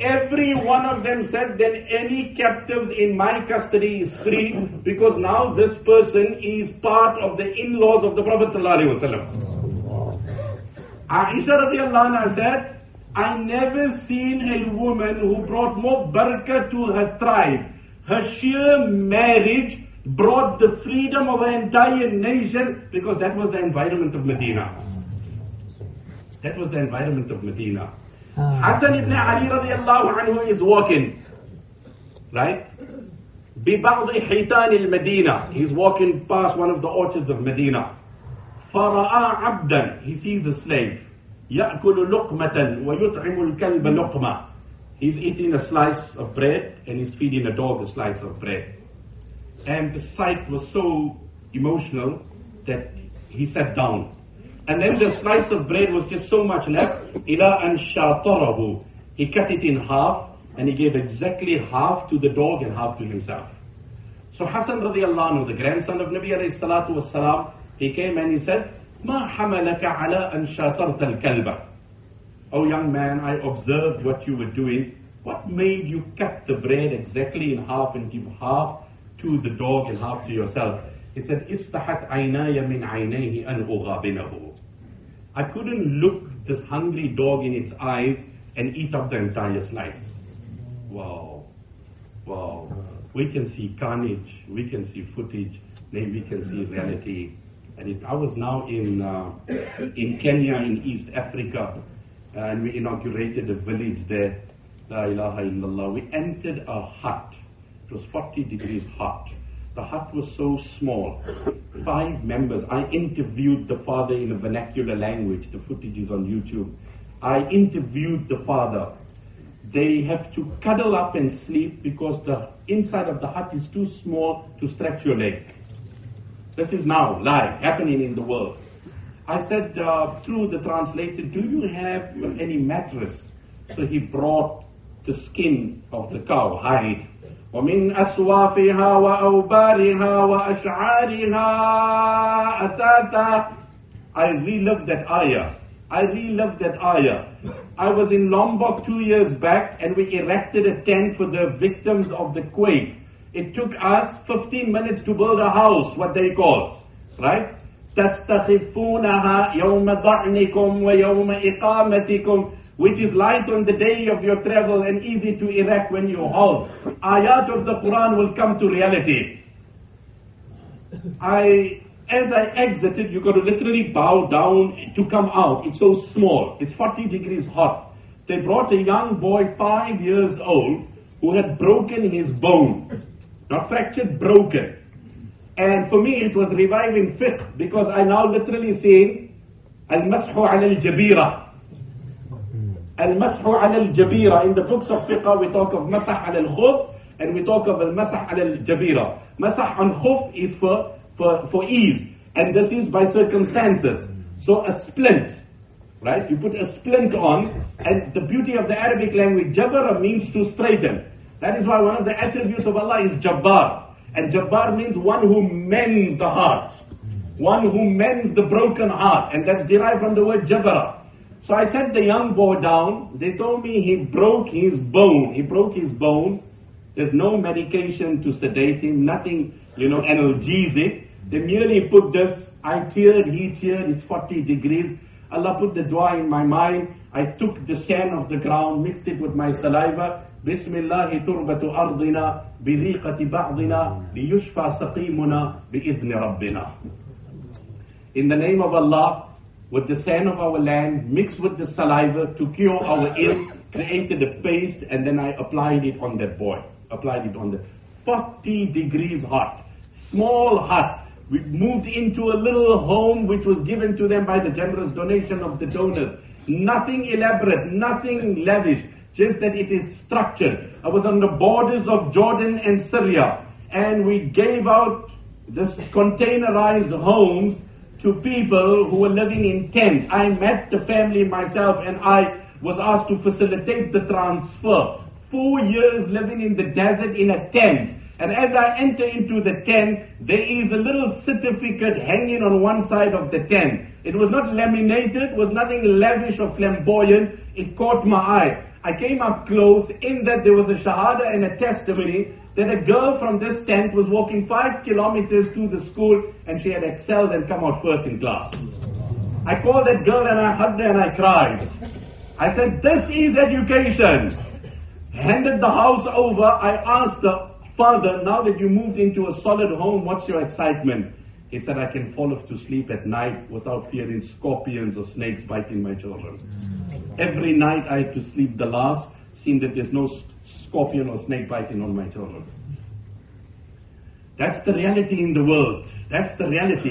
Every one of them said that any captives in my custody is free because now this person is part of the in-laws of the Prophet ﷺ. Aisha radiallahu anha said, I never seen a woman who brought more barakah to her tribe. Her sheer marriage brought the freedom of her entire nation because that was the environment of Medina. That was the environment of Medina. Hassan ibn Ali radiallahu anhu is walking. Right? ببعض حيتان المدينة he's walking past one of the orchards of Medina فرأى عبدا he sees a slave يأكل لقمة ويطعم الكلب لقمة he's eating a slice of bread and he's feeding a dog a slice of bread and the sight was so emotional that he sat down and then the slice of bread was just so much left إلى أن شاطره he cut it in half and he gave exactly half to the dog and half to himself so Hassan radiallahu anhu, the grandson of Nabi alayhi salatu wasalam, he came and he said, ما حملك على أن شاطرت الكلب Oh young man, I observed what you were doing. What made you cut the bread exactly in half and give half to the dog and half to yourself? He said, استحت عيناي من عينيه أن أغابنه. I couldn't look this hungry dog in its eyes and eat up the entire slice. Wow. Wow. We can see carnage, we can see footage, then we can see reality. And it, I was now in, uh, in Kenya, in East Africa, and we inaugurated a village there. La ilaha illallah. We entered a hut. It was 40 degrees hot. The hut was so small. Five members. I interviewed the father in a vernacular language. The footage is on YouTube. I interviewed the father they have to cuddle up and sleep because the inside of the hut is too small to stretch your leg. This is now live, happening in the world. I said, uh, through the translator, do you have any mattress? So he brought the skin of the cow, hide. ومن أصوافها وأوبارها وأشعارها أتاتا I relived that ayah. I relived that ayah. I was in Lombok two years back and we erected a tent for the victims of the quake. It took us 15 minutes to build a house, what they call, right? تستخفونها يوم ضعنكم ويوم إقامتكم which is light on the day of your travel and easy to erect when you halt. Ayat of the Quran will come to reality. I, as I exited, you got to literally bow down to come out. It's so small. It's 40 degrees hot. They brought a young boy, five years old, who had broken his bone. Not fractured, broken. And for me, it was reviving fiqh because I now literally say, Al-Mashu al-Jabira. Al-Mashu al-Jabira. In the books of fiqh, we talk of Masah al-Khuf and we talk of Al-Masah al-Jabira. Masah on Khuf is for, for, for ease. And this is by circumstances. So a splint, right? You put a splint on, and the beauty of the Arabic language, Jabara means to straighten. That is why one of the attributes of Allah is Jabbar. And Jabbar means one who mends the heart. One who mends the broken heart. And that's derived from the word Jabara. So I set the young boy down. They told me he broke his bone. He broke his bone. There's no medication to sedate him, nothing, you know, analgesic. They merely put this, I teared, he teared, it's 40 degrees. Allah put the dua in my mind. I took the sand of the ground, mixed it with my saliva. بسم الله تربة أرضنا بريقة بعضنا ليشفى سقيمنا بإذن ربنا. In the name of Allah, with the sand of our land, mixed with the saliva to cure our ills, created a paste, and then I applied it on that boy. Applied it on the 40 degrees hot, small hut. We moved into a little home which was given to them by the generous donation of the donors. Nothing elaborate, nothing lavish, just that it is structured. I was on the borders of Jordan and Syria, and we gave out this containerized homes to people who were living in tents. I met the family myself, and I was asked to facilitate the transfer. Four years living in the desert in a tent. And as I enter into the tent, there is a little certificate hanging on one side of the tent. It was not laminated, was nothing lavish or flamboyant. It caught my eye. I came up close, in that there was a shahada and a testimony that a girl from this tent was walking five kilometers to the school and she had excelled and come out first in class. I called that girl and I hugged her and I cried. I said, this is education. Handed the house over, I asked the father, now that you moved into a solid home, what's your excitement? He said, I can fall off to sleep at night without fearing scorpions or snakes biting my children. Every night I have to sleep the last, seeing that there's no scorpion or snake biting on my children. That's the reality in the world. That's the reality.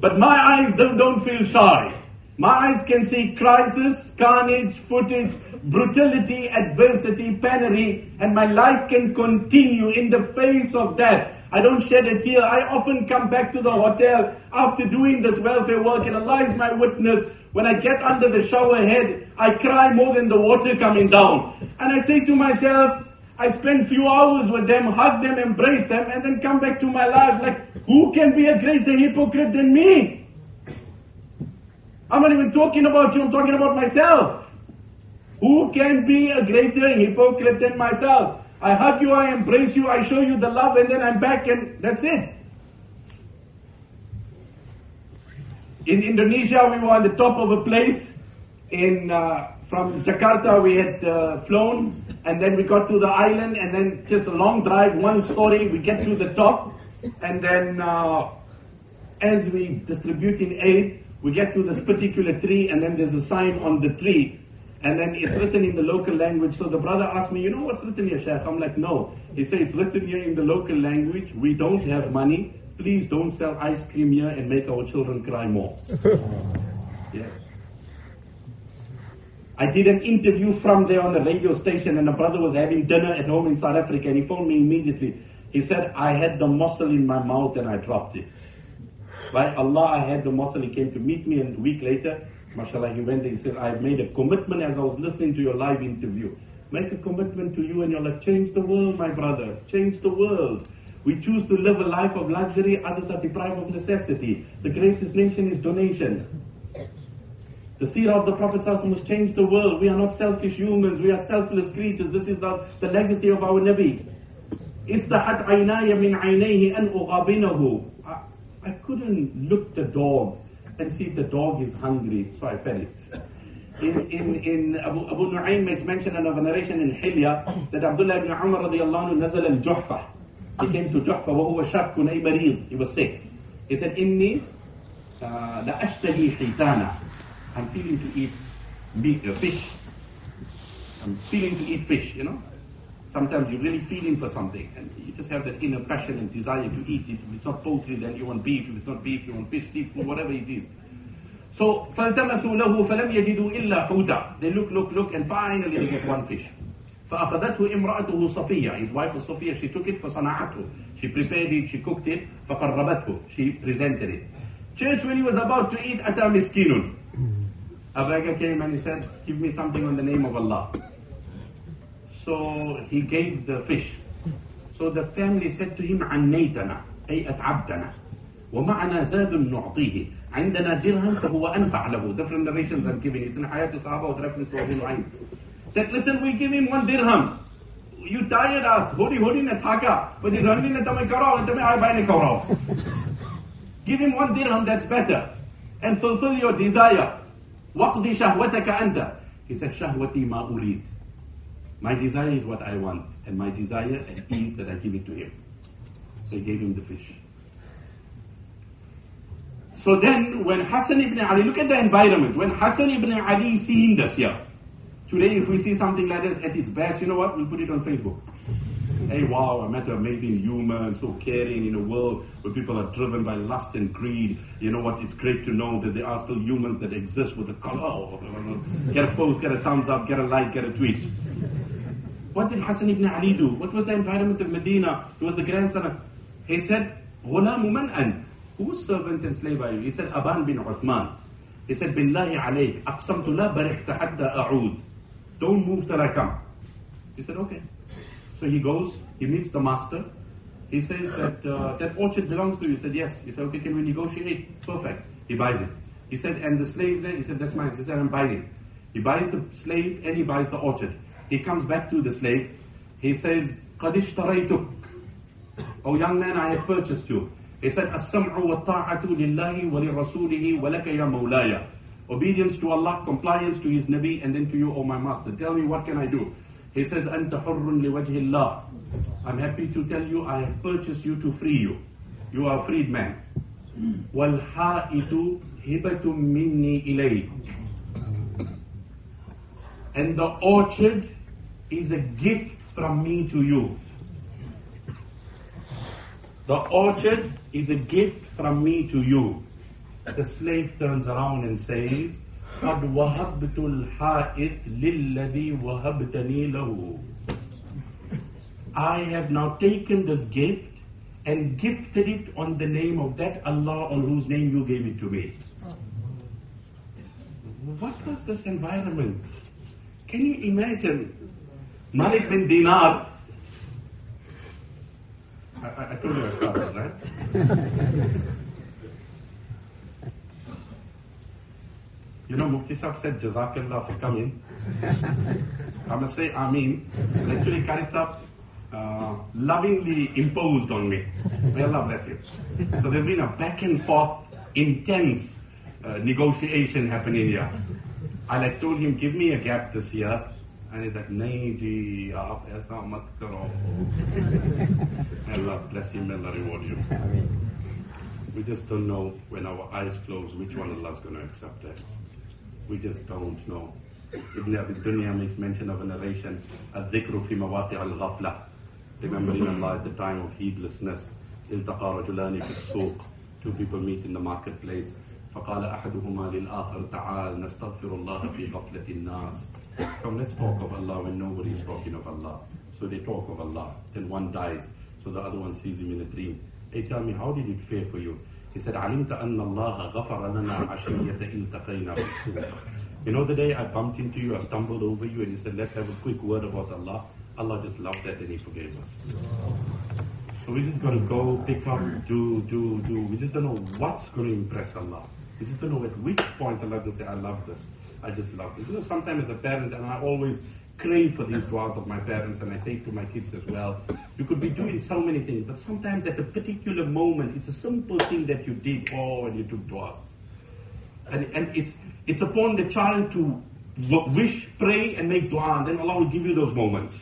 But my eyes don't, don't feel shy. My eyes can see crisis, carnage, footage, brutality, adversity, penury, and my life can continue in the face of that. I don't shed a tear. I often come back to the hotel after doing this welfare work, and Allah is my witness. When I get under the shower head, I cry more than the water coming down. And I say to myself, I spend few hours with them, hug them, embrace them, and then come back to my life like, who can be a greater hypocrite than me? I'm not even talking about you, I'm talking about myself. Who can be a greater hypocrite than myself? I hug you, I embrace you, I show you the love, and then I'm back, and that's it. In Indonesia, we were on the top of a place. In uh, from Jakarta, we had uh, flown, and then we got to the island, and then just a long drive, one story. We get to the top, and then uh, as we distributing aid, we get to this particular tree, and then there's a sign on the tree, and then it's written in the local language. So the brother asked me, you know what's written here, Sheikh? I'm like, no. He says, it's written here in the local language. We don't have money. Please don't sell ice cream here and make our children cry more. yeah. I did an interview from there on the radio station, and the brother was having dinner at home in South Africa, and he phoned me immediately. He said, I had the morsel in my mouth and I dropped it. By Allah, I had the morsel. He came to meet me, and a week later, mashallah, he went and he said, I've made a commitment as I was listening to your live interview. Make a commitment to you and your life. Change the world, my brother. Change the world. We choose to live a life of luxury, others are deprived of necessity. The greatest nation is donation. The seerah of the Prophet ﷺ has changed the world. We are not selfish humans, we are selfless creatures. This is the, the legacy of our Nabi. استحت عيناي من عينيه أن أغابنه I, I couldn't look the dog and see if the dog is hungry, so I fed it. In, in, in Abu, Abu Nu'aym makes mention in a narration in Hilya that Abdullah ibn Umar radiallahu anhu نزل الجحفة. He came to Juhfa وهو شك أي مريض. He was sick. He said, إني uh, لأشتهي حيتانا. I'm feeling to eat meat, uh, fish. I'm feeling to eat fish, you know. Sometimes you're really feeling for something and you just have that inner passion and desire to eat it. If it's not poultry, then you want beef. If it's not beef, you want fish, seafood, whatever it is. So, فَالْتَمَسُوا لَهُ فَلَمْ يَجِدُوا إِلَّا حُوتًا They look, look, look, and finally they get one fish. فأخذته امرأته صفية His wife was Sophia, she took it فصنعته She prepared it, she cooked it فقربته She presented it Just when he was about to eat أتى مسكين A beggar came and he said, give me something on the name of Allah. So he gave the fish. So the family said to him, عنيتنا أي أتعبتنا ومعنا زاد نعطيه عندنا درهم فهو أنفع له different narrations I'm giving it's in حياة الصحابة with reference to Abu Nu'aym said listen we give him one dirham you tired us hodi hodi ne thaka પછી રણવી ને તમે કરાવો અને તમે આ ભાઈને કરાવો give him one dirham that's better and fulfill your desire وقضي شهوتك أنت he said شهوتي ما أريد my desire is what I want and my desire is that I give it to him so he gave him the fish so then, when Hassan ibn Ali, look at the environment. When Hassan ibn Ali seen this here, today if we see something like this at its best, you know what? We'll put it on Facebook. Hey, wow, I met an amazing human, so caring in a world where people are driven by lust and greed. You know what? It's great to know that there are still humans that exist with a color. Oh, get a post, get a thumbs up, get a like, get a tweet. What did Hassan ibn Ali do? What was the environment of Medina? He was the grandson of. He said, غلام من أنت? Whose servant and slave are you? He said, Aban bin Uthman. He said, Billahi alayk, aqsamtu la barihta hatta a'ud. Don't move till I come. He said, okay. So he goes, he meets the master. He says that uh, that orchard belongs to you. He said, yes. He said, okay, can we negotiate? Perfect. He buys it. He said, and the slave there? He said, that's mine. He said, I'm buying it. He buys the slave and he buys the orchard. He comes back to the slave. He says, قَدْ اشْتَرَيْتُكْ Oh young man, I have purchased you. He said, السمع والطاعة لله ولرسوله ولك يا مولاي. Obedience to Allah, compliance to His Nabi, and then to you, O my Master. Tell me, what can I do? He says, أنت حر لوجه الله. I'm happy to tell you, I have purchased you to free you. You are a freed man. والحائط هبة مني إليك. And the orchard is a gift from me to you. The orchard is a gift from me to you. The slave turns around and says, قد وهبت الحائط للذي وهبتني له. I have now taken this gift and gifted it on the name of that Allah on whose name you gave it to me. What was this environment? Can you imagine Malik bin Dinar? I, I, I told you I started, right? You know, Mufti Sahib said, Jazakallah for coming. I must say, Ameen. Actually, Kari Sahib uh, lovingly imposed on me. May Allah bless you. So there's been a back and forth, intense uh, negotiation happening here. I like told him, give me a gap this year. And he's like, nahi ji, aap aisa mat karo. May Allah bless you, may Allah reward you. We just don't know when our eyes close which one Allah's going to accept it. We just don't know. Ibn Abi Dunya makes mention of a narration, الذكر في مواقع الغفلة. Remembering Allah at the time of heedlessness. التقى رجلان في السوق. Two people meet in the marketplace. فقال أحدهما للآخر تعال نستغفر الله في غفلة الناس. Come, let's talk of Allah when nobody is talking of Allah. So they talk of Allah. Then one dies. So the other one sees him in a dream. Hey, tell me, how did it fare for you? He said, علمت أن الله غفر لنا عشية التقينا في السوق. You know the day I bumped into you, I stumbled over you, and you said, let's have a quick word about Allah. Allah just loved that and He forgave us. So we just got to go, pick up, do, do, do. We just don't know what's going to impress Allah. We just don't know at which point Allah just say, I love this. I just love this. You know, sometimes as a parent, and I always crave for these du'as of my parents, and I take to my kids as well. You could be doing so many things, but sometimes at a particular moment, it's a simple thing that you did, oh, and you took du'as. And, and it's, it's upon the child to wish, pray, and make dua, and then Allah will give you those moments.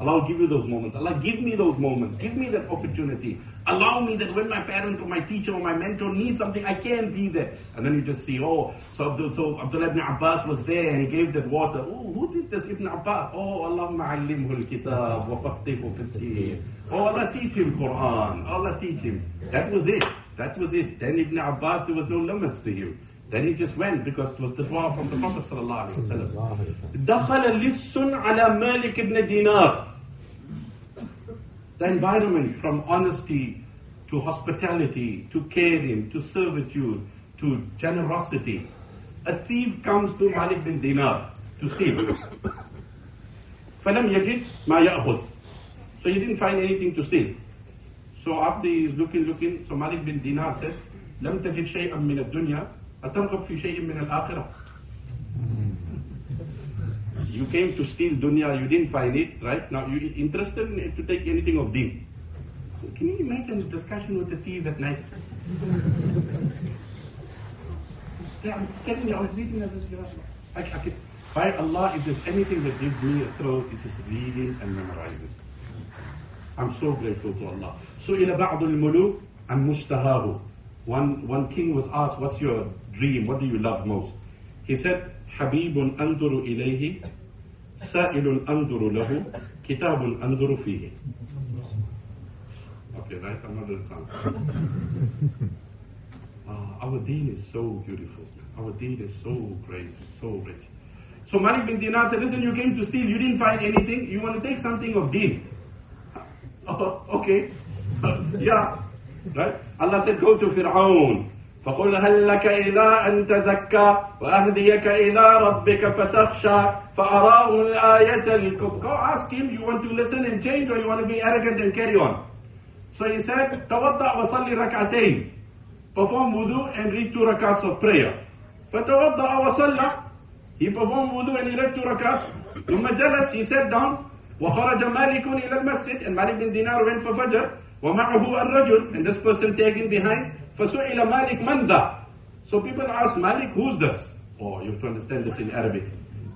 Allah will give you those moments. Allah, give me those moments. Give me that opportunity. Allow me that when my parent or my teacher or my mentor needs something, I can be there. And then you just see, oh, so Abdul, so Abdullah ibn Abbas was there and he gave that water. Oh, who did this? Ibn Abbas. Oh, Allah ma'allimhu al-kitab wa faqihu fi Oh, Allah teach him Quran. Allah teach him. That was it. That was it. Then Ibn Abbas, there was no limits to him. Then he just went because it was the dua from the Prophet sallallahu alaihi wasallam. دخل لص على مالك بن دينار. The environment from honesty to hospitality to caring to servitude to generosity. A thief comes to Malik bin Dinar to steal. فلم يجد ما يأخذ. So he didn't find anything to steal. So after he's looking, looking, so Malik bin Dinar said, لم تجد شيئا من الدنيا أترغب في شيء من الآخرة. You came to steal dunya, you didn't find it, right? Now you interested in to take anything of deen. Can you imagine the discussion with the thief at night? Yeah, I'm telling you, I was reading this. I, I could, by Allah, if there's anything that gives me a throat, it is reading and memorizing. I'm so grateful to Allah. سئل بعض الملوك عن مشتهاه. One, one king was asked, what's your dream? What do you love most? He said, حبيب أنظر إليه سائل أنظر له كتاب أنظر فيه Okay, right, another translation. Ah, our deen is so beautiful. Our deen is so great, so rich. So Malik bin Dinar said, listen, you came to steal, you didn't find anything, you want to take something of deen. Oh, okay. yeah. Right? Allah said, go to Fir'aun. فقل هل لك إلى أن تزكى وأهديك إلى ربك فتخشى فأراه الآية الكبرى Go ask him, you want to listen and change or you want to be arrogant and carry on? So he said, توضأ وصلي ركعتين Perform wudu and read two rakats of prayer. فتوضأ وصلى He performed wudu and he read two rakats. ثم جلس, he sat down. وخرج مالك إلى المسجد and Malik bin Dinar went for Fajr. ومعه الرجل and this person tagging behind. فسئل مالك من ذا? So people ask Malik, who's this? Oh, you have to understand this in Arabic.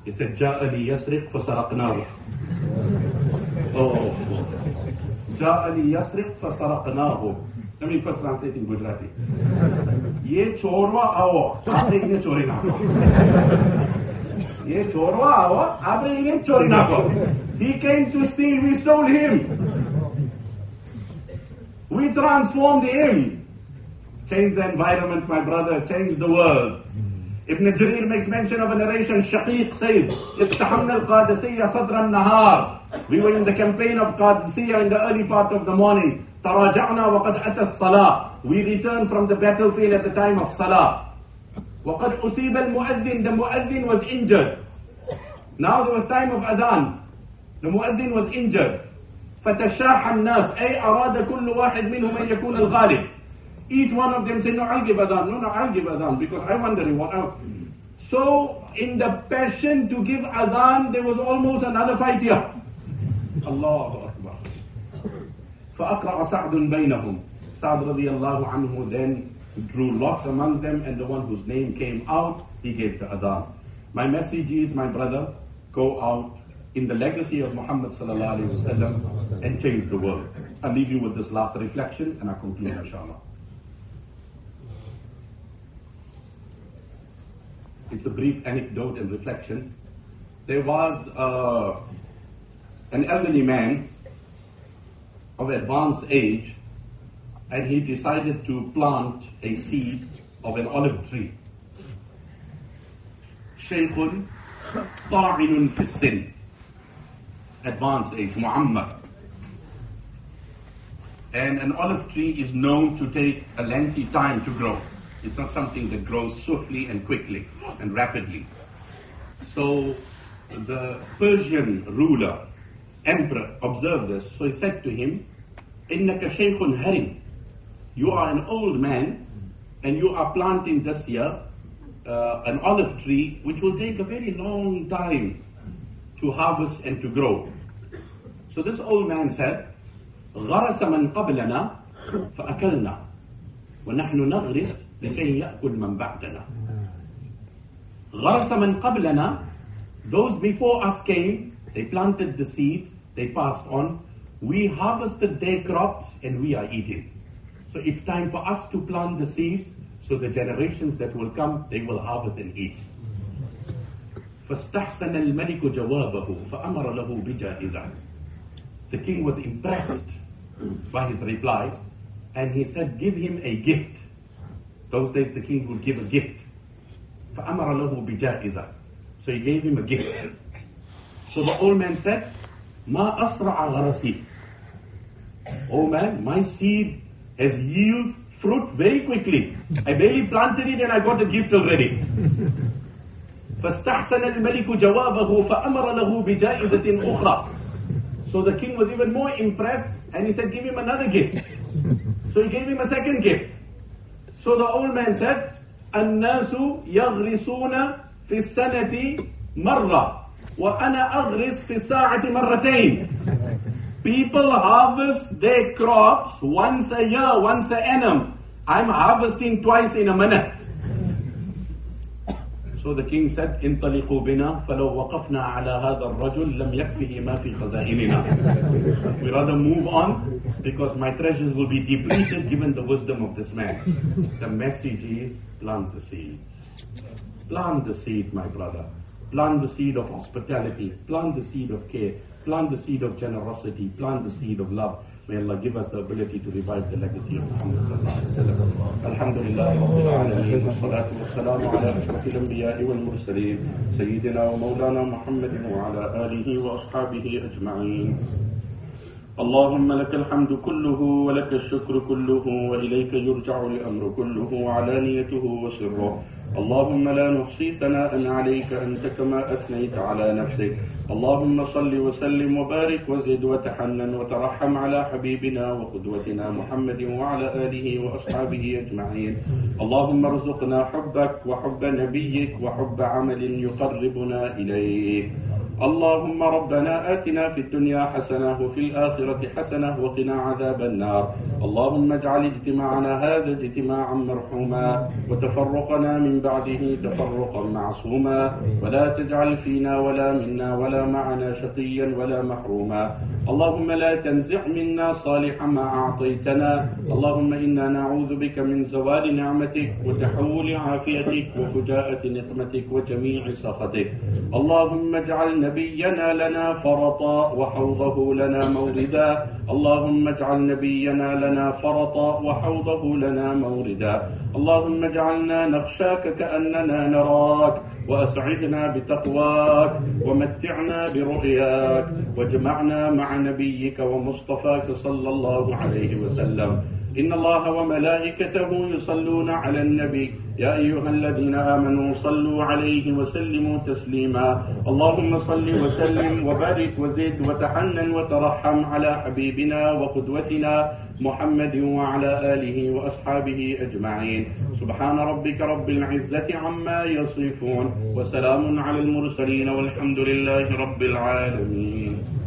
He said, جاء لي يسرق فسرقناه. Oh. جاء لي يسرق فسرقناه. Let me first translate in Gujarati. ये चोरवा आओ आपने इन्हें चोरी ना करो ये चोरवा आओ आपने इन्हें चोरी ना करो He came to steal, we stole him. We transform the aim. Change the environment, my brother, change the world. Ibn Jarir makes mention of a narration, Shaqiq says, اقتحمنا القادسية صدر النهار. We were in the campaign of Qadisiyah in the early part of the morning. تراجعنا وقد أتى الصلاة. We returned from the battlefield at the time of Salah. وقد أصيب المؤذن. The muazzin was injured. Now there was time of Adhan. The muazzin was injured. فتشاح الناس أي أراد كل واحد منهم أن يكون الغالب. Each one of them said, no, I'll give Adhan. No, no, I'll give Adhan because I'm wondering what else. So, in the passion to give Adhan, there was almost another fight here. الله أكبر. فأقرأ سعد بينهم. Sa'd radiallahu anhu then drew lots among them and the one whose name came out, he gave the Adhan. My message is, my brother, go out in the legacy of Muhammad sallallahu alayhi wa sallam and change the world. I'll leave you with this last reflection and I'll conclude inshallah. It's a brief anecdote and reflection. There was uh, an elderly man of advanced age and he decided to plant a seed of an olive tree. شيخ طاعن في السن advanced age, Muhammad. And an olive tree is known to take a lengthy time to grow. It's not something that grows swiftly and quickly and rapidly. So the Persian ruler, emperor, observed this. So he said to him, إِنَّكَ شَيْخٌ هَرِمٌ You are an old man and you are planting this year uh, an olive tree which will take a very long time to harvest and to grow. So this old man said, غرس من قبلنا فأكلنا ونحن نغرس لكي يأكل من بعدنا. غرس من قبلنا, those before us came, they planted the seeds, they passed on. We harvested their crops and we are eating. So it's time for us to plant the seeds so the generations that will come, they will harvest and eat. فاستحسن الملك جوابه فأمر له بجائزة. The king was impressed by his reply and he said, give him a gift. Those days the king would give a gift. فأمر له بجائزة. So he gave him a gift. So the old man said, ما أسرع غرسي. Oh man, my seed has yield fruit very quickly. I barely planted it and I got the gift already. فاستحسن الملك جوابه فأمر له بجائزة أخرى. So the king was even more impressed and he said, give him another gift. So he gave him a second gift. So the old man said, الناس يغرسون في السنة مرة وأنا أغرس في الساعة مرتين. People harvest their crops once a year, once a annum. I'm harvesting twice in a minute. So the king said, انطلقوا بنا فلو وقفنا على هذا الرجل لم يكفه ما في خزائننا. We rather move on because my treasures will be depleted given the wisdom of this man. The message is plant the seed. Plant the seed, my brother. Plant the seed of hospitality. Plant the seed of care. Plant the seed of generosity. Plant the seed of love. May Allah give us the ability to revive the legacy of Muhammad sallallahu wassalamu ala ashrafil anbiya'i wal mursaleen. Sayyidina wa Mawlana Muhammadin wa ala alihi wa ashabihi ajma'in. اللهم لك الحمد كله ولك الشكر كله وإليك يرجع الأمر كله علانيته وسره اللهم لا نحصي ثناء عليك أنت كما أثنيت على نفسك اللهم صل وسلم وبارك وزد وتحنن وترحم على حبيبنا وقدوتنا محمد وعلى آله وأصحابه أجمعين. اللهم ارزقنا حبك وحب نبيك وحب عمل يقربنا إليك اللهم ربنا آتنا في الدنيا حسنة وفي الآخرة حسنة وقنا عذاب النار. اللهم اجعل اجتماعنا هذا اجتماعا مرحوما وتفرقنا من بعده تفرقا معصوما. ولا تجعل فينا ولا منا ولا معنا شقيا ولا محروما. اللهم لا تنزع منا صالح ما أعطيتنا. اللهم إنا نعوذ بك من زوال نعمتك وتحول عافيتك وفجاءة نقمتك وجميع سخطك. اللهم اجعلنا نبينا لنا فرطا وحوضه لنا موردا. اللهم اجعل نبينا لنا فرطا وحوضه لنا موردا. اللهم اجعلنا نخشاك كأننا نراك وأسعدنا بتقواك ومتعنا برؤياك. واجمعنا مع نبيك ومصطفاك صلى الله عليه وسلم. إن الله وملائكته يصلون على النبي. يا أيها الذين آمنوا صلوا عليه وسلموا تسليما. اللهم صل وسلم وبارك وزد وتحنن وترحم على حبيبنا وقدوتنا محمد وعلى آله وأصحابه أجمعين. سبحان ربك رب العزة عما يصفون. وسلام على المرسلين والحمد لله رب العالمين.